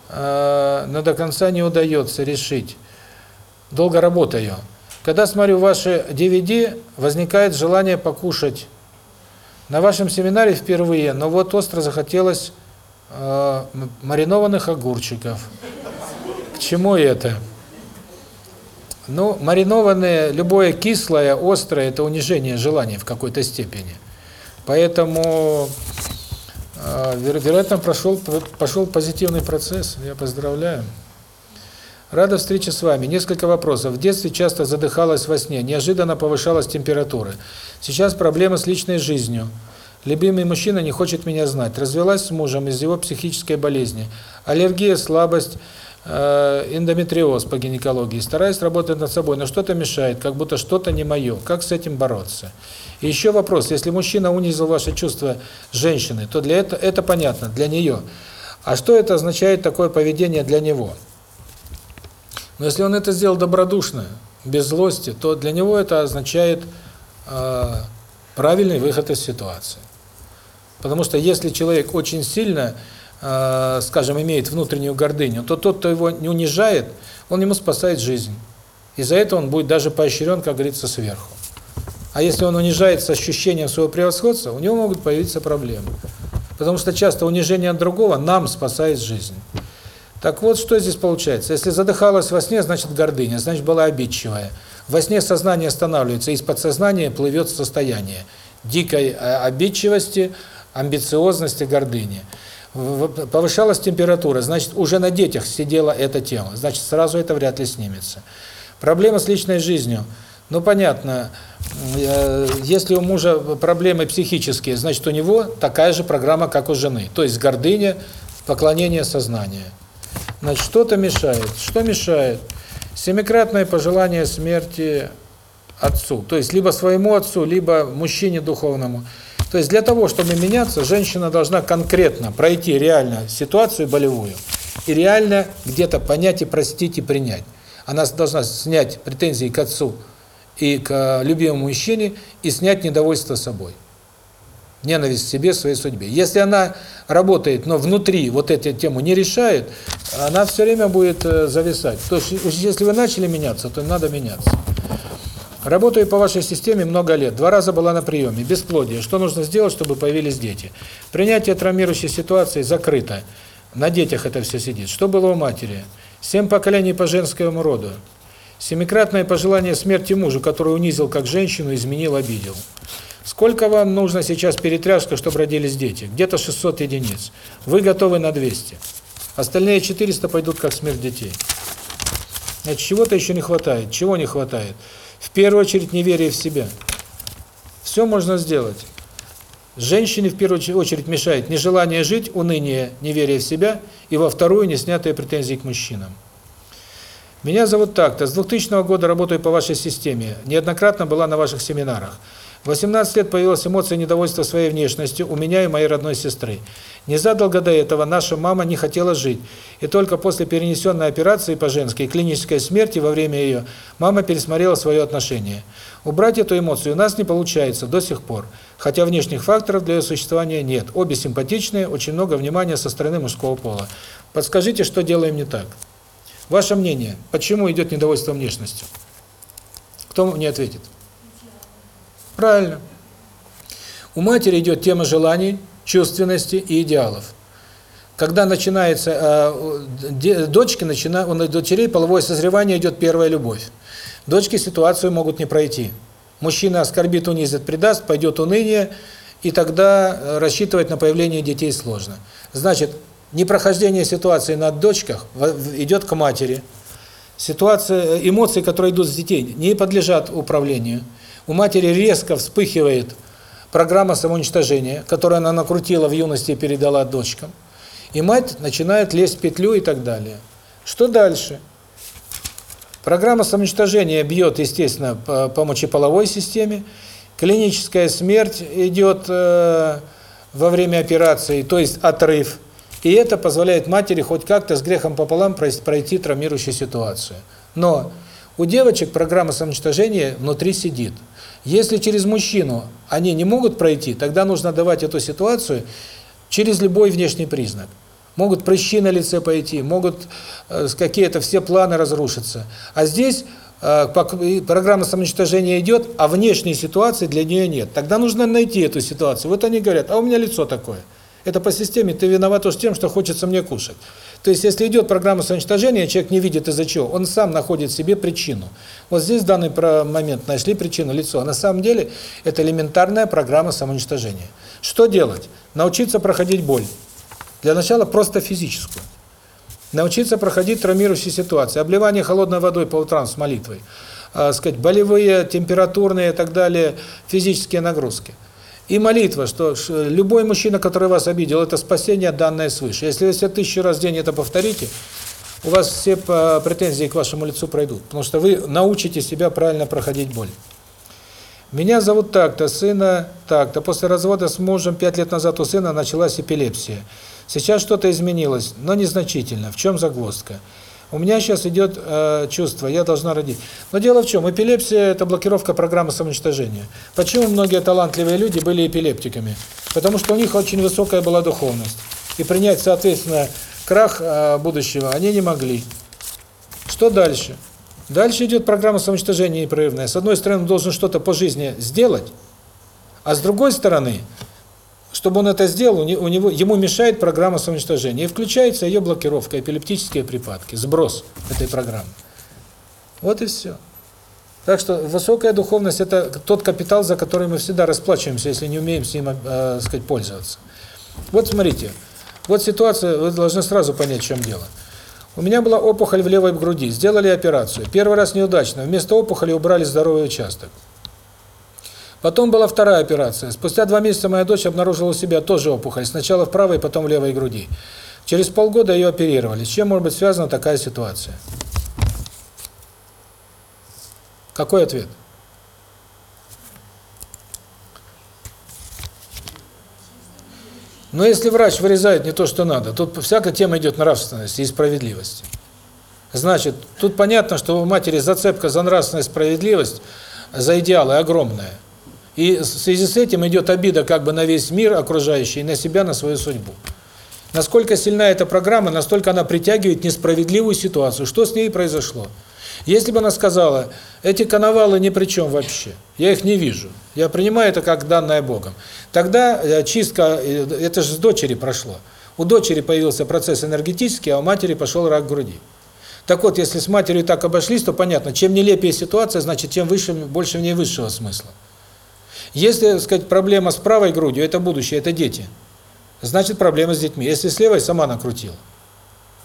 э, но до конца не удается решить. Долго работаю. Когда смотрю ваши DVD, возникает желание покушать. На вашем семинаре впервые, но вот остро захотелось э, маринованных огурчиков. К чему это? Ну, маринованные, любое кислое, острое – это унижение желания в какой-то степени. Поэтому, э, вероятно, прошел, пошел позитивный процесс. Я поздравляю. Рада встрече с вами. Несколько вопросов. В детстве часто задыхалась во сне, неожиданно повышалась температура. Сейчас проблемы с личной жизнью. Любимый мужчина не хочет меня знать. Развелась с мужем из-за его психической болезни. Аллергия, слабость, э, эндометриоз по гинекологии. Стараюсь работать над собой, но что-то мешает, как будто что-то не мое. Как с этим бороться? И еще вопрос. Если мужчина унизил ваши чувства женщины, то для этого это понятно, для нее. А что это означает такое поведение для него? Но если он это сделал добродушно, без злости, то для него это означает э, правильный выход из ситуации. Потому что если человек очень сильно, э, скажем, имеет внутреннюю гордыню, то тот, кто его не унижает, он ему спасает жизнь. И за это он будет даже поощрен, как говорится, сверху. А если он унижает с ощущением своего превосходства, у него могут появиться проблемы. Потому что часто унижение другого нам спасает жизнь. Так вот, что здесь получается? Если задыхалась во сне, значит гордыня, значит была обидчивая. Во сне сознание останавливается, из подсознания плывет состояние дикой э, обидчивости, амбициозности, гордыни. Повышалась температура, значит, уже на детях сидела эта тема, значит, сразу это вряд ли снимется. Проблема с личной жизнью. Ну, понятно, э, если у мужа проблемы психические, значит, у него такая же программа, как у жены. То есть гордыня, поклонение сознания. Значит, что-то мешает. Что мешает? Семикратное пожелание смерти отцу. То есть, либо своему отцу, либо мужчине духовному. То есть, для того, чтобы меняться, женщина должна конкретно пройти реально ситуацию болевую и реально где-то понять и простить и принять. Она должна снять претензии к отцу и к любимому мужчине и снять недовольство собой ненависть к себе, своей судьбе. Если она работает, но внутри вот эту тему не решает, она все время будет э, зависать. То есть, если вы начали меняться, то надо меняться. Работаю по вашей системе много лет. Два раза была на приеме. Бесплодие. Что нужно сделать, чтобы появились дети? Принятие травмирующей ситуации закрыто. На детях это все сидит. Что было у матери? Семь поколений по женскому роду. Семикратное пожелание смерти мужу, который унизил как женщину, изменил, обидел. Сколько вам нужно сейчас перетряска, чтобы родились дети? Где-то 600 единиц. Вы готовы на 200. Остальные 400 пойдут как смерть детей. Значит, чего-то еще не хватает. Чего не хватает? В первую очередь неверие в себя. Все можно сделать. Женщине в первую очередь мешает нежелание жить, уныние, неверие в себя, и во вторую неснятые претензии к мужчинам. Меня зовут так-то. С 2000 года работаю по вашей системе. Неоднократно была на ваших семинарах. В 18 лет появилась эмоция недовольства своей внешностью у меня и моей родной сестры. Незадолго до этого наша мама не хотела жить, и только после перенесенной операции по женской клинической смерти во время ее мама пересмотрела свое отношение. Убрать эту эмоцию у нас не получается до сих пор, хотя внешних факторов для ее существования нет. Обе симпатичные, очень много внимания со стороны мужского пола. Подскажите, что делаем не так? Ваше мнение, почему идет недовольство внешностью? Кто мне ответит? Правильно. У матери идет тема желаний, чувственности и идеалов. Когда начинается э, дочки начинают у дочерей половое созревание идет первая любовь. Дочки ситуацию могут не пройти. Мужчина оскорбит, унизит, предаст, пойдет уныние, и тогда э, рассчитывать на появление детей сложно. Значит, непрохождение ситуации на дочках идет к матери. Ситуация, э, эмоции, которые идут с детей, не подлежат управлению. У матери резко вспыхивает программа самоуничтожения, которую она накрутила в юности и передала дочкам. И мать начинает лезть в петлю и так далее. Что дальше? Программа самоуничтожения бьет, естественно, по, по мочеполовой системе. Клиническая смерть идет э, во время операции, то есть отрыв. И это позволяет матери хоть как-то с грехом пополам пройти травмирующую ситуацию. Но у девочек программа самоуничтожения внутри сидит. Если через мужчину они не могут пройти, тогда нужно давать эту ситуацию через любой внешний признак. Могут прыщи на лице пойти, могут э, какие-то все планы разрушиться. А здесь э, программа самоуничтожения идет, а внешней ситуации для нее нет. Тогда нужно найти эту ситуацию. Вот они говорят, а у меня лицо такое. Это по системе, ты виноват уж тем, что хочется мне кушать. То есть, если идет программа самоуничтожения, человек не видит из-за чего, он сам находит себе причину. Вот здесь в данный момент нашли причину, лицо. На самом деле это элементарная программа самоуничтожения. Что делать? Научиться проходить боль. Для начала просто физическую. Научиться проходить травмирующие ситуации. Обливание холодной водой по утрам с молитвой. Э, сказать, болевые, температурные и так далее, физические нагрузки. И молитва, что любой мужчина, который вас обидел, это спасение, данное свыше. Если вы все тысячу раз в день это повторите, у вас все претензии к вашему лицу пройдут, потому что вы научите себя правильно проходить боль. Меня зовут так-то, сына так-то. После развода с мужем пять лет назад у сына началась эпилепсия. Сейчас что-то изменилось, но незначительно. В чем загвоздка? У меня сейчас идет э, чувство, я должна родить. Но дело в чем? Эпилепсия – это блокировка программы самоуничтожения. Почему многие талантливые люди были эпилептиками? Потому что у них очень высокая была духовность. И принять, соответственно, крах э, будущего они не могли. Что дальше? Дальше идет программа самоуничтожения непрерывная. С одной стороны, он должен что-то по жизни сделать, а с другой стороны – чтобы он это сделал, у него ему мешает программа самоуничтожения. И включается ее блокировка, эпилептические припадки, сброс этой программы. Вот и все. Так что высокая духовность – это тот капитал, за который мы всегда расплачиваемся, если не умеем с ним, э, сказать, пользоваться. Вот смотрите, вот ситуация, вы должны сразу понять, в чем дело. У меня была опухоль в левой груди, сделали операцию. Первый раз неудачно, вместо опухоли убрали здоровый участок. Потом была вторая операция. Спустя два месяца моя дочь обнаружила у себя тоже опухоль. Сначала в правой, потом в левой груди. Через полгода ее оперировали. С чем может быть связана такая ситуация? Какой ответ? Но если врач вырезает не то, что надо, тут всякая тема идет нравственности и справедливости. Значит, тут понятно, что у матери зацепка за нравственность, справедливость, за идеалы огромная. И в связи с этим идет обида как бы на весь мир окружающий, и на себя, на свою судьбу. Насколько сильна эта программа, настолько она притягивает несправедливую ситуацию. Что с ней произошло? Если бы она сказала, эти коновалы ни при чем вообще, я их не вижу, я принимаю это как данное Богом, тогда э, чистка, э, это же с дочери прошло. У дочери появился процесс энергетический, а у матери пошел рак груди. Так вот, если с матерью так обошлись, то понятно, чем нелепее ситуация, значит, тем выше, больше в ней высшего смысла. Если, так сказать, проблема с правой грудью, это будущее, это дети, значит, проблема с детьми. Если с левой, сама накрутила.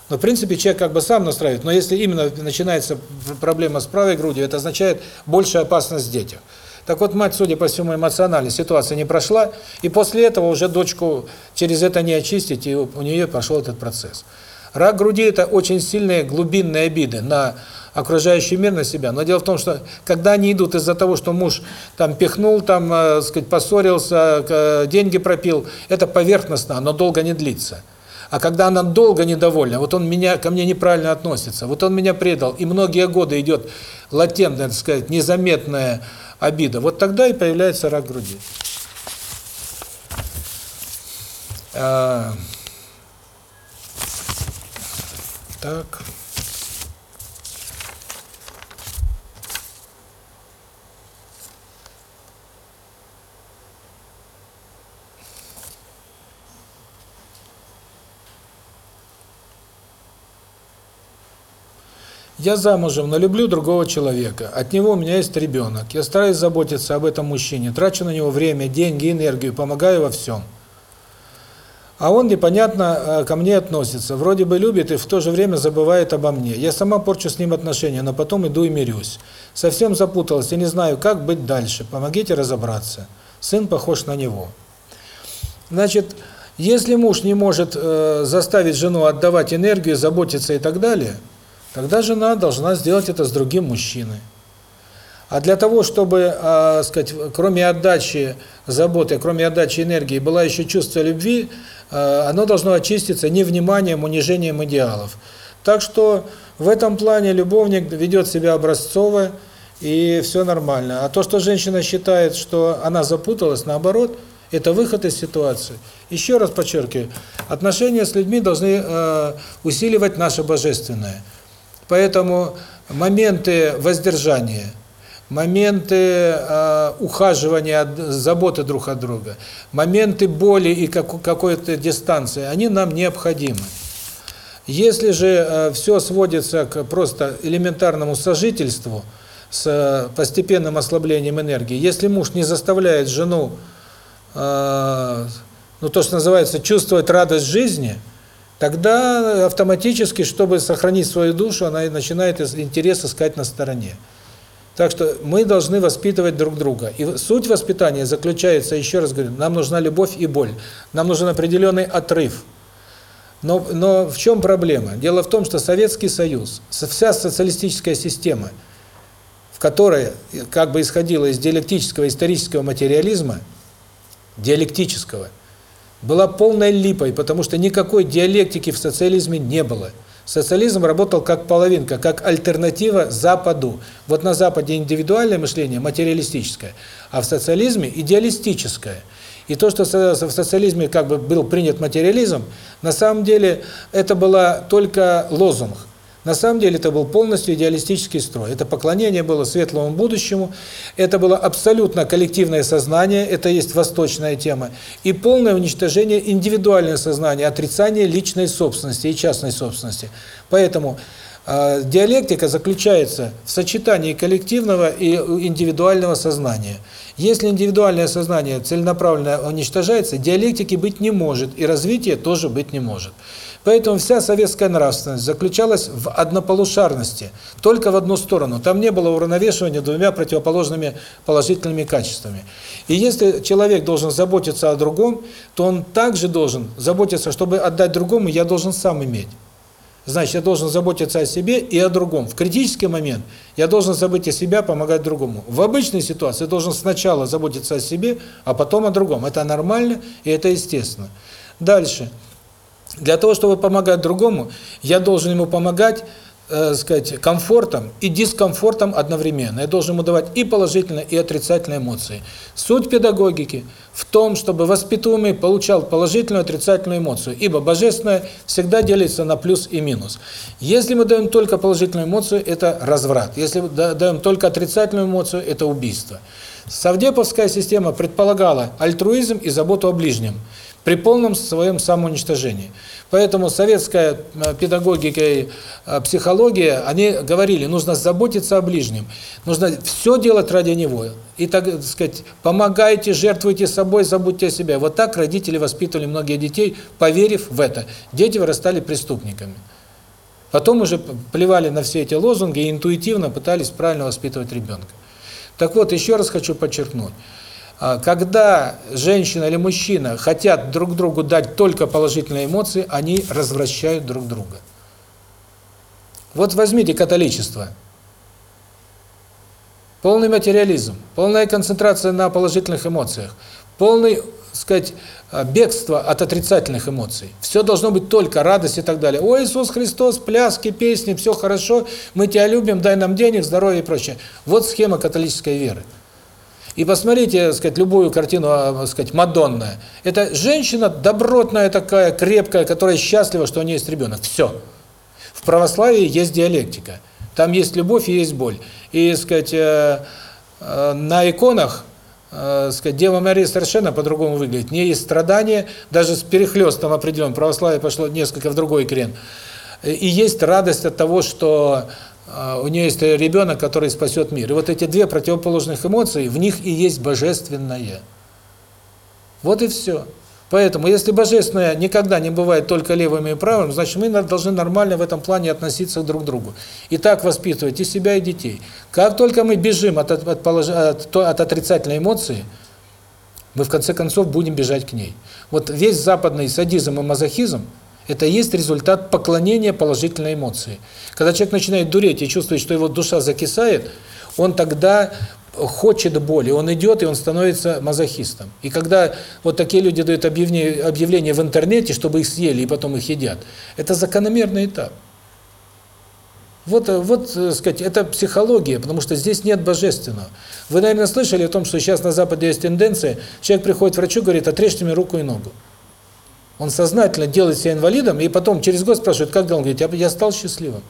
Но, в принципе, человек как бы сам настраивает. Но если именно начинается проблема с правой грудью, это означает большая опасность в детях. Так вот, мать, судя по всему, эмоционально ситуация не прошла, и после этого уже дочку через это не очистить, и у нее пошел этот процесс. Рак груди – это очень сильные глубинные обиды на окружающий мир, на себя. Но дело в том, что когда они идут из-за того, что муж там пихнул, там, э, сказать, поссорился, э, деньги пропил, это поверхностно, оно долго не длится. А когда она долго недовольна, вот он меня ко мне неправильно относится, вот он меня предал, и многие годы идет латентная, так сказать, незаметная обида, вот тогда и появляется рак груди. А, так. Я замужем, но люблю другого человека. От него у меня есть ребенок. Я стараюсь заботиться об этом мужчине, трачу на него время, деньги, энергию, помогаю во всем. А он непонятно э, ко мне относится, вроде бы любит и в то же время забывает обо мне. Я сама порчу с ним отношения, но потом иду и мирюсь. Совсем запуталась, я не знаю, как быть дальше. Помогите разобраться. Сын похож на него. Значит, если муж не может э, заставить жену отдавать энергию, заботиться и так далее – Тогда жена должна сделать это с другим мужчиной. А для того, чтобы, э, сказать, кроме отдачи заботы, кроме отдачи энергии, было еще чувство любви, э, оно должно очиститься невниманием, унижением идеалов. Так что в этом плане любовник ведет себя образцово, и все нормально. А то, что женщина считает, что она запуталась, наоборот, это выход из ситуации. Еще раз подчеркиваю, отношения с людьми должны э, усиливать наше божественное – Поэтому моменты воздержания, моменты э, ухаживания, заботы друг от друга, моменты боли и как, какой-то дистанции, они нам необходимы. Если же э, все сводится к просто элементарному сожительству с э, постепенным ослаблением энергии, если муж не заставляет жену, э, ну то, что называется, чувствовать радость жизни – тогда автоматически, чтобы сохранить свою душу, она начинает интерес искать на стороне. Так что мы должны воспитывать друг друга. И суть воспитания заключается, еще раз говорю, нам нужна любовь и боль. Нам нужен определенный отрыв. Но, но в чем проблема? Дело в том, что Советский Союз, вся социалистическая система, в которой как бы исходила из диалектического исторического материализма, диалектического – была полной липой, потому что никакой диалектики в социализме не было. Социализм работал как половинка, как альтернатива Западу. Вот на Западе индивидуальное мышление, материалистическое, а в социализме идеалистическое. И то, что в социализме как бы был принят материализм, на самом деле это была только лозунг. На самом деле это был полностью идеалистический строй. Это поклонение было светлому будущему, это было абсолютно коллективное сознание, это есть восточная тема, и полное уничтожение индивидуального сознания, отрицание личной собственности и частной собственности. Поэтому э, диалектика заключается в сочетании коллективного и индивидуального сознания. Если индивидуальное сознание целенаправленно уничтожается, диалектики быть не может, и развития тоже быть не может. Поэтому вся советская нравственность заключалась в однополушарности, только в одну сторону. Там не было уравновешивания двумя противоположными положительными качествами. И если человек должен заботиться о другом, то он также должен заботиться, чтобы отдать другому, я должен сам иметь. Значит, я должен заботиться о себе и о другом. В критический момент я должен забыть о себя, помогать другому. В обычной ситуации я должен сначала заботиться о себе, а потом о другом. Это нормально и это естественно. Дальше. Для того, чтобы помогать другому, я должен ему помогать, э, сказать, комфортом и дискомфортом одновременно. Я должен ему давать и положительные, и отрицательные эмоции. Суть педагогики в том, чтобы воспитуемый получал положительную отрицательную эмоцию, ибо божественное всегда делится на плюс и минус. Если мы даем только положительную эмоцию, это разврат. Если мы даем только отрицательную эмоцию, это убийство. Савдеповская система предполагала альтруизм и заботу о ближнем. При полном своем самоуничтожении. Поэтому советская э, педагогика и э, психология, они говорили, нужно заботиться о ближнем, нужно все делать ради него. И, так сказать, помогайте, жертвуйте собой, забудьте о себе. Вот так родители воспитывали многие детей, поверив в это. Дети вырастали преступниками. Потом уже плевали на все эти лозунги и интуитивно пытались правильно воспитывать ребенка. Так вот, еще раз хочу подчеркнуть. А, когда женщина или мужчина хотят друг другу дать только положительные эмоции, они развращают друг друга. Вот возьмите католичество. Полный материализм, полная концентрация на положительных эмоциях, полный, сказать, а, бегство от отрицательных эмоций. Все должно быть только радость и так далее. О, Иисус Христос, пляски, песни, все хорошо, мы тебя любим, дай нам денег, здоровья и прочее. Вот схема католической веры. И посмотрите, так сказать, любую картину, а, так сказать, Мадонна. Это женщина добротная такая, крепкая, которая счастлива, что у нее есть ребенок. Все. В православии есть диалектика. Там есть любовь и есть боль. И, так сказать, э, э, на иконах, э, сказать, Дева Мария совершенно по-другому выглядит. Не есть страдания, даже с перехлестом определенным. Православие пошло несколько в другой крен. И есть радость от того, что у нее есть ребенок, который спасет мир. И вот эти две противоположных эмоции, в них и есть божественное. Вот и все. Поэтому, если божественное никогда не бывает только левым и правым, значит, мы должны нормально в этом плане относиться друг к другу. И так воспитывать и себя, и детей. Как только мы бежим от, от, от, от отрицательной эмоции, мы в конце концов будем бежать к ней. Вот весь западный садизм и мазохизм это есть результат поклонения положительной эмоции. Когда человек начинает дуреть и чувствует, что его душа закисает, он тогда хочет боли, он идет и он становится мазохистом. И когда вот такие люди дают объявление, объявление в интернете, чтобы их съели и потом их едят, это закономерный этап. Вот, вот, так сказать, это психология, потому что здесь нет божественного. Вы, наверное, слышали о том, что сейчас на Западе есть тенденция, человек приходит к врачу, говорит, отрежьте мне руку и ногу. Он сознательно делает себя инвалидом, и потом через год спрашивает, как дела? Он говорит, я, я стал счастливым.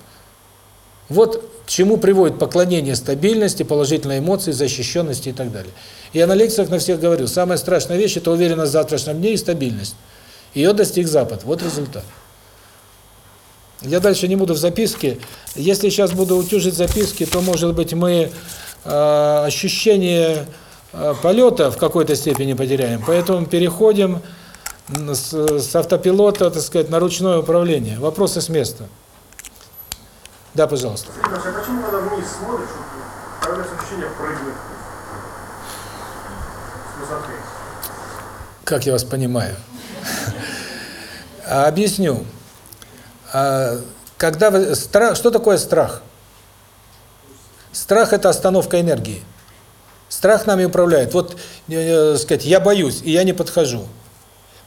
Вот к чему приводит поклонение стабильности, положительной эмоции, защищенности и так далее. Я на лекциях на всех говорю, самая страшная вещь – это уверенность в завтрашнем дне и стабильность. Ее достиг Запад. Вот результат. Я дальше не буду в записке. Если сейчас буду утюжить записки, то, может быть, мы э, ощущение э, полета в какой-то степени потеряем. Поэтому переходим с, автопилота, так сказать, на ручное управление. Вопросы с места. Да, пожалуйста. Сергей а почему, когда вниз смотришь, появляется ощущение прыгнуть с высоты? Как я вас понимаю? Объясню. А, когда вы, страх, что такое страх? Страх – это остановка энергии. Страх нами управляет. Вот, э, э, сказать, я боюсь, и я не подхожу.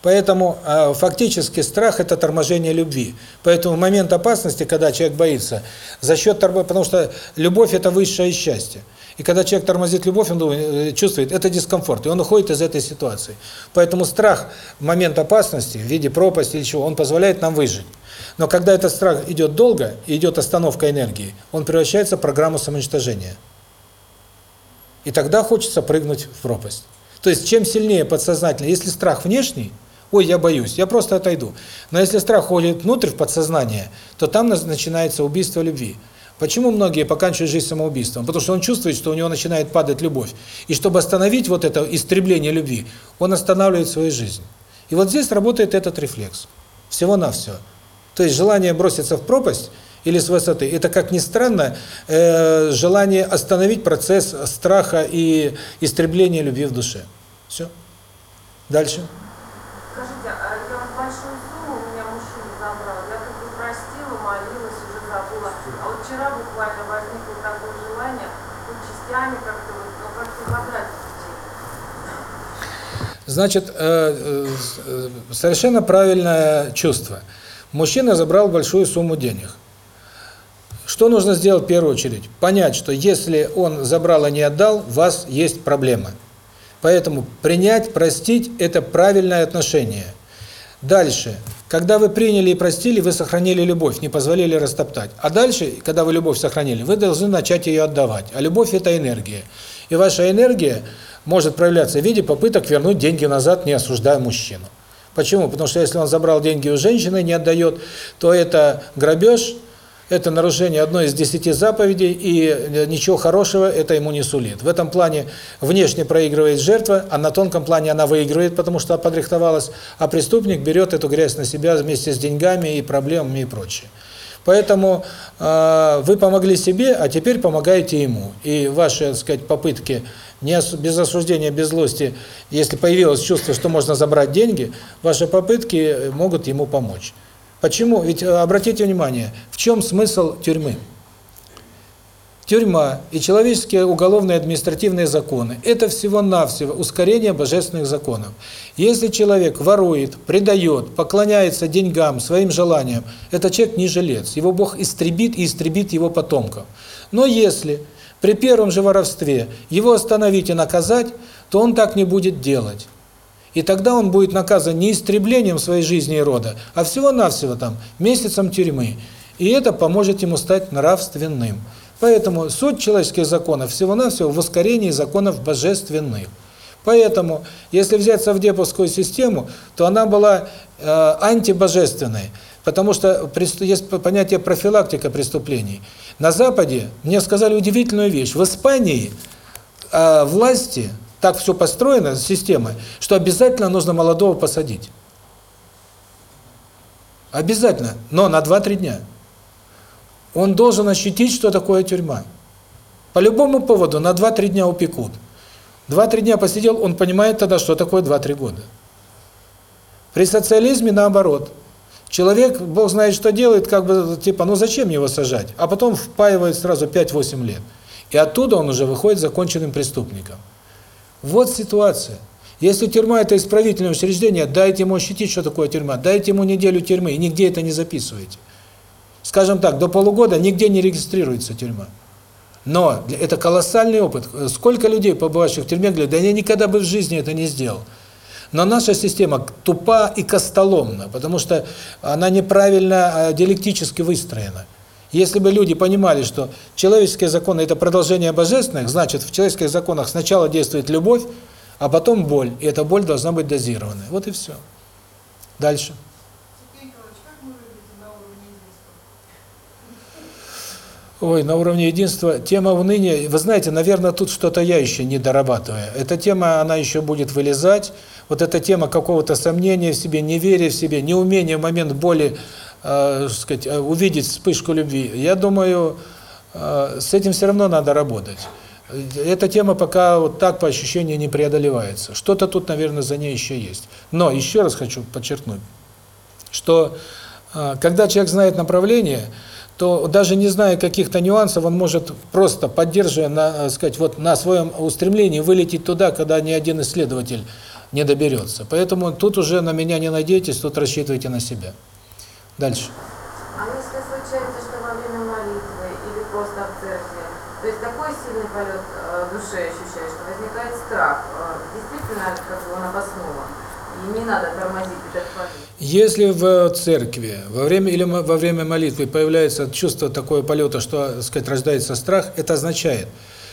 Поэтому э, фактически страх – это торможение любви. Поэтому момент опасности, когда человек боится, за счет торможения, потому что любовь – это высшее счастье. И когда человек тормозит любовь, он думает, чувствует, это дискомфорт, и он уходит из этой ситуации. Поэтому страх в момент опасности, в виде пропасти или чего, он позволяет нам выжить. Но когда этот страх идет долго, и идет остановка энергии, он превращается в программу самоуничтожения. И тогда хочется прыгнуть в пропасть. То есть, чем сильнее подсознательно, если страх внешний, ой, я боюсь, я просто отойду. Но если страх ходит внутрь в подсознание, то там начинается убийство любви. Почему многие поканчивают жизнь самоубийством? Потому что он чувствует, что у него начинает падать любовь. И чтобы остановить вот это истребление любви, он останавливает свою жизнь. И вот здесь работает этот рефлекс. Всего-навсего. То есть желание броситься в пропасть или с высоты, это, как ни странно, э, желание остановить процесс страха и истребления любви в душе. Все. Дальше. Скажите, а я вот большую сумму у меня мужчина забрал, я как бы простила, молилась, уже забыла. А вот вчера буквально возникло такое желание, ну, частями как-то вот, ну, как-то забрать детей. Значит, э, э, совершенно правильное чувство. Мужчина забрал большую сумму денег. Что нужно сделать в первую очередь? Понять, что если он забрал и не отдал, у вас есть проблема. Поэтому принять, простить – это правильное отношение. Дальше. Когда вы приняли и простили, вы сохранили любовь, не позволили растоптать. А дальше, когда вы любовь сохранили, вы должны начать ее отдавать. А любовь – это энергия. И ваша энергия может проявляться в виде попыток вернуть деньги назад, не осуждая мужчину. Почему? Потому что если он забрал деньги у женщины не отдает, то это грабеж, это нарушение одной из десяти заповедей, и э, ничего хорошего это ему не сулит. В этом плане внешне проигрывает жертва, а на тонком плане она выигрывает, потому что подрихтовалась, а преступник берет эту грязь на себя вместе с деньгами и проблемами и прочее. Поэтому э, вы помогли себе, а теперь помогаете ему. И ваши, так сказать, попытки не без осуждения, без злости, если появилось чувство, что можно забрать деньги, ваши попытки могут ему помочь. Почему? Ведь э, обратите внимание, в чем смысл тюрьмы? Тюрьма и человеческие уголовные административные законы – это всего-навсего ускорение божественных законов. Если человек ворует, предает, поклоняется деньгам, своим желаниям, этот человек не жилец. Его Бог истребит и истребит его потомков. Но если при первом же воровстве его остановить и наказать, то он так не будет делать. И тогда он будет наказан не истреблением своей жизни и рода, а всего-навсего там месяцем тюрьмы. И это поможет ему стать нравственным. Поэтому суть человеческих законов всего-навсего в ускорении законов божественных. Поэтому, если взять совдеповскую систему, то она была э, антибожественной, потому что есть понятие профилактика преступлений. На Западе мне сказали удивительную вещь. В Испании э, власти, так все построено, система, что обязательно нужно молодого посадить. Обязательно, но на 2-3 дня. Он должен ощутить, что такое тюрьма. По любому поводу на 2-3 дня упекут. 2-3 дня посидел, он понимает тогда, что такое 2-3 года. При социализме наоборот. Человек, Бог знает, что делает, как бы, типа, ну зачем его сажать? А потом впаивает сразу 5-8 лет. И оттуда он уже выходит законченным преступником. Вот ситуация. Если тюрьма – это исправительное учреждение, дайте ему ощутить, что такое тюрьма, дайте ему неделю тюрьмы, и нигде это не записывайте скажем так, до полугода нигде не регистрируется тюрьма. Но это колоссальный опыт. Сколько людей, побывавших в тюрьме, говорят, да я никогда бы в жизни это не сделал. Но наша система тупа и костоломна, потому что она неправильно а, диалектически выстроена. Если бы люди понимали, что человеческие законы – это продолжение божественных, значит, в человеческих законах сначала действует любовь, а потом боль, и эта боль должна быть дозированной. Вот и все. Дальше. Ой, на уровне единства. Тема уныния, вы знаете, наверное, тут что-то я еще не дорабатываю. Эта тема, она еще будет вылезать. Вот эта тема какого-то сомнения в себе, неверия в себе, неумения в момент боли, э, сказать, э, увидеть вспышку любви. Я думаю, э, с этим все равно надо работать. Эта тема пока вот так по ощущению не преодолевается. Что-то тут, наверное, за ней еще есть. Но еще раз хочу подчеркнуть, что э, когда человек знает направление, то даже не зная каких-то нюансов, он может просто поддерживая, на, сказать, вот на своем устремлении вылететь туда, когда ни один исследователь не доберется. Поэтому тут уже на меня не надейтесь, тут рассчитывайте на себя. Дальше. А если случается, что во время молитвы или просто в церкви, то есть такой сильный полет э, души ощущаешь, что возникает страх, э, действительно, как он обоснован, и не надо тормозить этот полет. Если в церкви во время или во время молитвы появляется чувство такое полета, что, так сказать, рождается страх, это означает,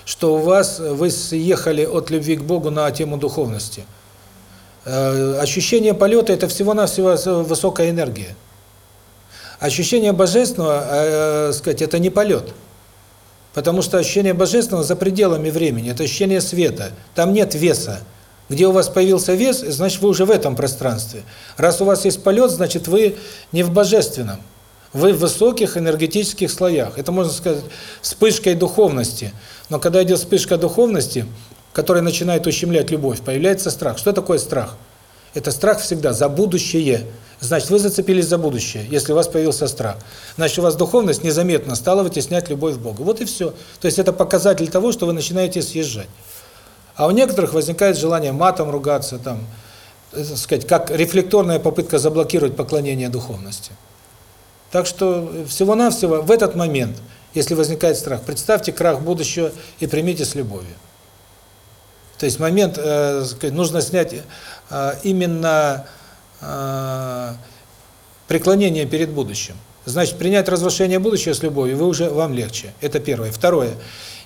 что у вас вы съехали от любви к Богу на тему духовности. Э, ощущение полета – это всего-навсего высокая энергия. Ощущение божественного, э, сказать, это не полет. Потому что ощущение божественного за пределами времени, это ощущение света. Там нет веса. Где у вас появился вес, значит, вы уже в этом пространстве. Раз у вас есть полет, значит, вы не в божественном. Вы в высоких энергетических слоях. Это, можно сказать, вспышкой духовности. Но когда идет вспышка духовности, которая начинает ущемлять любовь, появляется страх. Что такое страх? Это страх всегда за будущее. Значит, вы зацепились за будущее, если у вас появился страх. Значит, у вас духовность незаметно стала вытеснять любовь к Богу. Вот и все. То есть это показатель того, что вы начинаете съезжать. А у некоторых возникает желание матом ругаться, там, так сказать, как рефлекторная попытка заблокировать поклонение духовности. Так что всего-навсего в этот момент, если возникает страх, представьте крах будущего и примите с любовью. То есть момент, э, нужно снять э, именно э, преклонение перед будущим. Значит, принять разрушение будущего с любовью вы уже вам легче. Это первое. Второе.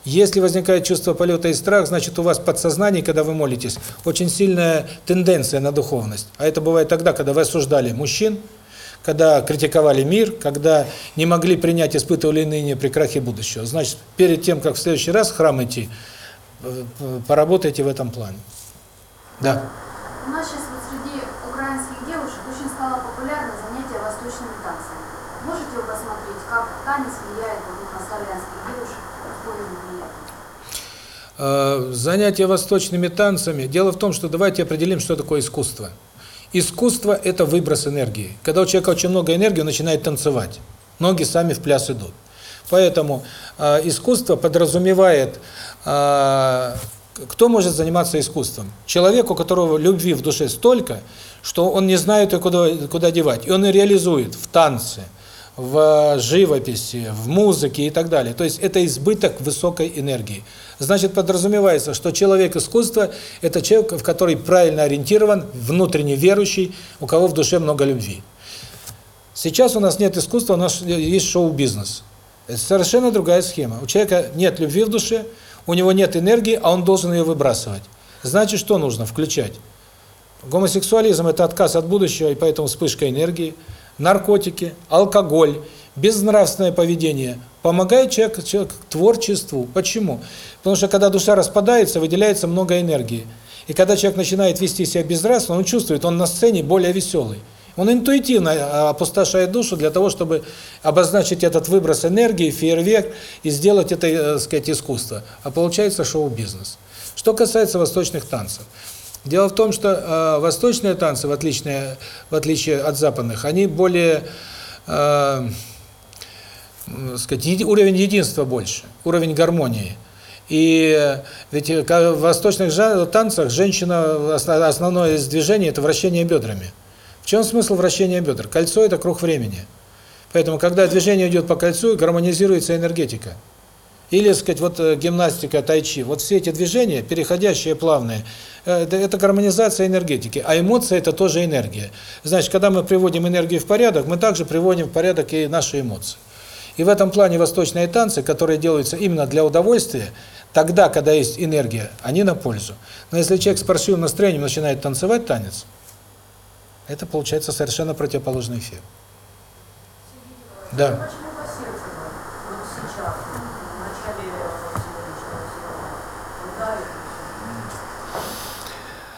Если возникает чувство полета и страх, значит, у вас в подсознании, когда вы молитесь, очень сильная тенденция на духовность. А это бывает тогда, когда вы осуждали мужчин, когда критиковали мир, когда не могли принять, испытывали ныне при крахе будущего. Значит, перед тем, как в следующий раз в храм идти, поработайте в этом плане. Да. У нас сейчас вот среди украинских девушек очень стало популярно занятие восточными танцами. Можете вы посмотреть, как танец влияет вот на славянских девушек, какое влияет? Э, Занятие восточными танцами. Дело в том, что давайте определим, что такое искусство. Искусство – это выброс энергии. Когда у человека очень много энергии, он начинает танцевать. Ноги сами в пляс идут. Поэтому э, искусство подразумевает, э, кто может заниматься искусством? Человек, у которого любви в душе столько, что он не знает куда, куда девать. И он ее реализует в танце, в живописи, в музыке и так далее. То есть это избыток высокой энергии. Значит, подразумевается, что человек искусства – это человек, в который правильно ориентирован, внутренне верующий, у кого в душе много любви. Сейчас у нас нет искусства, у нас есть шоу-бизнес. Это совершенно другая схема. У человека нет любви в душе, у него нет энергии, а он должен ее выбрасывать. Значит, что нужно включать? Гомосексуализм – это отказ от будущего, и поэтому вспышка энергии. Наркотики, алкоголь, безнравственное поведение помогает человеку, человеку к творчеству. Почему? Потому что когда душа распадается, выделяется много энергии. И когда человек начинает вести себя безнравственно, он чувствует, он на сцене более веселый. Он интуитивно опустошает душу для того, чтобы обозначить этот выброс энергии, фейерверк и сделать это, так сказать, искусство. А получается шоу-бизнес. Что касается восточных танцев. Дело в том, что э, восточные танцы, в отличие, в отличие от западных, они более, э, сказать, еди, уровень единства больше, уровень гармонии. И ведь в восточных танцах женщина, основное из движения – это вращение бедрами. В чем смысл вращения бедер? Кольцо – это круг времени. Поэтому, когда движение идет по кольцу, гармонизируется энергетика. Или, сказать, вот гимнастика, тайчи, вот все эти движения, переходящие, плавные, это, это гармонизация энергетики, а эмоция – это тоже энергия. Значит, когда мы приводим энергию в порядок, мы также приводим в порядок и наши эмоции. И в этом плане восточные танцы, которые делаются именно для удовольствия, тогда, когда есть энергия, они на пользу. Но если человек с паршивым настроением начинает танцевать танец, это получается совершенно противоположный эффект. Да.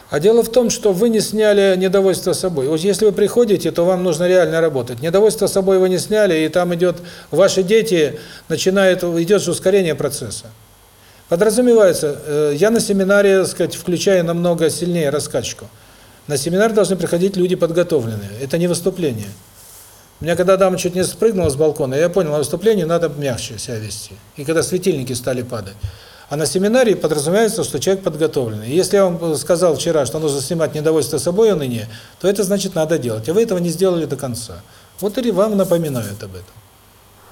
А дело в том, что вы не сняли недовольство собой. Вот если вы приходите, то вам нужно реально работать. Недовольство собой вы не сняли, и там идет, ваши дети, начинает, идет ускорение процесса. Подразумевается, э, я на семинаре, сказать, включаю намного сильнее раскачку. На семинар должны приходить люди подготовленные. Это не выступление. У меня когда дама чуть не спрыгнула с балкона, я понял, на выступлении надо мягче себя вести. И когда светильники стали падать. А на семинаре подразумевается, что человек подготовленный. И если я вам сказал вчера, что нужно снимать недовольство собой ныне, то это значит надо делать. А вы этого не сделали до конца. Вот и вам напоминают об этом.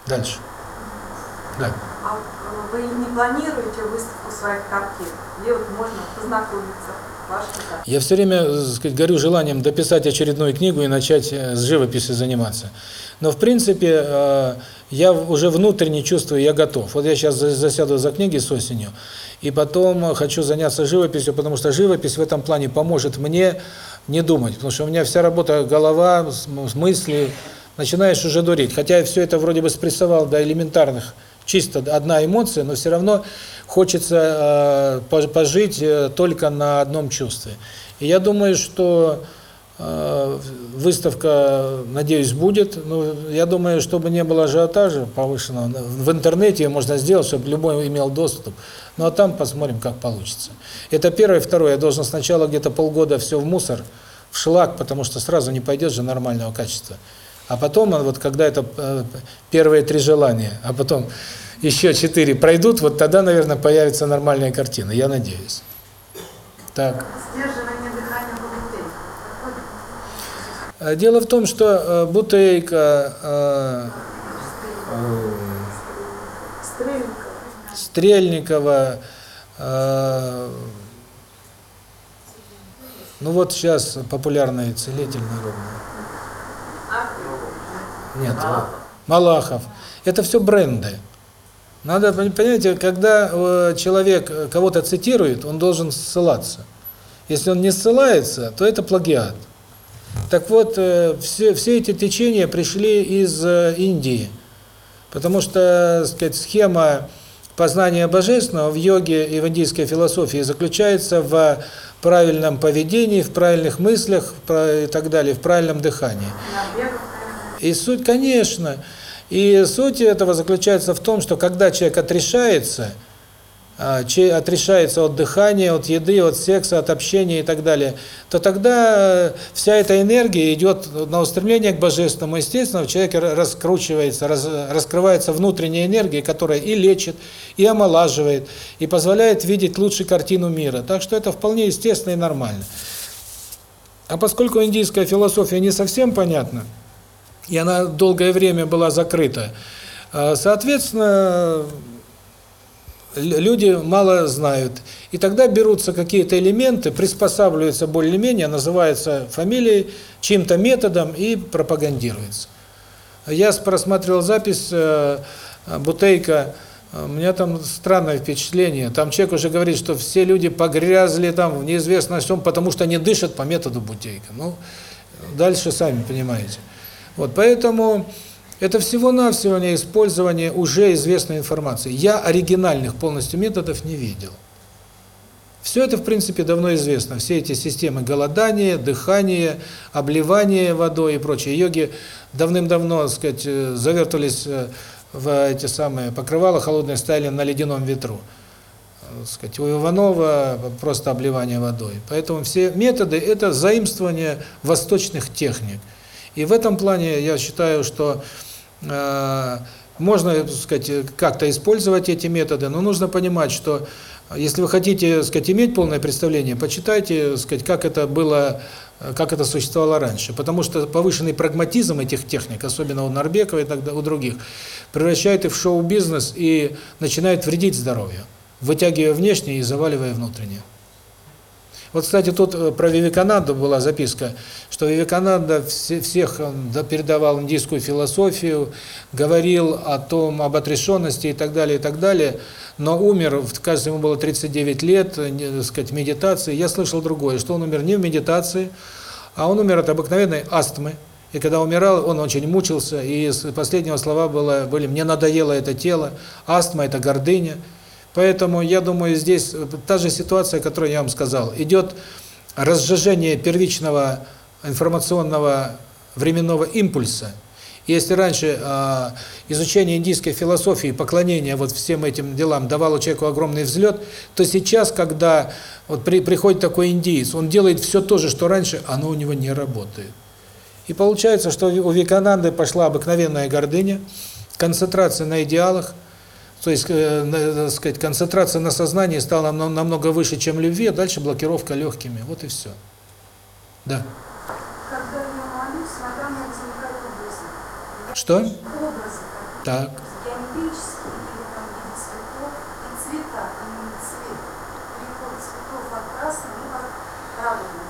Дальше. Да. А вы не планируете выставку своих картин? Где вот можно познакомиться? Я все время, так сказать, горю желанием дописать очередную книгу и начать э, с живописью заниматься. Но, в принципе, э, я уже внутренне чувствую, я готов. Вот я сейчас засяду за книги с осенью, и потом хочу заняться живописью, потому что живопись в этом плане поможет мне не думать, потому что у меня вся работа, голова, мысли, начинаешь уже дурить. Хотя я все это вроде бы спрессовал до элементарных, чисто одна эмоция, но все равно хочется э, пожить э, только на одном чувстве. И я думаю, что э, выставка, надеюсь, будет. Но я думаю, чтобы не было ажиотажа повышенного, в интернете можно сделать, чтобы любой имел доступ. Ну а там посмотрим, как получится. Это первое. Второе, я должен сначала где-то полгода все в мусор, в шлак, потому что сразу не пойдет же нормального качества. А потом, вот когда это э, первые три желания, а потом еще четыре пройдут, вот тогда, наверное, появится нормальная картина, я надеюсь. Так. Э, Дело в том, что э, бутейка, э, э, Стрельников. Стрельникова, э, ну вот сейчас популярный целитель народный. Нет, Малахов. Это все бренды. Надо, пон- понимаете, когда э, человек э, кого-то цитирует, он должен ссылаться. Если он не ссылается, то это плагиат. Так вот, э, все, все эти течения пришли из Индии. Потому что, сказать, схема познания божественного в йоге и в индийской философии заключается в правильном поведении, в правильных мыслях и так далее, в правильном дыхании. И суть, конечно, и суть этого заключается в том, что когда человек отрешается, а, отрешается от дыхания, от еды, от секса, от общения и так далее, то тогда э, вся эта энергия идет на устремление к божественному. Естественно, в человеке ра- раскручивается, раз- раскрывается внутренняя энергия, которая и лечит, и омолаживает, и позволяет видеть лучше картину мира. Так что это вполне естественно и нормально. А поскольку индийская философия не совсем понятна, и она долгое время была закрыта. А, Соответственно, люди мало знают. И тогда берутся какие-то элементы, приспосабливаются более-менее, называются фамилией, чьим-то методом и пропагандируется. Я просматривал запись э, Бутейка, э, у меня там странное впечатление. Там человек уже говорит, что все люди погрязли там в неизвестно чем, потому что они дышат по методу Бутейка. Ну, дальше сами понимаете. Вот, поэтому это всего-навсего не использование уже известной информации. Я оригинальных полностью методов не видел. Все это, в принципе, давно известно. Все эти системы голодания, дыхания, обливания водой и прочее. Йоги давным-давно, так сказать, э, завертывались э, в эти самые покрывала холодные, стояли на ледяном ветру. Э, так сказать, у Иванова просто обливание водой. Поэтому все методы – это заимствование восточных техник. И в этом плане я считаю, что э, можно, сказать, как-то использовать эти методы, но нужно понимать, что если вы хотите, сказать, иметь полное представление, почитайте, сказать, как это было, э, как это существовало раньше. Потому что повышенный прагматизм этих техник, особенно у Нарбекова и тогда у других, превращает их в шоу-бизнес и начинает вредить здоровью, вытягивая внешнее и заваливая внутреннее. Вот, кстати, тут э, про Вивекананду была записка, что Вивекананда все, всех да, передавал индийскую философию, говорил о том, об отрешенности и так далее, и так далее, но умер, кажется, ему было 39 лет, э, так сказать, медитации. Я слышал другое, что он умер не в медитации, а он умер от обыкновенной астмы. И когда умирал, он очень мучился, и последнего слова было, были «мне надоело это тело», астма – это гордыня. Поэтому, я думаю, здесь э, та же ситуация, которую я вам сказал. Идет разжижение первичного информационного временного импульса. Если раньше э, изучение индийской философии, поклонение вот всем этим делам давало человеку огромный взлет, то сейчас, когда вот при, приходит такой индиец, он делает все то же, что раньше, оно у него не работает. И получается, что у Викананды пошла обыкновенная гордыня, концентрация на идеалах, то есть, э, на- так сказать, концентрация на сознании стала намно- намного выше, чем любви, а дальше блокировка легкими. Вот и все. Да. Когда я молюсь, возникают образы. Что? Образы Так. геометрические или там в виде цветов, и цвета, именно цвет. Переход цветов от красного и от радуги.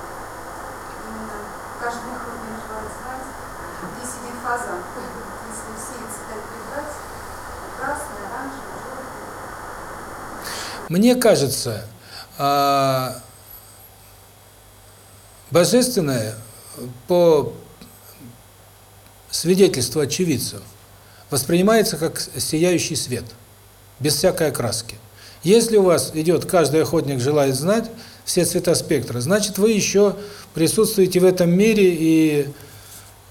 Именно каждый ход мне желает знать, где сидит фазан. Если все эти цвета перебрать, красный, оранжевый, желтый. Мне кажется, а, божественное по свидетельству очевидцев воспринимается как сияющий свет, без всякой окраски. Если у вас идет, каждый охотник желает знать все цвета спектра, значит вы еще присутствуете в этом мире и,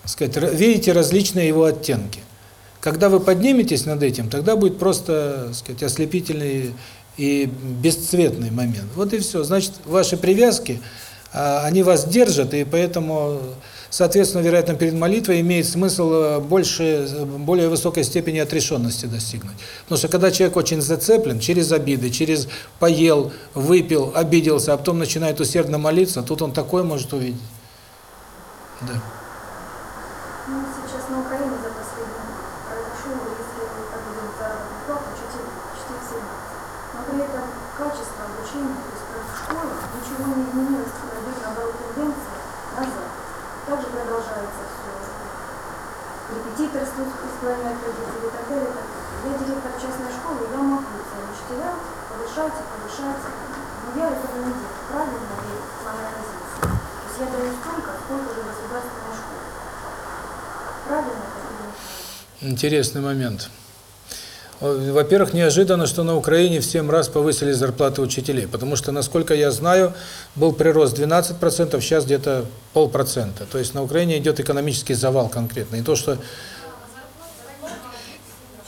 сказать, видите различные его оттенки. Когда вы подниметесь над этим, тогда будет просто, сказать, ослепительный и бесцветный момент. Вот и все. Значит, ваши привязки, а, они вас держат, и поэтому, соответственно, вероятно, перед молитвой имеет смысл э, больше, более высокой степени отрешенности достигнуть. Потому что когда человек очень зацеплен через обиды, через поел, выпил, обиделся, а потом начинает усердно молиться, тут он такое может увидеть. Да. Ну, сейчас на Украине за последнее произошло, если объявили заработную плату, чуть 4 Но при этом качество обучения, то есть в школе, ничего не изменилось, идет наоборот тенденция назад. Также продолжается все. репетиторство исполняют родители и так далее. и так далее. Я директор частной школы, я могу своим учителям повышать и повышать, но я этого не делаю. Правильно ли моя позиция? То есть я даю столько, сколько же государственная школа. Правильно это или неправильно? Интересный момент. Во-первых, неожиданно, что на Украине в 7 раз повысили зарплаты учителей, потому что, насколько я знаю, был прирост 12%, сейчас где-то полпроцента. То есть на Украине идет экономический завал конкретно. И то, что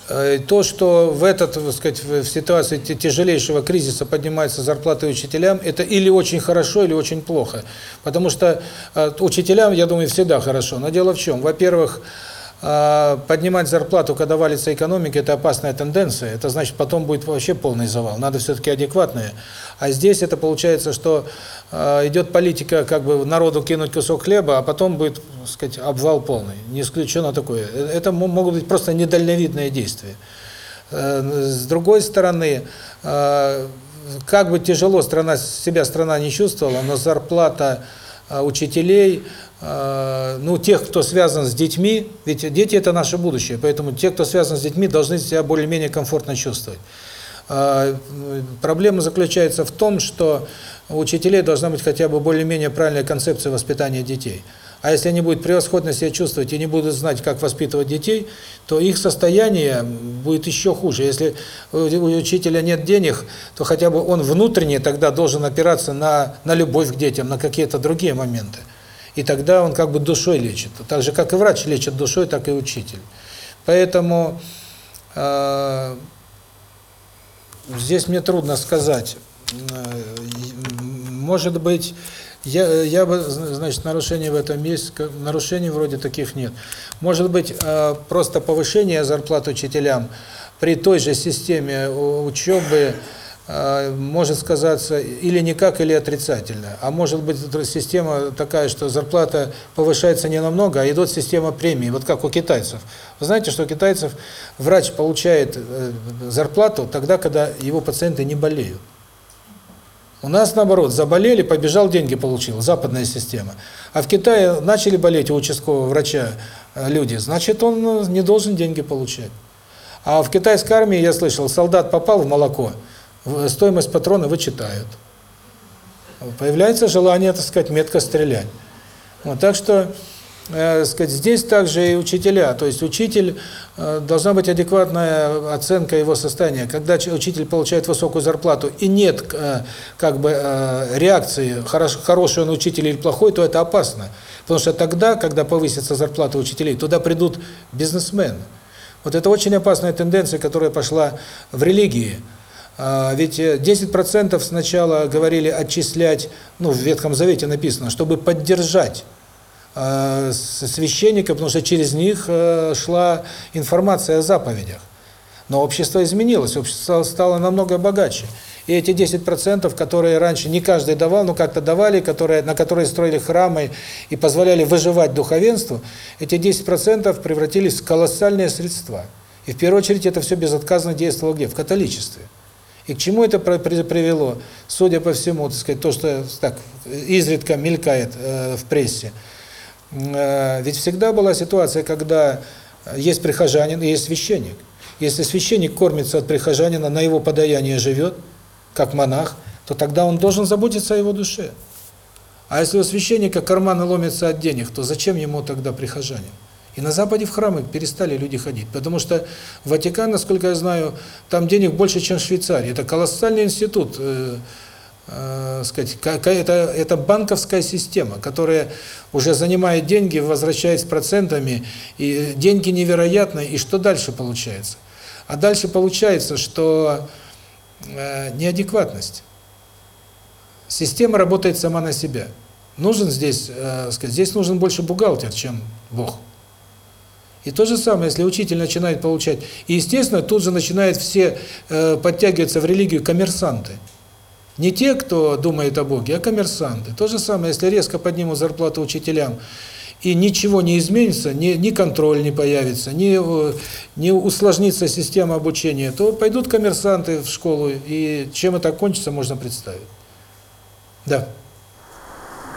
э, то, что в этот, так сказать, в ситуации тяжелейшего кризиса поднимаются зарплаты учителям, это или очень хорошо, или очень плохо. Потому что э, учителям, я думаю, всегда хорошо. Но дело в чем? Во-первых, поднимать зарплату, когда валится экономика, это опасная тенденция. Это значит, потом будет вообще полный завал. Надо все-таки адекватное. А здесь это получается, что э, идет политика, как бы народу кинуть кусок хлеба, а потом будет, так сказать, обвал полный. Не исключено такое. Э, Это мо- могут быть просто недальновидные действия. Э, С другой стороны, э, как бы тяжело страна себя страна не чувствовала, но зарплата учителей, ну тех, кто связан с детьми, ведь дети это наше будущее, поэтому те, кто связан с детьми, должны себя более-менее комфортно чувствовать. Э, Проблема заключается в том, что у учителей должна быть хотя бы более-менее правильная концепция воспитания детей. А если они будут превосходно себя чувствовать и не будут знать, как воспитывать детей, то их состояние будет еще хуже. Если у учителя нет денег, то хотя бы он внутренне тогда должен опираться на, на любовь к детям, на какие-то другие моменты. И тогда он как бы душой лечит. Так же, как и врач лечит душой, так и учитель. Поэтому э, здесь мне трудно сказать. Э, Может быть, я, я бы, значит, нарушений в этом как- нарушений вроде таких нет. Может быть, э, просто повышение зарплат учителям при той же системе учебы может сказаться или никак, или отрицательно. А может быть, система такая, что зарплата повышается не намного, а идет система премий, вот как у китайцев. Вы знаете, что у китайцев врач получает э, зарплату тогда, когда его пациенты не болеют. У нас, наоборот, заболели, побежал, деньги получил, западная система. А в Китае начали болеть у участкового врача э, люди, значит, он э, не должен деньги получать. А в китайской армии, я слышал, солдат попал в молоко, стоимость патрона вычитают. Появляется желание, так сказать, метко стрелять. Вот, так что, э, сказать, здесь также и учителя. То есть учитель, э, должна быть адекватная оценка его состояния. Когда учитель получает высокую зарплату и нет э, как бы э, реакции, хорош, хороший он учитель или плохой, то это опасно. Потому что тогда, когда повысится зарплата учителей, туда придут бизнесмены. Вот это очень опасная тенденция, которая пошла в религии. А, Ведь э, 10% сначала говорили отчислять, ну, в Ветхом Завете написано, чтобы поддержать э, с- священника, потому что через них э, шла информация о заповедях. Но общество изменилось, общество стало намного богаче. И эти 10%, которые раньше не каждый давал, но как-то давали, которые, на которые строили храмы и позволяли выживать духовенству, эти 10% превратились в колоссальные средства. И в первую очередь это все безотказно действовало где? В католичестве. И к чему это при- при- привело? Судя по всему, так сказать, то, что так изредка мелькает э, в прессе. Э, ведь всегда была ситуация, когда есть прихожанин и есть священник. Если священник кормится от прихожанина, на его подаяние живет, как монах, то тогда он должен заботиться о его душе. А если у священника карманы ломятся от денег, то зачем ему тогда прихожанин? И на Западе в храмы перестали люди ходить, потому что Ватикан, насколько я знаю, там денег больше, чем в Швейцарии. Это колоссальный институт, э, э, сказать, это, это банковская система, которая уже занимает деньги, возвращает с процентами, и деньги невероятные, и что дальше получается? А дальше получается, что э, неадекватность. Система работает сама на себя. Нужен здесь, э, сказать, здесь нужен больше бухгалтер, чем Бог. И то же самое, если учитель начинает получать. И, естественно, тут же начинают все э, подтягиваться в религию коммерсанты. Не те, кто думает о Боге, а коммерсанты. То же самое, если резко поднимут зарплату учителям, и ничего не изменится, ни, ни контроль не появится, ни, э, не усложнится система обучения, то пойдут коммерсанты в школу, и чем это кончится, можно представить. Да.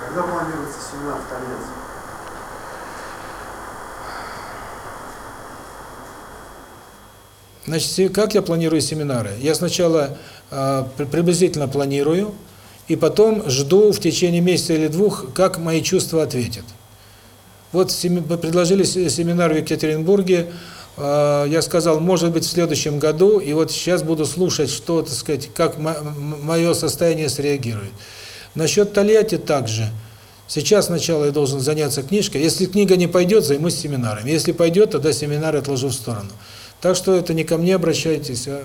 Когда планируется семинар в Тольятти? Значит, как я планирую семинары? Я сначала э, при- приблизительно планирую, и потом жду в течение месяца или двух, как мои чувства ответят. Вот семи- предложили се- семинар в Екатеринбурге, э, я сказал, может быть, в следующем году, и вот сейчас буду слушать, что, так сказать, как мое состояние среагирует. Насчет Тольятти также. Сейчас сначала я должен заняться книжкой. Если книга не пойдет, займусь семинаром. Если пойдет, тогда семинар отложу в сторону. Так что это не ко мне обращайтесь, а...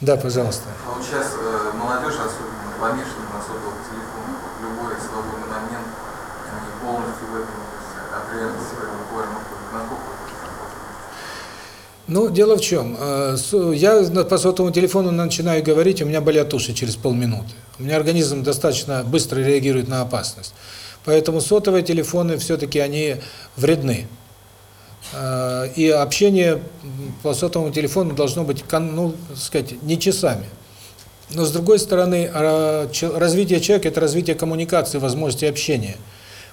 Да, пожалуйста. А вот сейчас э, молодежь особенно помешана на сотовых телефонах. Любой свободный момент, они полностью в этом от реальности это Ну, дело в чем. э, Я по сотовому телефону начинаю говорить, у меня болят уши через полминуты. У меня организм достаточно быстро реагирует на опасность. Поэтому сотовые телефоны все-таки они вредны. Э, И общение по сотовому телефону должно быть, ну, сказать, не часами. Но с другой стороны, че- развитие человека – это развитие коммуникации, возможности общения.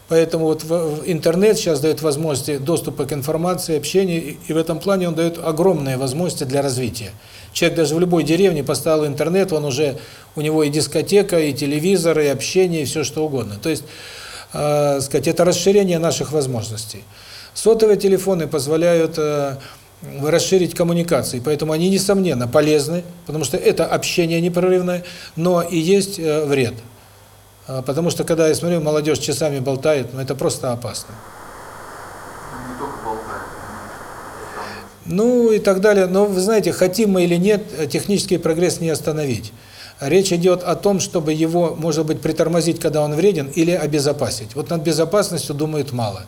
Поэтому вот интернет сейчас дает возможности доступа к информации, общения, и в этом плане он дает огромные возможности для развития. Человек даже в любой деревне поставил интернет, он уже, у него и дискотека, и телевизор, и общение, и все что угодно. То есть, э, сказать, это расширение наших возможностей. Сотовые телефоны позволяют э, расширить коммуникации, поэтому они, несомненно, полезны, потому что это общение непрерывное, но и есть э, вред. А, Потому что, когда я смотрю, молодежь часами болтает, ну это просто опасно. не только понимаешь? Ну и так далее. Но вы знаете, хотим мы или нет, э, технический прогресс не остановить. Речь идет о том, чтобы его, может быть, притормозить, когда он вреден, или обезопасить. Вот над безопасностью думают мало.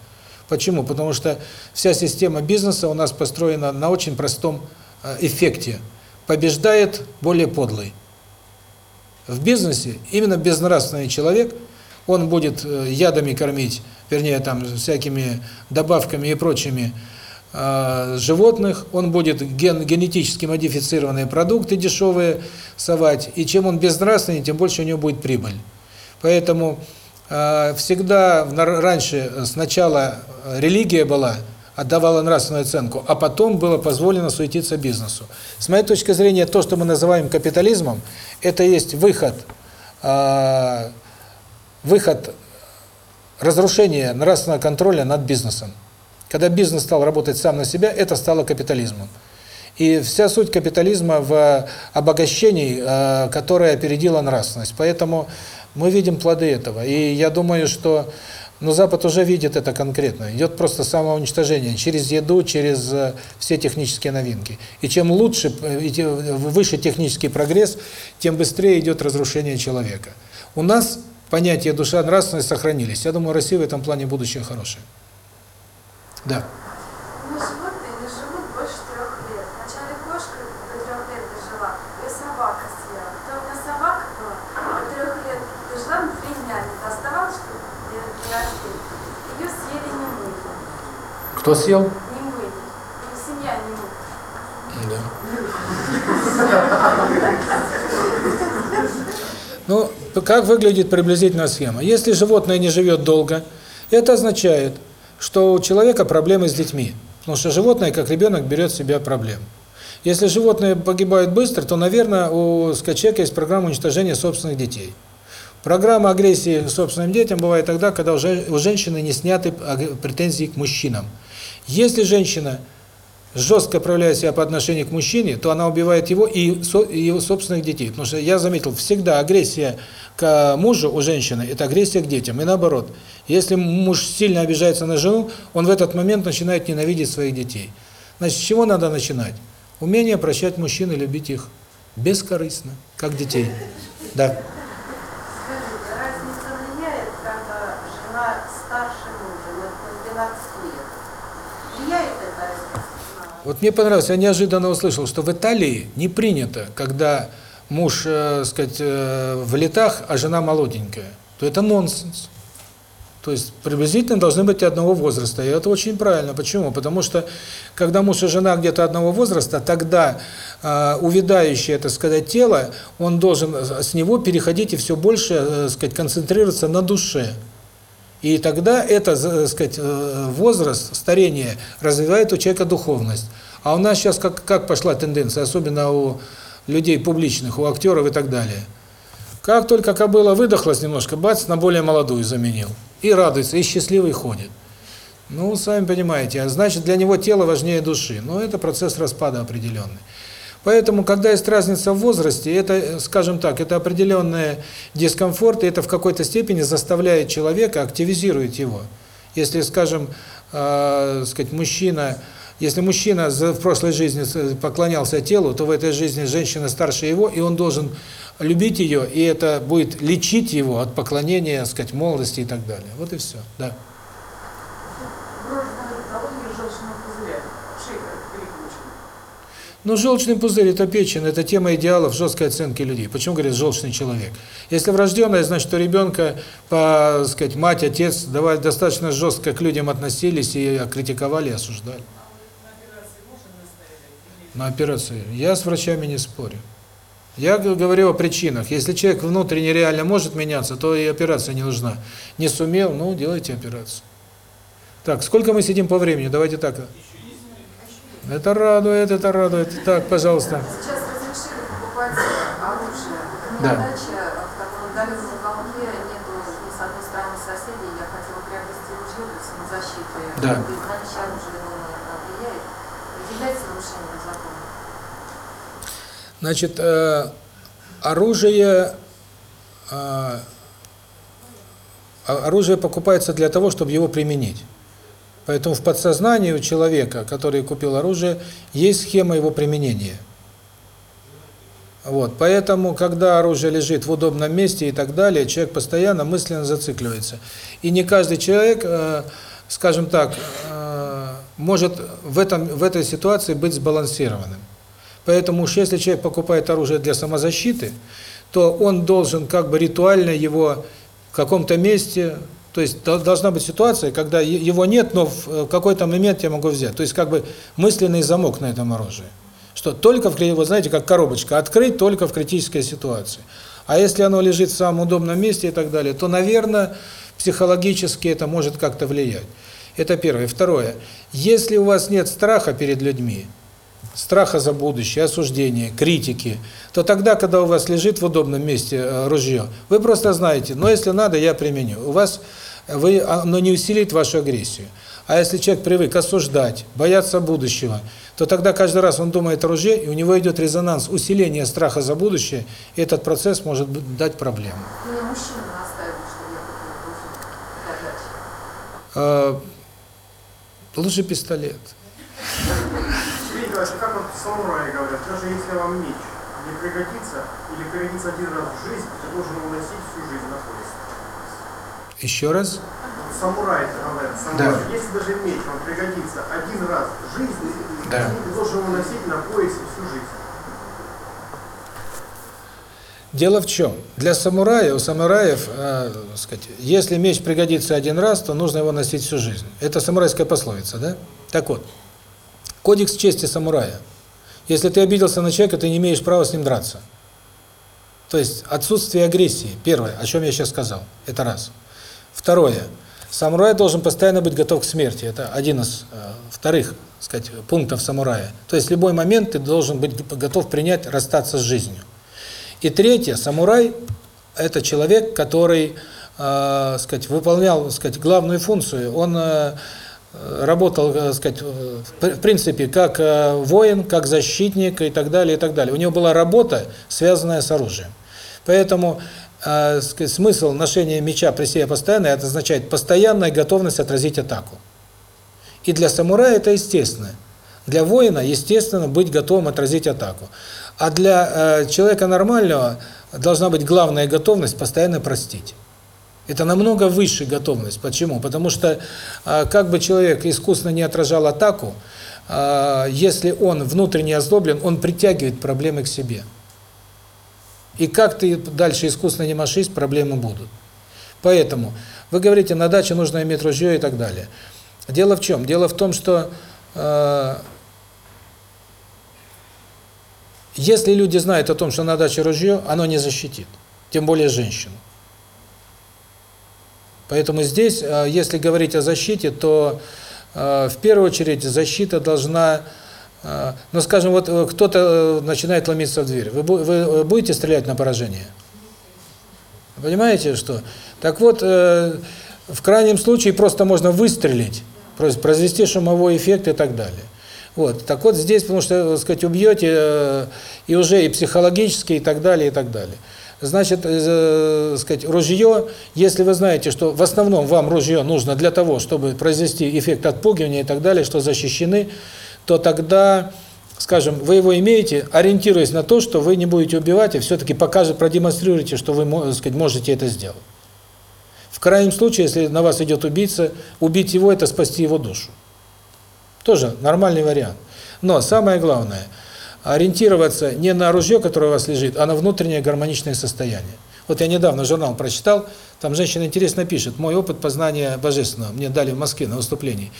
Почему? Потому что вся система бизнеса у нас построена на очень простом э, эффекте. Побеждает более подлый. В бизнесе именно безнравственный человек, он будет э, ядами кормить, вернее, там, всякими добавками и прочими э, животных, он будет ген, генетически модифицированные продукты дешевые совать, и чем он безнравственнее, тем больше у него будет прибыль. Поэтому э, всегда раньше сначала религия была, отдавала нравственную оценку, а потом было позволено суетиться бизнесу. С моей точки зрения, то, что мы называем капитализмом, это есть выход, э, выход разрушения нравственного контроля над бизнесом. Когда бизнес стал работать сам на себя, это стало капитализмом. И вся суть капитализма в обогащении, э, которое опередило нравственность. Поэтому мы видим плоды этого. И я думаю, что ну, Запад уже видит это конкретно. Идет просто самоуничтожение через еду, через э, все технические новинки. И чем лучше, э, и те- выше технический прогресс, тем быстрее идет разрушение человека. У нас понятие душа, нравственность сохранились. Я думаю, Россия в этом плане будущее хорошее. Да. Но животные не живут больше трех лет. Вначале кошка до трех лет дожила, ее собака съела. Потом у меня собака была, до трех лет дожила, на три дня не оставалось, что для для рождения. Ее съели не мыли. Кто съел? Не. Ну, семья. Да. Ну, как выглядит приблизительно схема? Если животное не живет долго, это означает, что у человека проблемы с детьми. Потому что животное, как ребенок, берет в себя проблем. Если животное погибает быстро, то, наверное, у человека есть программа уничтожения собственных детей. Программа агрессии к собственным детям бывает тогда, когда уже у женщины не сняты претензии к мужчинам. Если женщина жестко проявляет себя по отношению к мужчине, то она убивает его и, его собственных детей. Потому что я заметил, всегда агрессия к мужу у женщины – это агрессия к детям. И наоборот, если муж сильно обижается на жену, он в этот момент начинает ненавидеть своих детей. Значит, с чего надо начинать? Умение прощать мужчин и любить их бескорыстно, как детей. Да. Скажите, разница влияет, когда жена старше мужа на 12 лет? Влияет эта разница? на- Вот мне понравилось, я неожиданно услышал, что в Италии не принято, когда муж, э, сказать, э, в летах, а жена молоденькая. То это нонсенс. То есть приблизительно должны быть одного возраста. И это очень правильно. Почему? Потому что когда муж и жена где-то одного возраста, тогда э, увядающее, так сказать, тело, он должен э, с него переходить и все больше, э, сказать, концентрироваться на душе. И тогда это, э, сказать, э, возраст, старение развивает у человека духовность. А у нас сейчас как, как пошла тенденция, особенно у людей публичных, у актеров и так далее. Как только кобыла выдохлась немножко, бац, на более молодую заменил. И радуется, и счастливый ходит. Ну, сами понимаете, а значит, для него тело важнее души. Но это процесс распада определенный. Поэтому, когда есть разница в возрасте, это, скажем так, это определенный дискомфорт, и это в какой-то степени заставляет человека, активизирует его. Если, скажем, э, сказать, мужчина, если мужчина в прошлой жизни поклонялся телу, то в этой жизни женщина старше его, и он должен любить ее, и это будет лечить его от поклонения, сказать, молодости и так далее. Вот и все. Да. Ну, желчный пузырь – это печень, это тема идеалов жесткой оценки людей. Почему говорят желчный человек? Если врожденное, значит, у ребенка, по, сказать, мать, отец давай достаточно жестко к людям относились и критиковали, и осуждали. На операции. Я с врачами не спорю. Я говорю о причинах. Если человек внутренне реально может меняться, то и операция не нужна. Не сумел, ну, делайте операцию. Так, сколько мы сидим по времени? Давайте так. Это радует, это радует. Так, пожалуйста. Сейчас разрешили покупать оружие. У меня Да. дача в таком удаленном уголке, нету ни с одной стороны соседей. Я хотела приобрести ружье для самозащиты. Да. И наличие оружия на влияет. Является нарушением закона. Значит, э, оружие э, оружие покупается для того, чтобы его применить. Поэтому в подсознании у человека, который купил оружие, есть схема его применения. Вот, поэтому, когда оружие лежит в удобном месте и так далее, человек постоянно мысленно зацикливается. И не каждый человек, э, скажем так, э, может в этом в этой ситуации быть сбалансированным. Поэтому уж если человек покупает оружие для самозащиты, то он должен как бы ритуально его в каком-то месте, то есть должна быть ситуация, когда его нет, но в какой-то момент я могу взять. То есть как бы мысленный замок на этом оружии. Что только в, вы знаете, как коробочка, открыть только в критической ситуации. А если оно лежит в самом удобном месте и так далее, то, наверное, психологически это может как-то влиять. Это первое. Второе. Если у вас нет страха перед людьми, страха за будущее, осуждения, критики, то тогда, когда у вас лежит в удобном месте ружье, вы просто знаете, но если надо, я применю. У вас вы оно не усилит вашу агрессию. А если человек привык осуждать, бояться будущего, то тогда каждый раз он думает о ружье, и у него идет резонанс, усиление страха за будущее, и этот процесс может дать проблему. Мне мужчина самураи говорят, даже если вам меч не пригодится или пригодится один раз в жизни, ты должен его носить всю жизнь на поясе. Еще раз. Самураи говорят, самураи, если даже меч вам пригодится один раз в жизни, Да. ты должен его носить на поясе всю жизнь. Дело в чем? Для самурая, у самураев, э, сказать, если меч пригодится один раз, то нужно его носить всю жизнь. Это самурайская пословица, да? Так вот, кодекс чести самурая. Если ты обиделся на человека, ты не имеешь права с ним драться. То есть отсутствие агрессии. Первое, о чем я сейчас сказал. Это раз. Второе. Самурай должен постоянно быть готов к смерти. Это один из э, вторых, сказать, пунктов самурая. То есть в любой момент ты должен быть готов принять, расстаться с жизнью. И третье, самурай – это человек, который, э, сказать, выполнял, сказать, главную функцию. Он э, работал, э, сказать, в принципе, как э, воин, как защитник и так далее, и так далее. У него была работа, связанная с оружием. Поэтому э, смысл ношения меча при себе постоянно, это означает постоянная готовность отразить атаку. И для самурая это естественно. Для воина, естественно, быть готовым отразить атаку. А для э, человека нормального должна быть главная готовность постоянно простить. Это намного выше готовность. Почему? Потому что э, как бы человек искусно не отражал атаку, э, если он внутренне озлоблен, он притягивает проблемы к себе. И как ты дальше искусно не машись, проблемы будут. Поэтому вы говорите, на даче нужно иметь ружье и так далее. Дело в чем? Дело в том, что э, если люди знают о том, что на даче ружье, оно не защитит, тем более женщину. Поэтому здесь, если говорить о защите, то в первую очередь защита должна А, Ну, скажем, вот э, кто-то э, начинает ломиться в дверь. Вы, вы э, будете стрелять на поражение? Понимаете, что? Так вот, э, в крайнем случае просто можно выстрелить, произвести шумовой эффект и так далее. Вот. Так вот здесь, потому что, так сказать, убьете э, и уже и психологически, и так далее, и так далее. Значит, э, сказать, ружье, если вы знаете, что в основном вам ружье нужно для того, чтобы произвести эффект отпугивания и так далее, что защищены, то тогда, скажем, вы его имеете, ориентируясь на то, что вы не будете убивать, и все-таки покажет, продемонстрируете, что вы сказать, можете это сделать. В крайнем случае, если на вас идет убийца, убить его – это спасти его душу. Тоже нормальный вариант. Но самое главное – ориентироваться не на ружье, которое у вас лежит, а на внутреннее гармоничное состояние. Вот я недавно журнал прочитал, там женщина интересно пишет, мой опыт познания божественного, мне дали в Москве на выступлении.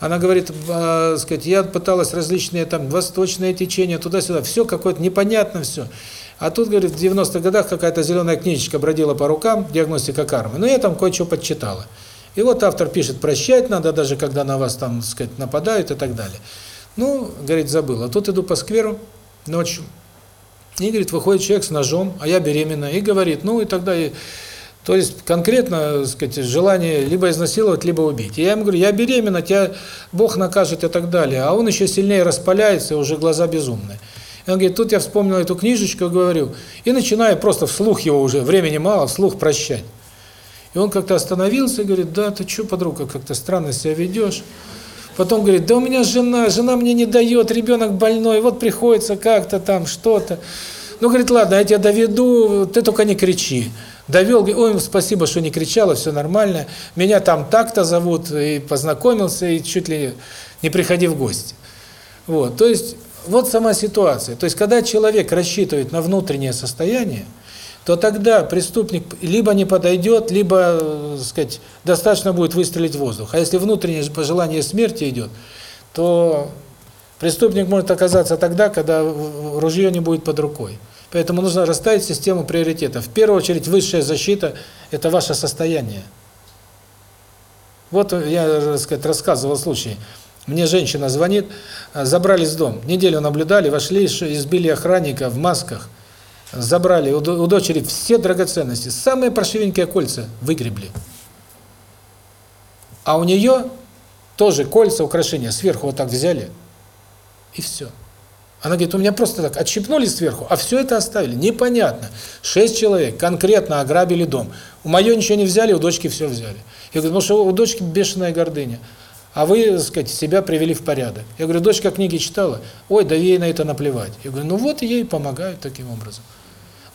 Она говорит, э, сказать, я пыталась различные там восточные течения, туда-сюда, все какое-то непонятно все. А тут, говорит, в 90-х годах какая-то зеленая книжечка бродила по рукам, диагностика кармы. Ну, я там кое-что подчитала. И вот автор пишет, прощать надо, даже когда на вас там, сказать, нападают и так далее. Ну, говорит, забыл. А тут иду по скверу ночью. И, говорит, выходит человек с ножом, а я беременна, и говорит, ну, и тогда... И, то есть конкретно, так сказать, желание либо изнасиловать, либо убить. И я ему говорю, я беременна, тебя Бог накажет и так далее. А он еще сильнее распаляется, уже глаза безумные. И он говорит, тут я вспомнил эту книжечку, говорю, и начинаю просто вслух его уже, времени мало, вслух прощать. И он как-то остановился и говорит, да, ты что, подруга, как-то странно себя ведешь. Потом говорит, да у меня жена, жена мне не дает, ребенок больной, вот приходится как-то там, что-то. Ну, говорит, ладно, я тебя доведу, ты только не кричи. Довел, ой, спасибо, что не кричала, все нормально. Меня там так-то зовут, и познакомился, и чуть ли не приходи в гости. Вот, то есть, вот сама ситуация. То есть, когда человек рассчитывает на внутреннее состояние, то тогда преступник либо не подойдет, либо, э, сказать, достаточно будет выстрелить в воздух. А если внутреннее пожелание смерти идет, то преступник может оказаться тогда, когда ружье не будет под рукой. Поэтому нужно расставить систему приоритетов. В первую очередь, высшая защита – это ваше состояние. Вот я, так сказать, рассказывал случай. Мне женщина звонит, забрали с дом. Неделю наблюдали, вошли, избили охранника в масках. Забрали у дочери все драгоценности, самые паршивенькие кольца выгребли. А у нее тоже кольца, украшения сверху вот так взяли, и все. Она говорит, у меня просто так отщипнули сверху, а все это оставили. Непонятно. Шесть человек конкретно ограбили дом. У моего ничего не взяли, у дочки все взяли. Я говорю, потому что у дочки бешеная гордыня. А вы, так сказать, себя привели в порядок. Я говорю, дочка книги читала? Ой, да ей на это наплевать. Я говорю, ну вот ей помогают таким образом.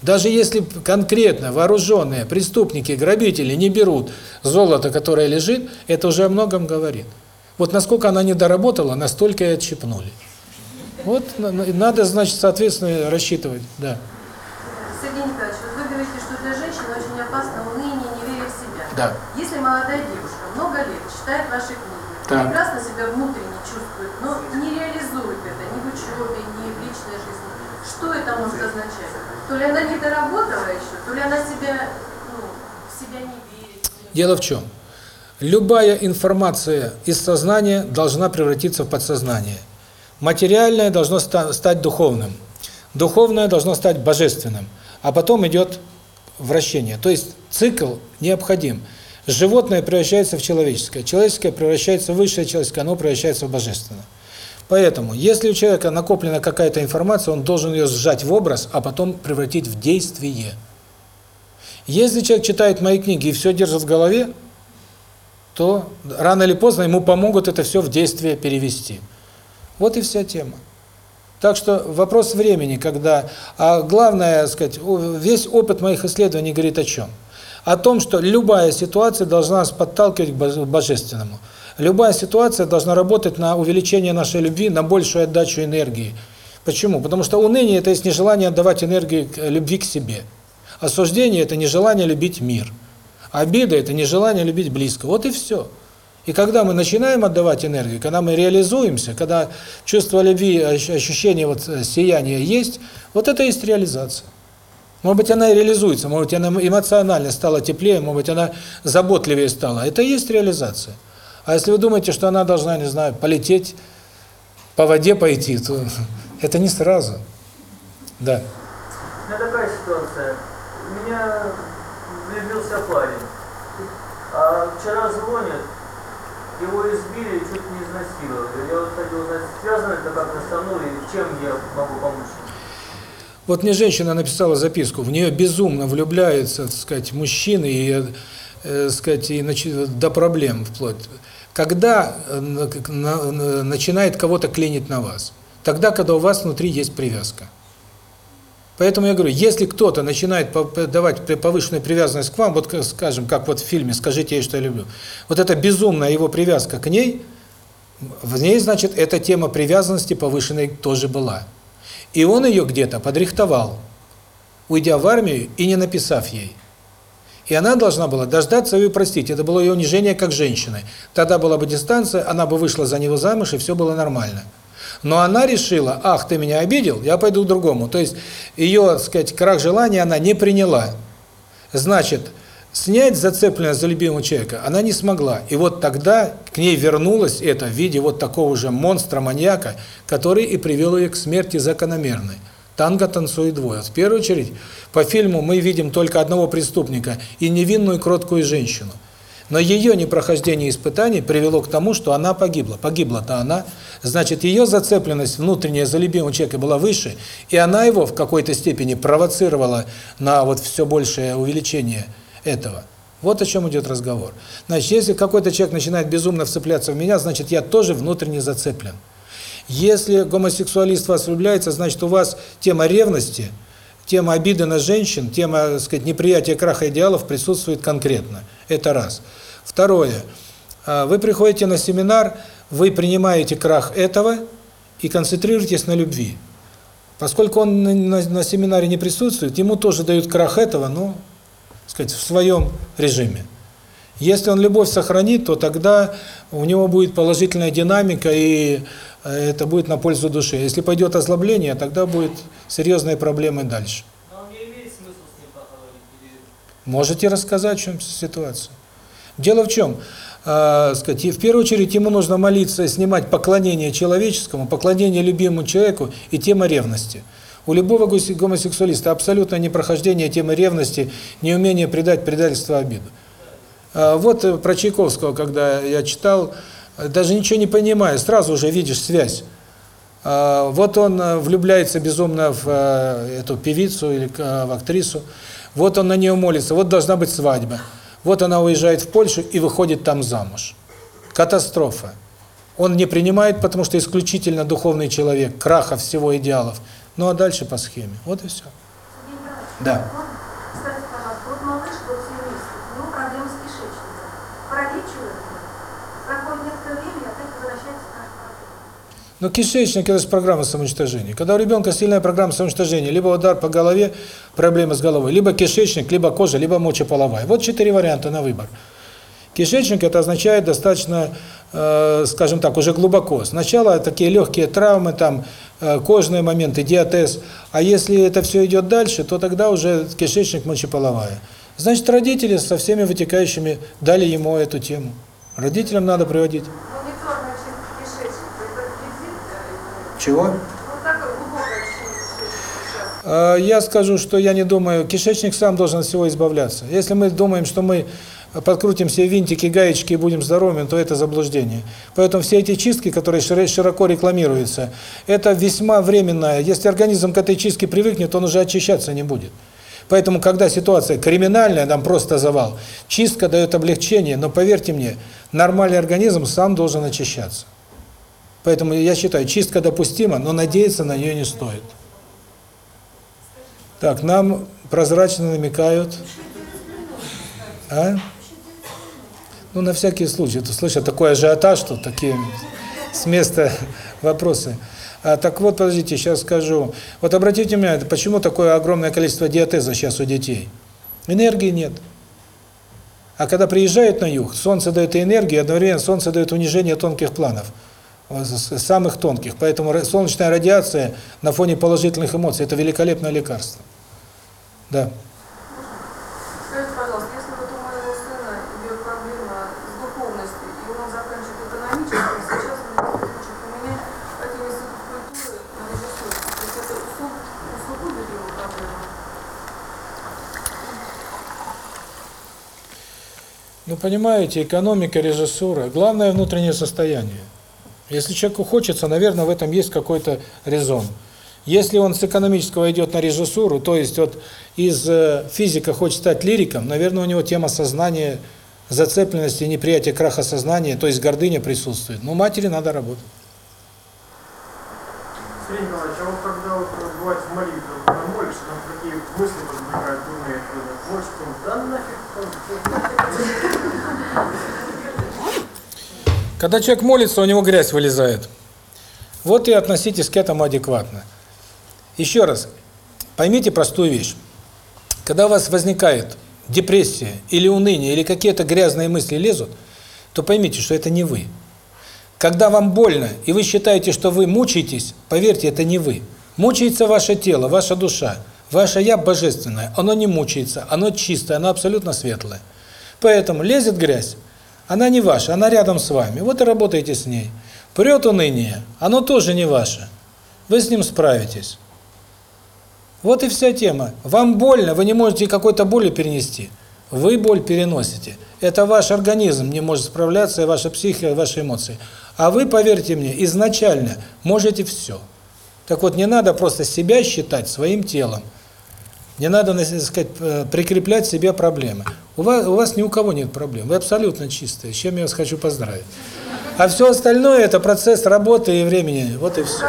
Даже если конкретно вооруженные преступники, грабители не берут золото, которое лежит, это уже о многом говорит. Вот насколько она не доработала, настолько и отщипнули. Вот надо, значит, соответственно, рассчитывать. Да. Сергей Николаевич, вот вы говорите, что для женщины очень опасно уныние, неверие в себя. Да. Если молодая девушка много лет читает ваши книги, Так. прекрасно себя внутренне чувствует, но не реализует это ни в учебе, ни в личной жизни, что это может означать? То ли она не доработала еще, то ли она себя, ну, в себя не верит. Дело в чем? Любая информация из сознания должна превратиться в подсознание. Материальное должно ста стать духовным. Духовное должно стать божественным. А потом идет вращение. То есть цикл необходим. Животное превращается в человеческое, человеческое превращается в высшее человеческое, оно превращается в божественное. Поэтому, если у человека накоплена какая-то информация, он должен ее сжать в образ, а потом превратить в действие. Если человек читает мои книги и все держит в голове, то рано или поздно ему помогут это все в действие перевести. Вот и вся тема. Так что вопрос времени, когда... А главное, сказать, весь опыт моих исследований говорит о чем? О том, что любая ситуация должна нас подталкивать к божественному. Любая ситуация должна работать на увеличение нашей любви, на большую отдачу энергии. Почему? Потому что уныние – это есть нежелание отдавать энергию любви к себе. Осуждение – это нежелание любить мир. Обида – это нежелание любить близкого. Вот и все. И когда мы начинаем отдавать энергию, когда мы реализуемся, когда чувство любви, ощущение вот сияния есть, вот это и есть реализация. Может быть, она и реализуется, может быть, она эмоционально стала теплее, может быть, она заботливее стала. Это и есть реализация. А если вы думаете, что она должна, не знаю, полететь по воде пойти, то это не сразу. Да. У меня такая ситуация. У меня влюбился парень. А вчера звонит, его избили и чуть не изнасиловали. Я вот хотел узнать, связано это как-то со мной и чем я могу помочь? Вот мне женщина написала записку, в нее безумно влюбляются, так сказать, мужчины и, э, сказать, и начи- до проблем вплоть. Когда э, на- на- на- начинает кого-то клинить на вас? Тогда, когда у вас внутри есть привязка. Поэтому я говорю, если кто-то начинает давать повышенную привязанность к вам, вот скажем, как вот в фильме «Скажите ей, что я люблю», вот эта безумная его привязка к ней, в ней, значит, эта тема привязанности повышенной тоже была. И он ее где-то подрихтовал, уйдя в армию и не написав ей. И она должна была дождаться и простить. Это было ее унижение как женщины. Тогда была бы дистанция, она бы вышла за него замуж, и все было нормально. Но она решила, ах, ты меня обидел, я пойду к другому. То есть ее, так сказать, крах желания она не приняла. Значит, снять зацепленность за любимого человека она не смогла. И вот тогда к ней вернулось это в виде вот такого же монстра-маньяка, который и привел ее к смерти закономерной. Танго танцует двое. В первую очередь, по фильму мы видим только одного преступника и невинную кроткую женщину. Но ее непрохождение испытаний привело к тому, что она погибла. Погибла-то она. Значит, ее зацепленность внутренняя за любимого человека была выше, и она его в какой-то степени провоцировала на вот все большее увеличение этого. Вот о чем идет разговор. Значит, если какой-то человек начинает безумно вцепляться в меня, значит, я тоже внутренне зацеплен. Если гомосексуалист вас влюбляется, значит, у вас тема ревности, тема обиды на женщин, тема, так сказать, неприятия краха идеалов присутствует конкретно. Это раз. Второе. А, Вы приходите на семинар, вы принимаете крах этого и концентрируетесь на любви. Поскольку он на, на- на семинаре не присутствует, ему тоже дают крах этого, но, так сказать, в своем режиме. Если он любовь сохранит, то тогда у него будет положительная динамика, и это будет на пользу души. Если пойдет озлобление, тогда будут серьезные проблемы дальше. Можете рассказать, в чем ситуация? Дело в чем? э, сказать, в первую очередь ему нужно молиться, снимать поклонение человеческому, поклонение любимому человеку и тема ревности. У любого гомосексуалиста абсолютно непрохождение темы ревности, неумение предать предательство обиду. А Вот э, про Чайковского, когда я читал, э, даже ничего не понимая, сразу уже видишь связь. А, Вот он э, влюбляется безумно в э, эту певицу или э, в актрису, вот он на нее молится, вот должна быть свадьба. Вот она уезжает в Польшу и выходит там замуж. Катастрофа. Он не принимает, потому что исключительно духовный человек, краха всего идеалов. Ну а дальше по схеме. Вот и все. Да. вот, скажите, пожалуйста, вот малыш был 7 месяцев, у него проблемы с кишечником. Пролечивают его, проходит некоторое время и опять возвращается к проблеме. Но кишечник – это программа самоуничтожения. Когда у ребенка сильная программа самоуничтожения, либо удар по голове, проблемы с головой, либо кишечник, либо кожа, либо мочеполовая. Вот четыре варианта на выбор. Кишечник – это означает достаточно, э, скажем так, уже глубоко. Сначала такие легкие травмы, там, э, кожные моменты, диатез. А если это все идет дальше, то тогда уже кишечник, мочеполовая. Значит, родители со всеми вытекающими дали ему эту тему. Родителям надо приводить. Чего? А, Я скажу, что я не думаю, кишечник сам должен от всего избавляться. Если мы думаем, что мы подкрутим все винтики, гаечки и будем здоровыми, то это заблуждение. Поэтому все эти чистки, которые широ- широко рекламируются, это весьма временное. Если организм к этой чистке привыкнет, он уже очищаться не будет. Поэтому, когда ситуация криминальная, там просто завал, чистка дает облегчение, но поверьте мне, нормальный организм сам должен очищаться. Поэтому я считаю, чистка допустима, но надеяться на нее не стоит. Так, нам прозрачно намекают. А? Ну, на всякий случай. Ты слышишь, такой ажиотаж, что такие с места вопросы. А, так вот, подождите, сейчас скажу. Вот обратите внимание, почему такое огромное количество диатеза сейчас у детей? Энергии нет. А когда приезжают на юг, солнце дает энергию, одновременно солнце дает унижение тонких планов, Э, самых тонких. Поэтому солнечная радиация на фоне положительных эмоций – это великолепное лекарство. Да. Скажите, пожалуйста, если вот у моего сына идет проблема с духовностью, и он заканчивает экономически, сейчас он хочет поменять один институт культуры на режиссер. То есть это усугуб, усугубит его проблему? Ну, понимаете, экономика, режиссура – главное внутреннее состояние. Если человеку хочется, наверное, в этом есть какой-то резон. Если он с экономического идет на режиссуру, то есть вот из э, физика хочет стать лириком, наверное, у него тема сознания, зацепленности, неприятия краха сознания, то есть гордыня присутствует. Ну, матери надо работать. Сергей Николаевич, а вот когда вот бывает в молитве, молишься, там такие мысли возникают, думаешь, молишься, потом, да нафиг, Когда человек молится, у него грязь вылезает. Вот и относитесь к этому адекватно. Еще раз, поймите простую вещь. Когда у вас возникает депрессия или уныние, или какие-то грязные мысли лезут, то поймите, что это не вы. Когда вам больно, и вы считаете, что вы мучаетесь, поверьте, это не вы. Мучается ваше тело, ваша душа. Ваше «я» божественное, оно не мучается, оно чистое, оно абсолютно светлое. Поэтому лезет грязь, она не ваша, она рядом с вами. Вот и работаете с ней. Прет уныние, оно тоже не ваше. Вы с ним справитесь. Вот и вся тема. Вам больно, вы не можете какой-то боли перенести. Вы боль переносите. Это ваш организм не может справляться, и ваша психика, и ваши эмоции. А вы, поверьте мне, изначально можете все. Так вот, не надо просто себя считать своим телом. Не надо, так сказать, э, прикреплять себе проблемы. У вас, у вас ни у кого нет проблем. Вы абсолютно чистые, с чем я вас хочу поздравить. А все остальное – это процесс работы и времени. Вот и все.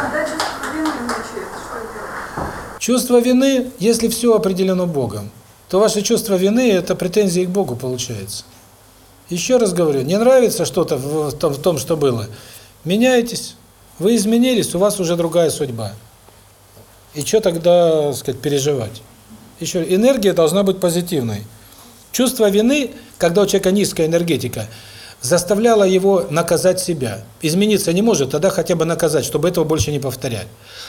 Чувство вины если все определено Богом, то ваше чувство вины – это претензии к Богу получается. Еще раз говорю, не нравится что-то в в том, что было, меняйтесь. Вы изменились, у вас уже другая судьба. И что тогда, так сказать, переживать? Еще энергия должна быть позитивной. Чувство вины, когда у человека низкая энергетика, заставляло его наказать себя. Измениться не может, тогда хотя бы наказать, чтобы этого больше не повторять.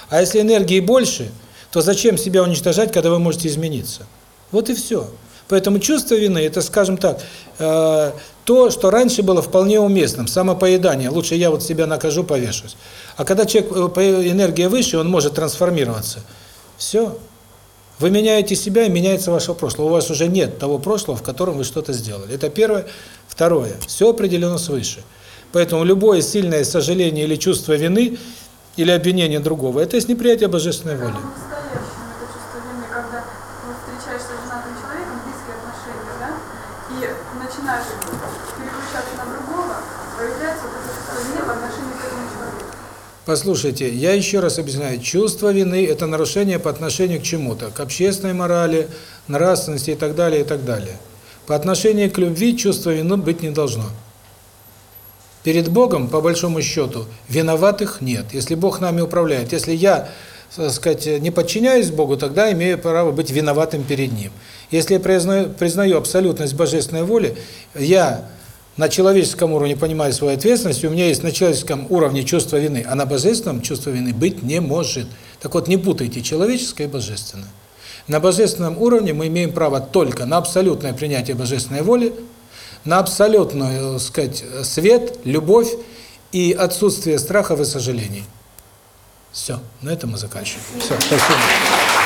А если энергии больше, то зачем себя уничтожать, когда вы можете измениться? Вот и все. Поэтому чувство вины – это, скажем так, э, то, что раньше было вполне уместным, самопоедание. Лучше я вот себя накажу, повешусь. А когда человек, э, энергия выше, он может трансформироваться. Все. Вы меняете себя, и меняется ваше прошлое. У вас уже нет того прошлого, в котором вы что-то сделали. Это первое. Второе. Все определено свыше. Поэтому любое сильное сожаление или чувство вины, или обвинение другого – это есть неприятие божественной воли. По-настоящему это чувство вины, когда вот встречаешься с женатым человеком, близкие отношения, да, и начинаешь переключаться на другого, появляется вот это чувство вины по отношению к этому человеку. Послушайте, я еще раз объясняю. Чувство вины – это нарушение по отношению к чему-то, к общественной морали, нравственности и так далее, и так далее. По отношению к любви чувства вины быть не должно. Перед Богом, по большому счету, виноватых нет. Если Бог нами управляет, если я, так сказать, не подчиняюсь Богу, тогда имею право быть виноватым перед Ним. Если я признаю, признаю абсолютность божественной воли, я на человеческом уровне понимаю свою ответственность, у меня есть на человеческом уровне чувство вины, а на божественном чувство вины быть не может. Так вот, не путайте человеческое и божественное. На божественном уровне мы имеем право только на абсолютное принятие божественной воли, на абсолютную, так сказать, свет, любовь и отсутствие страхов и сожалений. Все, на этом мы заканчиваем. Все, спасибо.